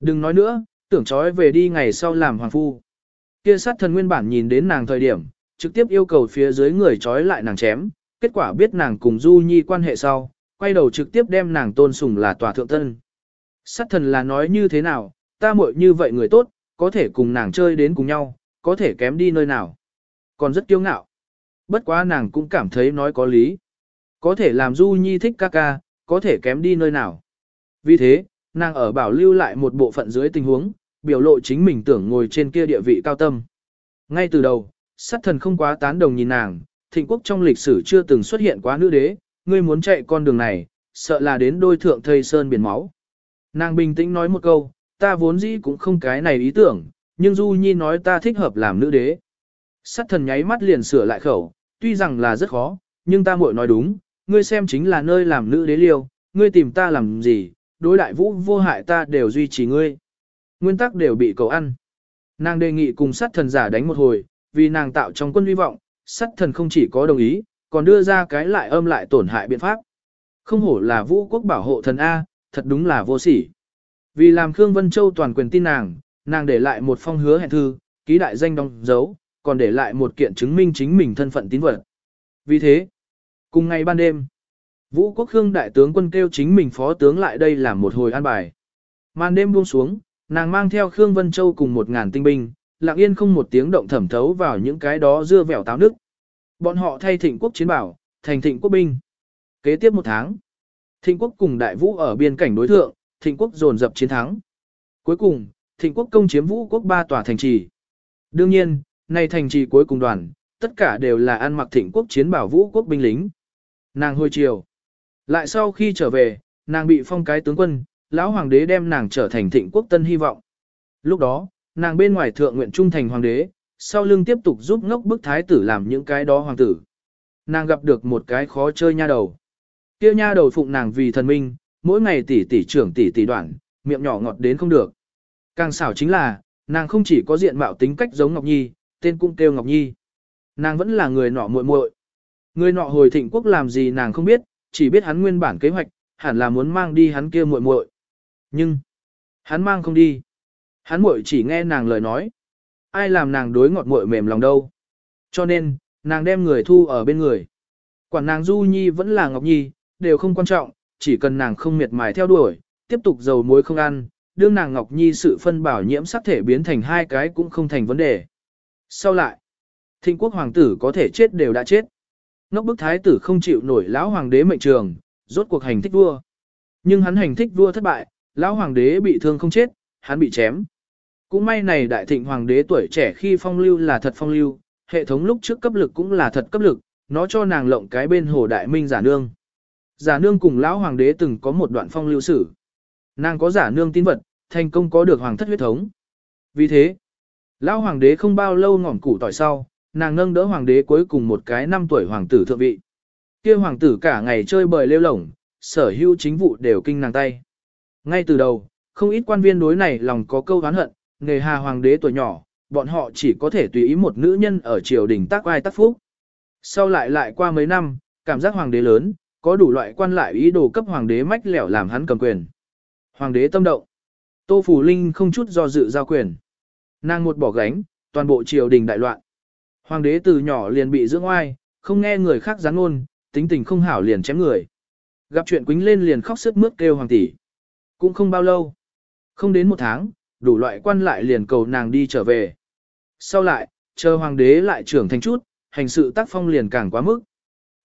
Đừng nói nữa, tưởng trói về đi ngày sau làm hoàng phu. Kia sát thần nguyên bản nhìn đến nàng thời điểm, trực tiếp yêu cầu phía dưới người trói lại nàng chém, kết quả biết nàng cùng Du Nhi quan hệ sau, quay đầu trực tiếp đem nàng tôn sùng là tòa thượng tân. Sát thần là nói như thế nào, ta muội như vậy người tốt, có thể cùng nàng chơi đến cùng nhau, có thể kém đi nơi nào. Còn rất kiêu ngạo. Bất quá nàng cũng cảm thấy nói có lý. Có thể làm Du Nhi thích ca ca, có thể kém đi nơi nào. Vì thế, nàng ở bảo lưu lại một bộ phận dưới tình huống, biểu lộ chính mình tưởng ngồi trên kia địa vị cao tâm. Ngay từ đầu, sát thần không quá tán đồng nhìn nàng, thịnh quốc trong lịch sử chưa từng xuất hiện quá nữ đế, ngươi muốn chạy con đường này, sợ là đến đôi thượng thây sơn biển máu. Nàng bình tĩnh nói một câu, ta vốn dĩ cũng không cái này ý tưởng, nhưng Du Nhi nói ta thích hợp làm nữ đế. Sát thần nháy mắt liền sửa lại khẩu, tuy rằng là rất khó, nhưng ta muội nói đúng, ngươi xem chính là nơi làm nữ đế liêu, ngươi tìm ta làm gì, đối đại vũ vô hại ta đều duy trì ngươi. Nguyên tắc đều bị cầu ăn. Nàng đề nghị cùng sát thần giả đánh một hồi, vì nàng tạo trong quân hy vọng, sát thần không chỉ có đồng ý, còn đưa ra cái lại âm lại tổn hại biện pháp. Không hổ là vũ quốc bảo hộ thần A, thật đúng là vô sỉ. Vì làm Khương Vân Châu toàn quyền tin nàng, nàng để lại một phong hứa hẹn thư, ký đại danh đóng dấu, còn để lại một kiện chứng minh chính mình thân phận tín vật. Vì thế, cùng ngày ban đêm, Vũ Quốc Khương đại tướng quân kêu chính mình phó tướng lại đây làm một hồi an bài. Màn đêm buông xuống, nàng mang theo Khương Vân Châu cùng một ngàn tinh binh, lặng yên không một tiếng động thẩm thấu vào những cái đó dưa vẻo táo nước. Bọn họ thay thịnh quốc chiến bảo, thành thịnh quốc binh. Kế tiếp một tháng, thịnh quốc cùng đại vũ ở biên cảnh đối thượng, thịnh quốc dồn dập chiến thắng. Cuối cùng, thịnh quốc công chiếm vũ quốc ba tòa thành trì. Đương nhiên, nay thành trì cuối cùng đoàn, tất cả đều là ăn mặc thịnh quốc chiến bảo vũ quốc binh lính. Nàng hồi chiều. Lại sau khi trở về, nàng bị phong cái tướng quân, lão hoàng đế đem nàng trở thành thịnh quốc tân hy vọng. Lúc đó, nàng bên ngoài thượng nguyện trung thành hoàng đế, sau lưng tiếp tục giúp ngốc bức thái tử làm những cái đó hoàng tử. Nàng gặp được một cái khó chơi nha đầu. Kia nha đầu phụng nàng vì thần minh, mỗi ngày tỷ tỷ trưởng tỷ tỷ đoạn, miệng nhỏ ngọt đến không được. Càng xảo chính là, nàng không chỉ có diện mạo tính cách giống Ngọc Nhi, tên cũng kêu Ngọc Nhi. Nàng vẫn là người nọ muội muội. Người nọ hồi thịnh quốc làm gì nàng không biết, chỉ biết hắn nguyên bản kế hoạch, hẳn là muốn mang đi hắn kia muội muội. Nhưng, hắn mang không đi. Hắn muội chỉ nghe nàng lời nói. Ai làm nàng đối ngọt muội mềm lòng đâu. Cho nên, nàng đem người thu ở bên người. Quản nàng Du Nhi vẫn là Ngọc Nhi, đều không quan trọng, chỉ cần nàng không miệt mài theo đuổi, tiếp tục dầu muối không ăn, đương nàng Ngọc Nhi sự phân bảo nhiễm sắc thể biến thành hai cái cũng không thành vấn đề. Sau lại, thịnh quốc hoàng tử có thể chết đều đã chết. Ngốc bức thái tử không chịu nổi lão hoàng đế mệnh trường, rốt cuộc hành thích vua. Nhưng hắn hành thích vua thất bại, lão hoàng đế bị thương không chết, hắn bị chém. Cũng may này đại thịnh hoàng đế tuổi trẻ khi phong lưu là thật phong lưu, hệ thống lúc trước cấp lực cũng là thật cấp lực, nó cho nàng lộng cái bên hồ đại minh giả nương. Giả nương cùng lão hoàng đế từng có một đoạn phong lưu sử. Nàng có giả nương tín vật, thành công có được hoàng thất huyết thống. Vì thế, lão hoàng đế không bao lâu ngỏm củ tỏi sau, nàng nâng đỡ hoàng đế cuối cùng một cái năm tuổi hoàng tử thượng vị. Kia hoàng tử cả ngày chơi bời lêu lổng, sở hữu chính vụ đều kinh nàng tay. Ngay từ đầu, không ít quan viên đối này lòng có câu oán hận, nghề hà hoàng đế tuổi nhỏ, bọn họ chỉ có thể tùy ý một nữ nhân ở triều đình tác ai tác phúc. Sau lại lại qua mấy năm, cảm giác hoàng đế lớn, có đủ loại quan lại ý đồ cấp hoàng đế mách lẻo làm hắn cầm quyền. Hoàng đế tâm động. Tô Phủ Linh không chút do dự giao quyền. Nàng một bỏ gánh, toàn bộ triều đình đại loạn. Hoàng đế từ nhỏ liền bị dưỡng oai, không nghe người khác gián ngôn, tính tình không hảo liền chém người. Gặp chuyện quính lên liền khóc sức mướt kêu hoàng tỷ. Cũng không bao lâu. Không đến một tháng, đủ loại quan lại liền cầu nàng đi trở về. Sau lại, chờ hoàng đế lại trưởng thành chút, hành sự tác phong liền càng quá mức.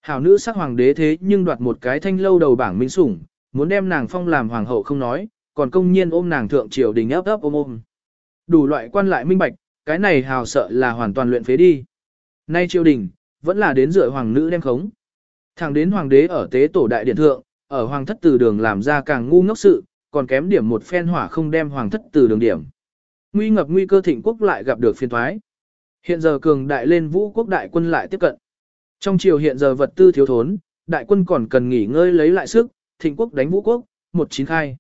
Hảo nữ sắc hoàng đế thế nhưng đoạt một cái thanh lâu đầu bảng minh sủng, muốn đem nàng phong làm hoàng hậu không nói, còn công nhiên ôm nàng thượng triều đình ấp ấp ôm ôm. Đủ loại quan lại minh bạch, cái này hào sợ là hoàn toàn luyện phế đi. Nay triều đình, vẫn là đến dựa hoàng nữ đem khống. Thẳng đến hoàng đế ở tế tổ đại điện thượng, ở hoàng thất từ đường làm ra càng ngu ngốc sự, còn kém điểm một phen hỏa không đem hoàng thất từ đường điểm. Nguy ngập nguy cơ thịnh quốc lại gặp được phiên thoái. Hiện giờ cường đại lên vũ quốc đại quân lại tiếp cận. Trong triều hiện giờ vật tư thiếu thốn, đại quân còn cần nghỉ ngơi lấy lại sức, thịnh quốc đánh vũ quốc, một chín khai.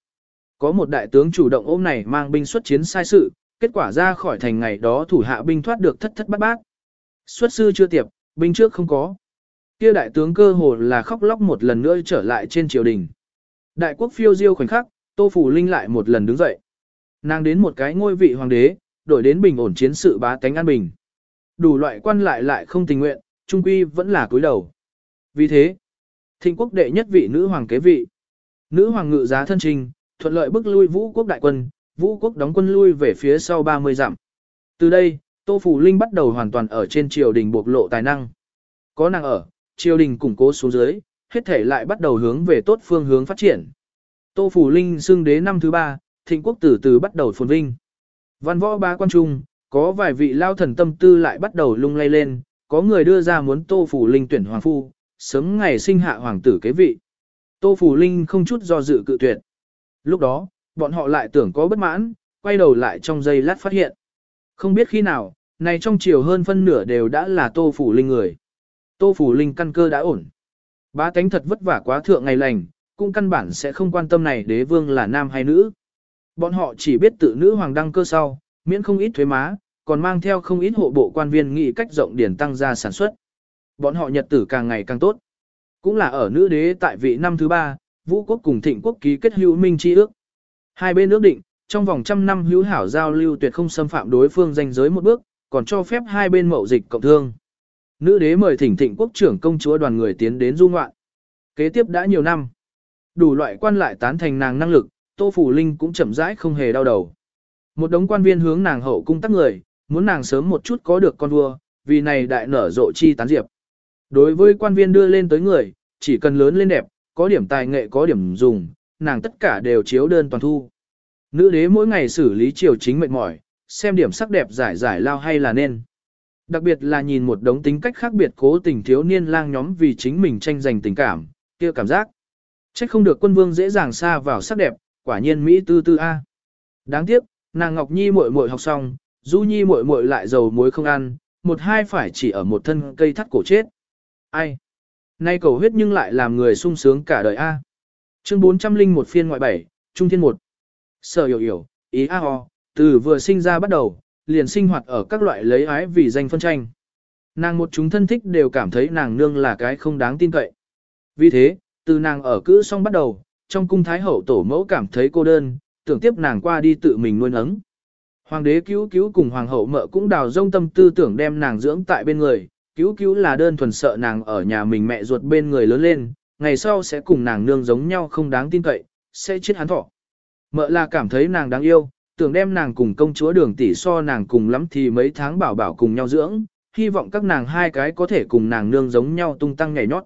Có một đại tướng chủ động ôm này mang binh xuất chiến sai sự, kết quả ra khỏi thành ngày đó thủ hạ binh thoát được thất thất bát bát. Xuất sư chưa tiệp, binh trước không có. Kia đại tướng cơ hồ là khóc lóc một lần nữa trở lại trên triều đình. Đại quốc phiêu diêu khoảnh khắc, Tô Phủ Linh lại một lần đứng dậy. Nàng đến một cái ngôi vị hoàng đế, đổi đến bình ổn chiến sự bá tánh an bình. Đủ loại quan lại lại không tình nguyện, trung quy vẫn là cúi đầu. Vì thế, thịnh quốc đệ nhất vị nữ hoàng kế vị. Nữ hoàng ngự giá thân trình, thuận lợi bức lui vũ quốc đại quân, vũ quốc đóng quân lui về phía sau 30 dặm. Từ đây, Tô Phủ Linh bắt đầu hoàn toàn ở trên triều đình bộc lộ tài năng. Có nàng ở, triều đình củng cố xuống dưới, hết thể lại bắt đầu hướng về tốt phương hướng phát triển. Tô Phủ Linh xưng đế năm thứ ba, thịnh quốc từ từ bắt đầu phồn vinh. Văn võ ba quan trung, có vài vị lao thần tâm tư lại bắt đầu lung lay lên, có người đưa ra muốn Tô Phủ Linh tuyển hoàng phu, sớm ngày sinh hạ hoàng tử kế vị. Tô Phủ Linh không chút do dự cự tuyệt. Lúc đó, bọn họ lại tưởng có bất mãn, quay đầu lại trong giây lát phát hiện. Không biết khi nào, này trong chiều hơn phân nửa đều đã là Tô Phủ Linh người. Tô Phủ Linh căn cơ đã ổn. Bá tánh thật vất vả quá thượng ngày lành, cũng căn bản sẽ không quan tâm này đế vương là nam hay nữ. Bọn họ chỉ biết tự nữ hoàng đăng cơ sau, miễn không ít thuế má, còn mang theo không ít hộ bộ quan viên nghị cách rộng điển tăng gia sản xuất. Bọn họ nhật tử càng ngày càng tốt. Cũng là ở nữ đế tại vị năm thứ ba, vũ quốc cùng thịnh quốc ký kết hữu minh chi ước. Hai bên ước định, trong vòng trăm năm hữu hảo giao lưu tuyệt không xâm phạm đối phương danh giới một bước, còn cho phép hai bên mậu dịch cộng thương. Nữ đế mời thỉnh thịnh quốc trưởng công chúa đoàn người tiến đến du ngoạn. Kế tiếp đã nhiều năm. Đủ loại quan lại tán thành nàng năng lực, Tô Phủ Linh cũng chậm rãi không hề đau đầu. Một đống quan viên hướng nàng hậu cung tắc người, muốn nàng sớm một chút có được con vua, vì này đại nở rộ chi tán diệp. Đối với quan viên đưa lên tới người, chỉ cần lớn lên đẹp, có điểm tài nghệ có điểm dùng, nàng tất cả đều chiếu đơn toàn thu. Nữ đế mỗi ngày xử lý triều chính mệt mỏi, xem điểm sắc đẹp giải giải lao hay là nên. Đặc biệt là nhìn một đống tính cách khác biệt cố tình thiếu niên lang nhóm vì chính mình tranh giành tình cảm, kia cảm giác. Trách không được quân vương dễ dàng xa vào sắc đẹp, quả nhiên Mỹ tư tư A. Đáng tiếc, nàng Ngọc Nhi muội muội học xong, Du Nhi muội muội lại dầu muối không ăn, một hai phải chỉ ở một thân cây thắt cổ chết. Ai? Nay cầu huyết nhưng lại làm người sung sướng cả đời A. Chương 401 phiên ngoại 7, Trung Thiên 1. Sở hiểu hiểu, ý a ho, từ vừa sinh ra bắt đầu, liền sinh hoạt ở các loại lấy ái vì danh phân tranh. Nàng một chúng thân thích đều cảm thấy nàng nương là cái không đáng tin cậy. Vì thế, từ nàng ở cữ xong bắt đầu, trong cung thái hậu tổ mẫu cảm thấy cô đơn, tưởng tiếp nàng qua đi tự mình nuôi nấng. Hoàng đế cứu cứu cùng hoàng hậu mợ cũng đào rông tâm tư tưởng đem nàng dưỡng tại bên người, cứu cứu là đơn thuần sợ nàng ở nhà mình mẹ ruột bên người lớn lên, ngày sau sẽ cùng nàng nương giống nhau không đáng tin cậy, sẽ chết hắn thọ. Mợ là cảm thấy nàng đáng yêu, tưởng đem nàng cùng công chúa đường tỷ so nàng cùng lắm thì mấy tháng bảo bảo cùng nhau dưỡng, hy vọng các nàng hai cái có thể cùng nàng nương giống nhau tung tăng nhảy nhót.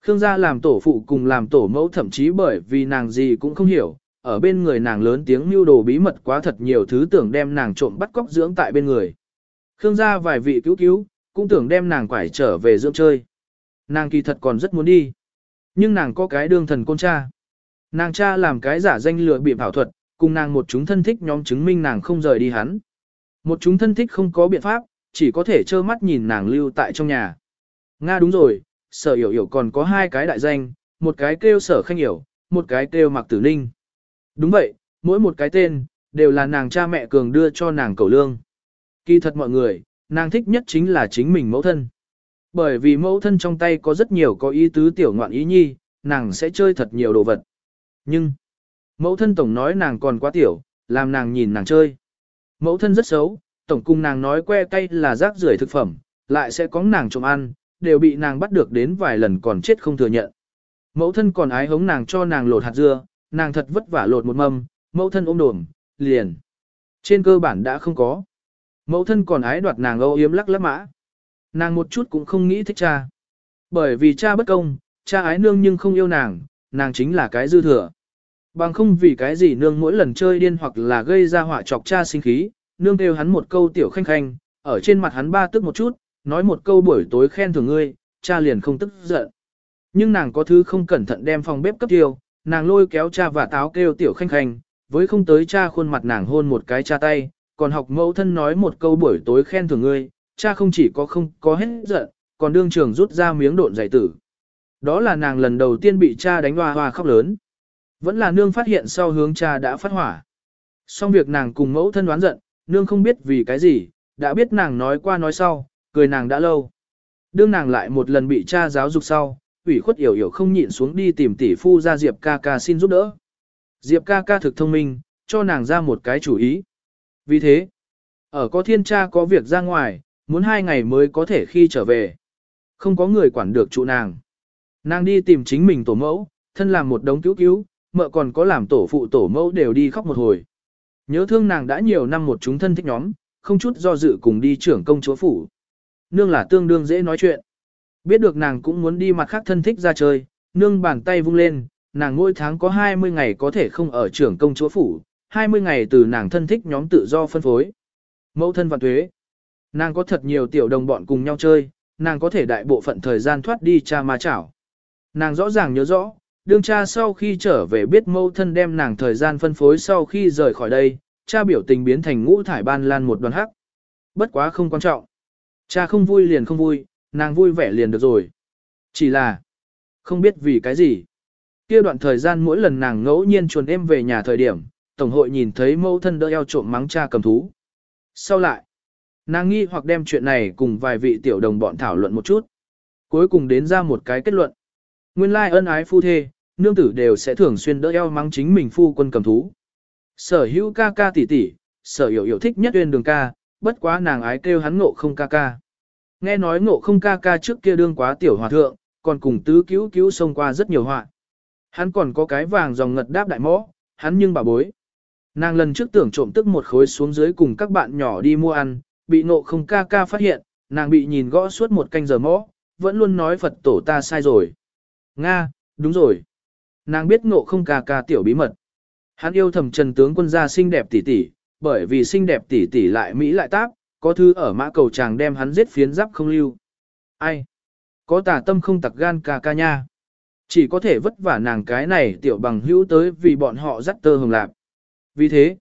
Khương gia làm tổ phụ cùng làm tổ mẫu thậm chí bởi vì nàng gì cũng không hiểu, ở bên người nàng lớn tiếng mưu đồ bí mật quá thật nhiều thứ tưởng đem nàng trộm bắt cóc dưỡng tại bên người. Khương gia vài vị cứu cứu, cũng tưởng đem nàng quải trở về dưỡng chơi. Nàng kỳ thật còn rất muốn đi. Nhưng nàng có cái đương thần côn cha. Nàng cha làm cái giả danh lừa bị bảo thuật, cùng nàng một chúng thân thích nhóm chứng minh nàng không rời đi hắn. Một chúng thân thích không có biện pháp, chỉ có thể trơ mắt nhìn nàng lưu tại trong nhà. Nga đúng rồi, sở hiểu hiểu còn có hai cái đại danh, một cái kêu sở khanh hiểu, một cái kêu mặc tử ninh. Đúng vậy, mỗi một cái tên, đều là nàng cha mẹ cường đưa cho nàng cầu lương. Kỳ thật mọi người, nàng thích nhất chính là chính mình mẫu thân. Bởi vì mẫu thân trong tay có rất nhiều có ý tứ tiểu ngoạn ý nhi, nàng sẽ chơi thật nhiều đồ vật. Nhưng, mẫu thân tổng nói nàng còn quá tiểu, làm nàng nhìn nàng chơi. Mẫu thân rất xấu, tổng cùng nàng nói que cay là rác rưởi thực phẩm, lại sẽ có nàng trộm ăn, đều bị nàng bắt được đến vài lần còn chết không thừa nhận. Mẫu thân còn ái hống nàng cho nàng lột hạt dưa, nàng thật vất vả lột một mâm, mẫu thân ôm đồm, liền. Trên cơ bản đã không có. Mẫu thân còn ái đoạt nàng âu yếm lắc lắc mã. Nàng một chút cũng không nghĩ thích cha. Bởi vì cha bất công, cha ái nương nhưng không yêu nàng, nàng chính là cái dư thừa. Bằng không vì cái gì nương mỗi lần chơi điên hoặc là gây ra họa chọc cha sinh khí, nương kêu hắn một câu tiểu khanh khanh, ở trên mặt hắn ba tức một chút, nói một câu buổi tối khen thưởng ngươi, cha liền không tức giận. Nhưng nàng có thứ không cẩn thận đem phòng bếp cấp tiêu, nàng lôi kéo cha và táo kêu tiểu khanh khanh, với không tới cha khuôn mặt nàng hôn một cái cha tay, còn học mẫu thân nói một câu buổi tối khen thưởng ngươi, cha không chỉ có không có hết giận, còn đương trường rút ra miếng độn giải tử. Đó là nàng lần đầu tiên bị cha đánh hoa hoa khóc lớn. Vẫn là nương phát hiện sau hướng cha đã phát hỏa. Xong việc nàng cùng mẫu thân đoán giận, nương không biết vì cái gì, đã biết nàng nói qua nói sau, cười nàng đã lâu. Đương nàng lại một lần bị cha giáo dục sau, ủy khuất hiểu hiểu không nhịn xuống đi tìm tỷ phu ra Diệp ca ca xin giúp đỡ. Diệp ca ca thực thông minh, cho nàng ra một cái chủ ý. Vì thế, ở có thiên cha có việc ra ngoài, muốn hai ngày mới có thể khi trở về. Không có người quản được trụ nàng. Nàng đi tìm chính mình tổ mẫu, thân làm một đống cứu cứu, mợ còn có làm tổ phụ tổ mẫu đều đi khóc một hồi. Nhớ thương nàng đã nhiều năm một chúng thân thích nhóm, không chút do dự cùng đi trưởng công chúa phủ. Nương là tương đương dễ nói chuyện. Biết được nàng cũng muốn đi mặt khác thân thích ra chơi, nương bàn tay vung lên, nàng mỗi tháng có 20 ngày có thể không ở trưởng công chúa phủ, 20 ngày từ nàng thân thích nhóm tự do phân phối. Mẫu thân vạn thuế. Nàng có thật nhiều tiểu đồng bọn cùng nhau chơi, nàng có thể đại bộ phận thời gian thoát đi cha ma chảo. Nàng rõ ràng nhớ rõ, đương cha sau khi trở về biết mẫu thân đem nàng thời gian phân phối sau khi rời khỏi đây, cha biểu tình biến thành ngũ thải ban lan một đoàn hắc. Bất quá không quan trọng. Cha không vui liền không vui, nàng vui vẻ liền được rồi. Chỉ là, không biết vì cái gì. Kia đoạn thời gian mỗi lần nàng ngẫu nhiên chuồn em về nhà thời điểm, tổng hội nhìn thấy mẫu thân đỡ eo trộm mắng cha cầm thú. Sau lại, nàng nghi hoặc đem chuyện này cùng vài vị tiểu đồng bọn thảo luận một chút. Cuối cùng đến ra một cái kết luận. Nguyên lai ân ái phu thê, nương tử đều sẽ thường xuyên đỡ eo mắng chính mình phu quân cầm thú. Sở hữu ca ca tỷ tỷ, sở hiểu hiểu thích nhất uyên đường ca, bất quá nàng ái kêu hắn ngộ không ca ca. Nghe nói ngộ không ca ca trước kia đương quá tiểu hòa thượng, còn cùng tứ cứu cứu xông qua rất nhiều họa. Hắn còn có cái vàng dòng ngật đáp đại mõ, hắn nhưng bà bối. Nàng lần trước tưởng trộm tức một khối xuống dưới cùng các bạn nhỏ đi mua ăn, bị ngộ không ca ca phát hiện, nàng bị nhìn gõ suốt một canh giờ mõ, vẫn luôn nói Phật tổ ta sai rồi. Nga, đúng rồi. Nàng biết ngộ không ca ca tiểu bí mật. Hắn yêu thầm trần tướng quân gia xinh đẹp tỷ tỷ, bởi vì xinh đẹp tỷ tỷ lại Mỹ lại táp, có thứ ở mã cầu chàng đem hắn giết phiến giáp không lưu. Ai? Có tà tâm không tặc gan ca ca nha. Chỉ có thể vất vả nàng cái này tiểu bằng hữu tới vì bọn họ dắt tơ hồng lạc. Vì thế,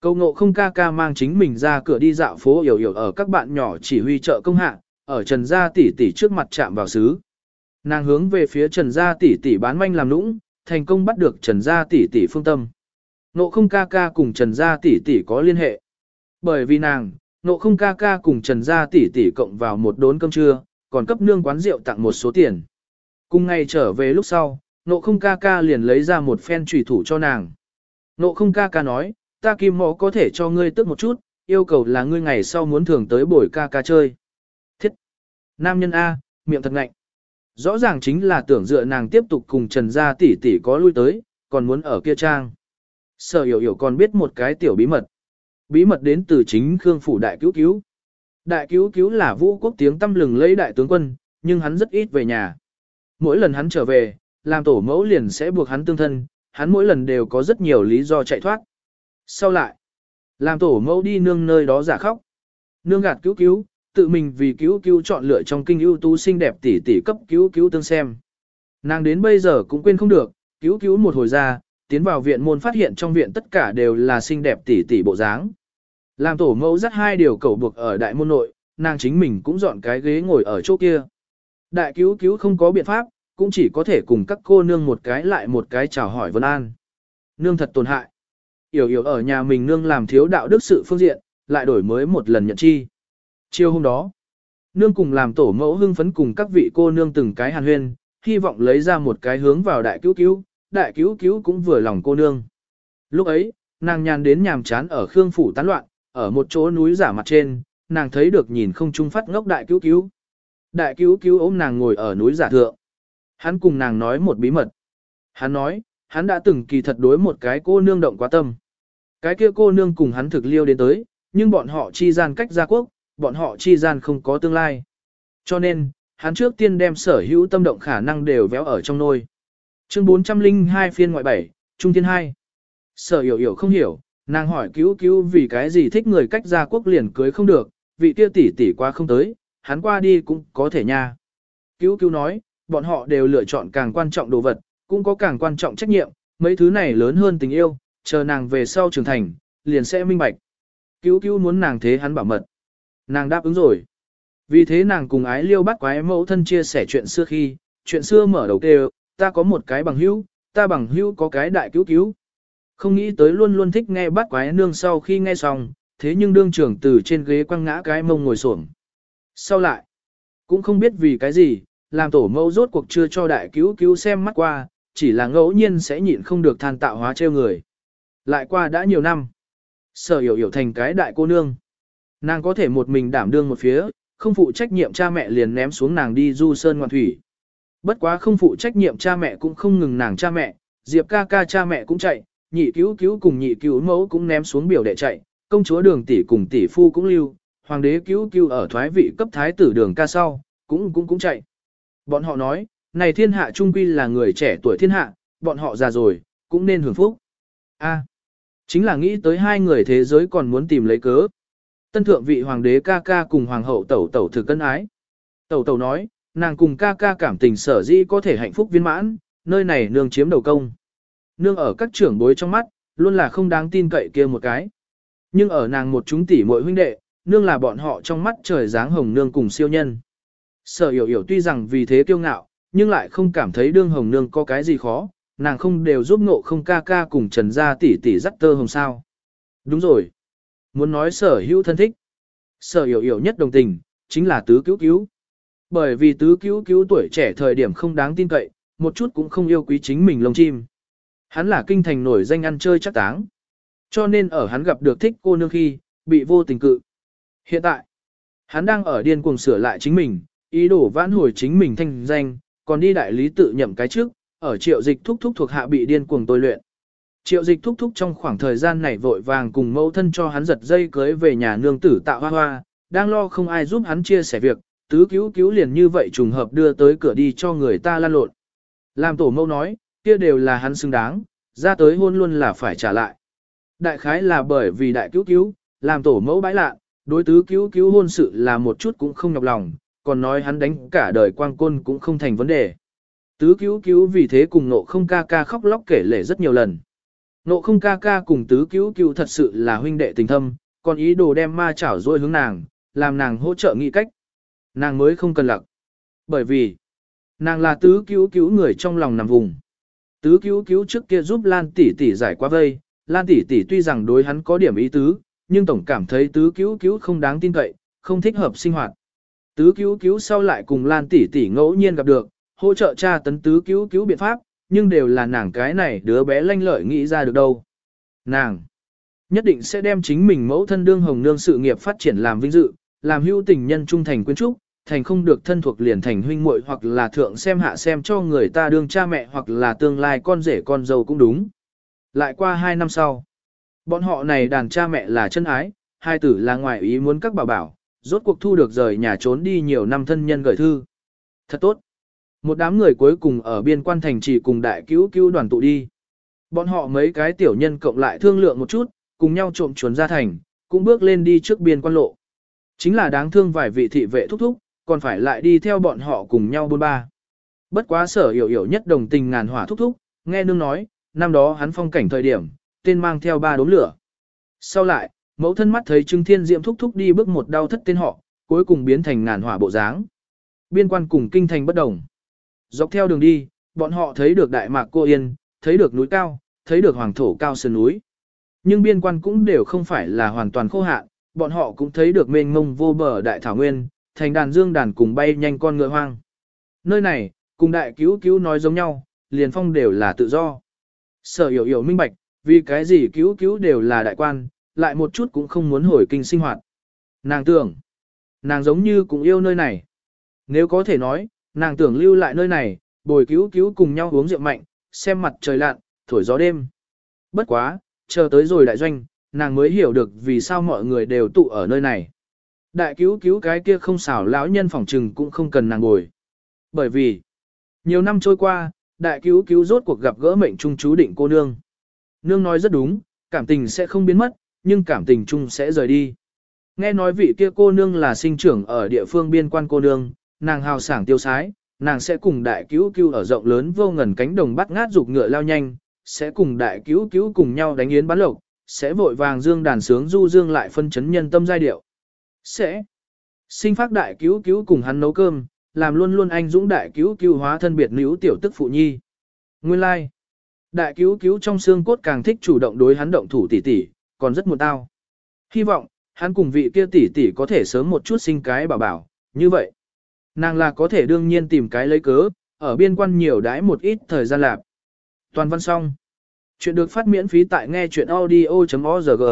câu ngộ không ca ca mang chính mình ra cửa đi dạo phố hiểu hiểu ở các bạn nhỏ chỉ huy chợ công hạ, ở trần gia tỷ tỷ trước mặt chạm vào xứ. Nàng hướng về phía trần gia tỷ tỷ bán manh làm nũng, thành công bắt được trần gia tỷ tỷ phương tâm. Ngộ không ca ca cùng trần gia tỷ tỷ có liên hệ. Bởi vì nàng, nộ không ca ca cùng trần gia tỷ tỷ cộng vào một đốn cơm trưa, còn cấp nương quán rượu tặng một số tiền. Cùng ngày trở về lúc sau, nộ không ca ca liền lấy ra một phen trùy thủ cho nàng. Nộ không ca ca nói, ta kim mõ có thể cho ngươi tức một chút, yêu cầu là ngươi ngày sau muốn thường tới buổi ca ca chơi. Thiết! Nam nhân A, miệng thật ngạnh. Rõ ràng chính là tưởng dựa nàng tiếp tục cùng Trần Gia tỷ tỷ có lui tới, còn muốn ở kia trang. Sở hiểu hiểu còn biết một cái tiểu bí mật. Bí mật đến từ chính Khương Phủ Đại Cứu Cứu. Đại Cứu Cứu là vũ quốc tiếng tâm lừng lấy đại tướng quân, nhưng hắn rất ít về nhà. Mỗi lần hắn trở về, làm tổ mẫu liền sẽ buộc hắn tương thân, hắn mỗi lần đều có rất nhiều lý do chạy thoát. Sau lại, làm tổ mẫu đi nương nơi đó giả khóc. Nương gạt cứu cứu, tự mình vì cứu cứu chọn lựa trong kinh ưu tú xinh đẹp tỷ tỷ cấp cứu cứu tương xem. Nàng đến bây giờ cũng quên không được, cứu cứu một hồi ra, tiến vào viện môn phát hiện trong viện tất cả đều là xinh đẹp tỷ tỷ bộ dáng. Làm tổ mẫu dắt hai điều cầu buộc ở đại môn nội, nàng chính mình cũng dọn cái ghế ngồi ở chỗ kia. Đại cứu cứu không có biện pháp, cũng chỉ có thể cùng các cô nương một cái lại một cái chào hỏi vân an. Nương thật tổn hại. Yểu yểu ở nhà mình nương làm thiếu đạo đức sự phương diện, lại đổi mới một lần nhận chi. Chiều hôm đó, nương cùng làm tổ mẫu hưng phấn cùng các vị cô nương từng cái hàn huyên, hy vọng lấy ra một cái hướng vào đại cứu cứu, đại cứu cứu cũng vừa lòng cô nương. Lúc ấy, nàng nhàn đến nhàm chán ở Khương Phủ tán loạn, ở một chỗ núi giả mặt trên, nàng thấy được nhìn không trung phát ngốc đại cứu cứu. Đại cứu cứu ôm nàng ngồi ở núi giả thượng. Hắn cùng nàng nói một bí mật. Hắn nói, hắn đã từng kỳ thật đối một cái cô nương động quá tâm. Cái kia cô nương cùng hắn thực liêu đến tới, nhưng bọn họ chi gian cách gia quốc, bọn họ chi gian không có tương lai. Cho nên, hắn trước tiên đem sở hữu tâm động khả năng đều véo ở trong nôi. Chương 402 phiên ngoại 7, Trung Thiên 2. Sở hiểu hiểu không hiểu, nàng hỏi cứu cứu vì cái gì thích người cách gia quốc liền cưới không được, vị kia tỷ tỷ qua không tới, hắn qua đi cũng có thể nha. Cứu cứu nói, bọn họ đều lựa chọn càng quan trọng đồ vật, cũng có càng quan trọng trách nhiệm, mấy thứ này lớn hơn tình yêu, chờ nàng về sau trưởng thành, liền sẽ minh bạch. Cứu cứu muốn nàng thế hắn bảo mật. Nàng đáp ứng rồi. Vì thế nàng cùng ái liêu bắt quái mẫu thân chia sẻ chuyện xưa khi, chuyện xưa mở đầu kêu, ta có một cái bằng hữu, ta bằng hữu có cái đại cứu cứu. Không nghĩ tới luôn luôn thích nghe bắt quái nương sau khi nghe xong, thế nhưng đương trưởng từ trên ghế quăng ngã cái mông ngồi xổm. Sau lại, cũng không biết vì cái gì, làm tổ mẫu rốt cuộc chưa cho đại cứu cứu xem mắt qua, chỉ là ngẫu nhiên sẽ nhịn không được than tạo hóa trêu người. Lại qua đã nhiều năm, sở hiểu hiểu thành cái đại cô nương. Nàng có thể một mình đảm đương một phía, không phụ trách nhiệm cha mẹ liền ném xuống nàng đi du sơn ngoạn thủy. Bất quá không phụ trách nhiệm cha mẹ cũng không ngừng nàng cha mẹ, Diệp ca ca cha mẹ cũng chạy, nhị cứu cứu cùng nhị cứu mẫu cũng ném xuống biểu đệ chạy, công chúa đường tỷ cùng tỷ phu cũng lưu, hoàng đế cứu cứu ở thoái vị cấp thái tử đường ca sau, cũng cũng cũng chạy. Bọn họ nói, này thiên hạ trung quy là người trẻ tuổi thiên hạ, bọn họ già rồi, cũng nên hưởng phúc. A, chính là nghĩ tới hai người thế giới còn muốn tìm lấy cớ. Tân thượng vị hoàng đế ca ca cùng hoàng hậu tẩu tẩu thực cân ái. Tẩu tẩu nói, nàng cùng ca ca cảm tình sở dĩ có thể hạnh phúc viên mãn, nơi này nương chiếm đầu công. Nương ở các trưởng bối trong mắt, luôn là không đáng tin cậy kia một cái. Nhưng ở nàng một chúng tỷ muội huynh đệ, nương là bọn họ trong mắt trời dáng hồng nương cùng siêu nhân. Sở hiểu hiểu tuy rằng vì thế kiêu ngạo, nhưng lại không cảm thấy đương hồng nương có cái gì khó, nàng không đều giúp ngộ không ca ca cùng trần gia tỷ tỷ dắt tơ hồng sao. Đúng rồi. Muốn nói sở hữu thân thích. Sở hiểu hiểu nhất đồng tình, chính là tứ cứu cứu. Bởi vì tứ cứu cứu tuổi trẻ thời điểm không đáng tin cậy, một chút cũng không yêu quý chính mình lông chim. Hắn là kinh thành nổi danh ăn chơi chắc táng. Cho nên ở hắn gặp được thích cô nương khi, bị vô tình cự. Hiện tại, hắn đang ở điên cuồng sửa lại chính mình, ý đồ vãn hồi chính mình thanh danh, còn đi đại lý tự nhậm cái trước, ở triệu dịch thúc thúc thuộc hạ bị điên cuồng tôi luyện. Triệu dịch thúc thúc trong khoảng thời gian này vội vàng cùng mẫu thân cho hắn giật dây cưới về nhà nương tử tạo hoa hoa, đang lo không ai giúp hắn chia sẻ việc, tứ cứu cứu liền như vậy trùng hợp đưa tới cửa đi cho người ta lan lộn. Làm tổ mẫu nói, kia đều là hắn xứng đáng, ra tới hôn luôn là phải trả lại. Đại khái là bởi vì đại cứu cứu, làm tổ mẫu bãi lạ, đối tứ cứu cứu hôn sự là một chút cũng không nhọc lòng, còn nói hắn đánh cả đời quang côn cũng không thành vấn đề. Tứ cứu cứu vì thế cùng nộ không ca ca khóc lóc kể lể rất nhiều lần. Nộ không ca ca cùng tứ cứu cứu thật sự là huynh đệ tình thâm, còn ý đồ đem ma chảo ruôi hướng nàng, làm nàng hỗ trợ nghị cách. Nàng mới không cần lặc. Bởi vì, nàng là tứ cứu cứu người trong lòng nằm vùng. Tứ cứu cứu trước kia giúp Lan tỷ tỷ giải qua vây, Lan tỷ tỷ tuy rằng đối hắn có điểm ý tứ, nhưng tổng cảm thấy tứ cứu cứu không đáng tin cậy, không thích hợp sinh hoạt. Tứ cứu cứu sau lại cùng Lan tỷ tỷ ngẫu nhiên gặp được, hỗ trợ cha tấn tứ cứu cứu biện pháp, nhưng đều là nàng cái này đứa bé lanh lợi nghĩ ra được đâu. Nàng nhất định sẽ đem chính mình mẫu thân đương hồng nương sự nghiệp phát triển làm vinh dự, làm hữu tình nhân trung thành quyến trúc, thành không được thân thuộc liền thành huynh muội hoặc là thượng xem hạ xem cho người ta đương cha mẹ hoặc là tương lai con rể con dâu cũng đúng. Lại qua hai năm sau, bọn họ này đàn cha mẹ là chân ái, hai tử là ngoại ý muốn các bảo bảo, rốt cuộc thu được rời nhà trốn đi nhiều năm thân nhân gửi thư. Thật tốt. Một đám người cuối cùng ở biên quan thành chỉ cùng đại cứu cứu đoàn tụ đi. Bọn họ mấy cái tiểu nhân cộng lại thương lượng một chút, cùng nhau trộm chuồn ra thành, cũng bước lên đi trước biên quan lộ. Chính là đáng thương vài vị thị vệ thúc thúc, còn phải lại đi theo bọn họ cùng nhau bôn ba. Bất quá sở hiểu hiểu nhất đồng tình ngàn hỏa thúc thúc, nghe nương nói, năm đó hắn phong cảnh thời điểm, tên mang theo ba đốm lửa. Sau lại, mẫu thân mắt thấy Trưng Thiên Diệm thúc thúc đi bước một đau thất tên họ, cuối cùng biến thành ngàn hỏa bộ dáng. Biên quan cùng kinh thành bất đồng. Dọc theo đường đi, bọn họ thấy được Đại Mạc Cô Yên, thấy được núi cao, thấy được hoàng thổ cao sơn núi. Nhưng biên quan cũng đều không phải là hoàn toàn khô hạn, bọn họ cũng thấy được mênh mông vô bờ đại thảo nguyên, thành đàn dương đàn cùng bay nhanh con ngựa hoang. Nơi này, cùng đại cứu cứu nói giống nhau, liền phong đều là tự do. Sở hiểu hiểu minh bạch, vì cái gì cứu cứu đều là đại quan, lại một chút cũng không muốn hồi kinh sinh hoạt. Nàng tưởng, nàng giống như cũng yêu nơi này. Nếu có thể nói, nàng tưởng lưu lại nơi này, bồi cứu cứu cùng nhau uống rượu mạnh, xem mặt trời lặn, thổi gió đêm. Bất quá, chờ tới rồi đại doanh, nàng mới hiểu được vì sao mọi người đều tụ ở nơi này. Đại cứu cứu cái kia không xảo lão nhân phỏng trừng cũng không cần nàng ngồi, Bởi vì, nhiều năm trôi qua, đại cứu cứu rốt cuộc gặp gỡ mệnh trung chú định cô nương. Nương nói rất đúng, cảm tình sẽ không biến mất, nhưng cảm tình chung sẽ rời đi. Nghe nói vị kia cô nương là sinh trưởng ở địa phương biên quan cô nương, nàng hào sảng tiêu sái, nàng sẽ cùng đại cứu cứu ở rộng lớn vô ngần cánh đồng bắt ngát dục ngựa lao nhanh, sẽ cùng đại cứu cứu cùng nhau đánh yến bán lộc, sẽ vội vàng dương đàn sướng du dương lại phân chấn nhân tâm giai điệu. Sẽ sinh phát đại cứu cứu cùng hắn nấu cơm, làm luôn luôn anh dũng đại cứu cứu hóa thân biệt nữ tiểu tức phụ nhi. Nguyên lai, like. đại cứu cứu trong xương cốt càng thích chủ động đối hắn động thủ tỉ tỉ, còn rất muộn tao. Hy vọng, hắn cùng vị kia tỷ tỷ có thể sớm một chút sinh cái bảo bảo, như vậy. Nàng là có thể đương nhiên tìm cái lấy cớ, ở biên quan nhiều đãi một ít thời gian lạp. Toàn văn xong. Chuyện được phát miễn phí tại nghe chuyện audio.org.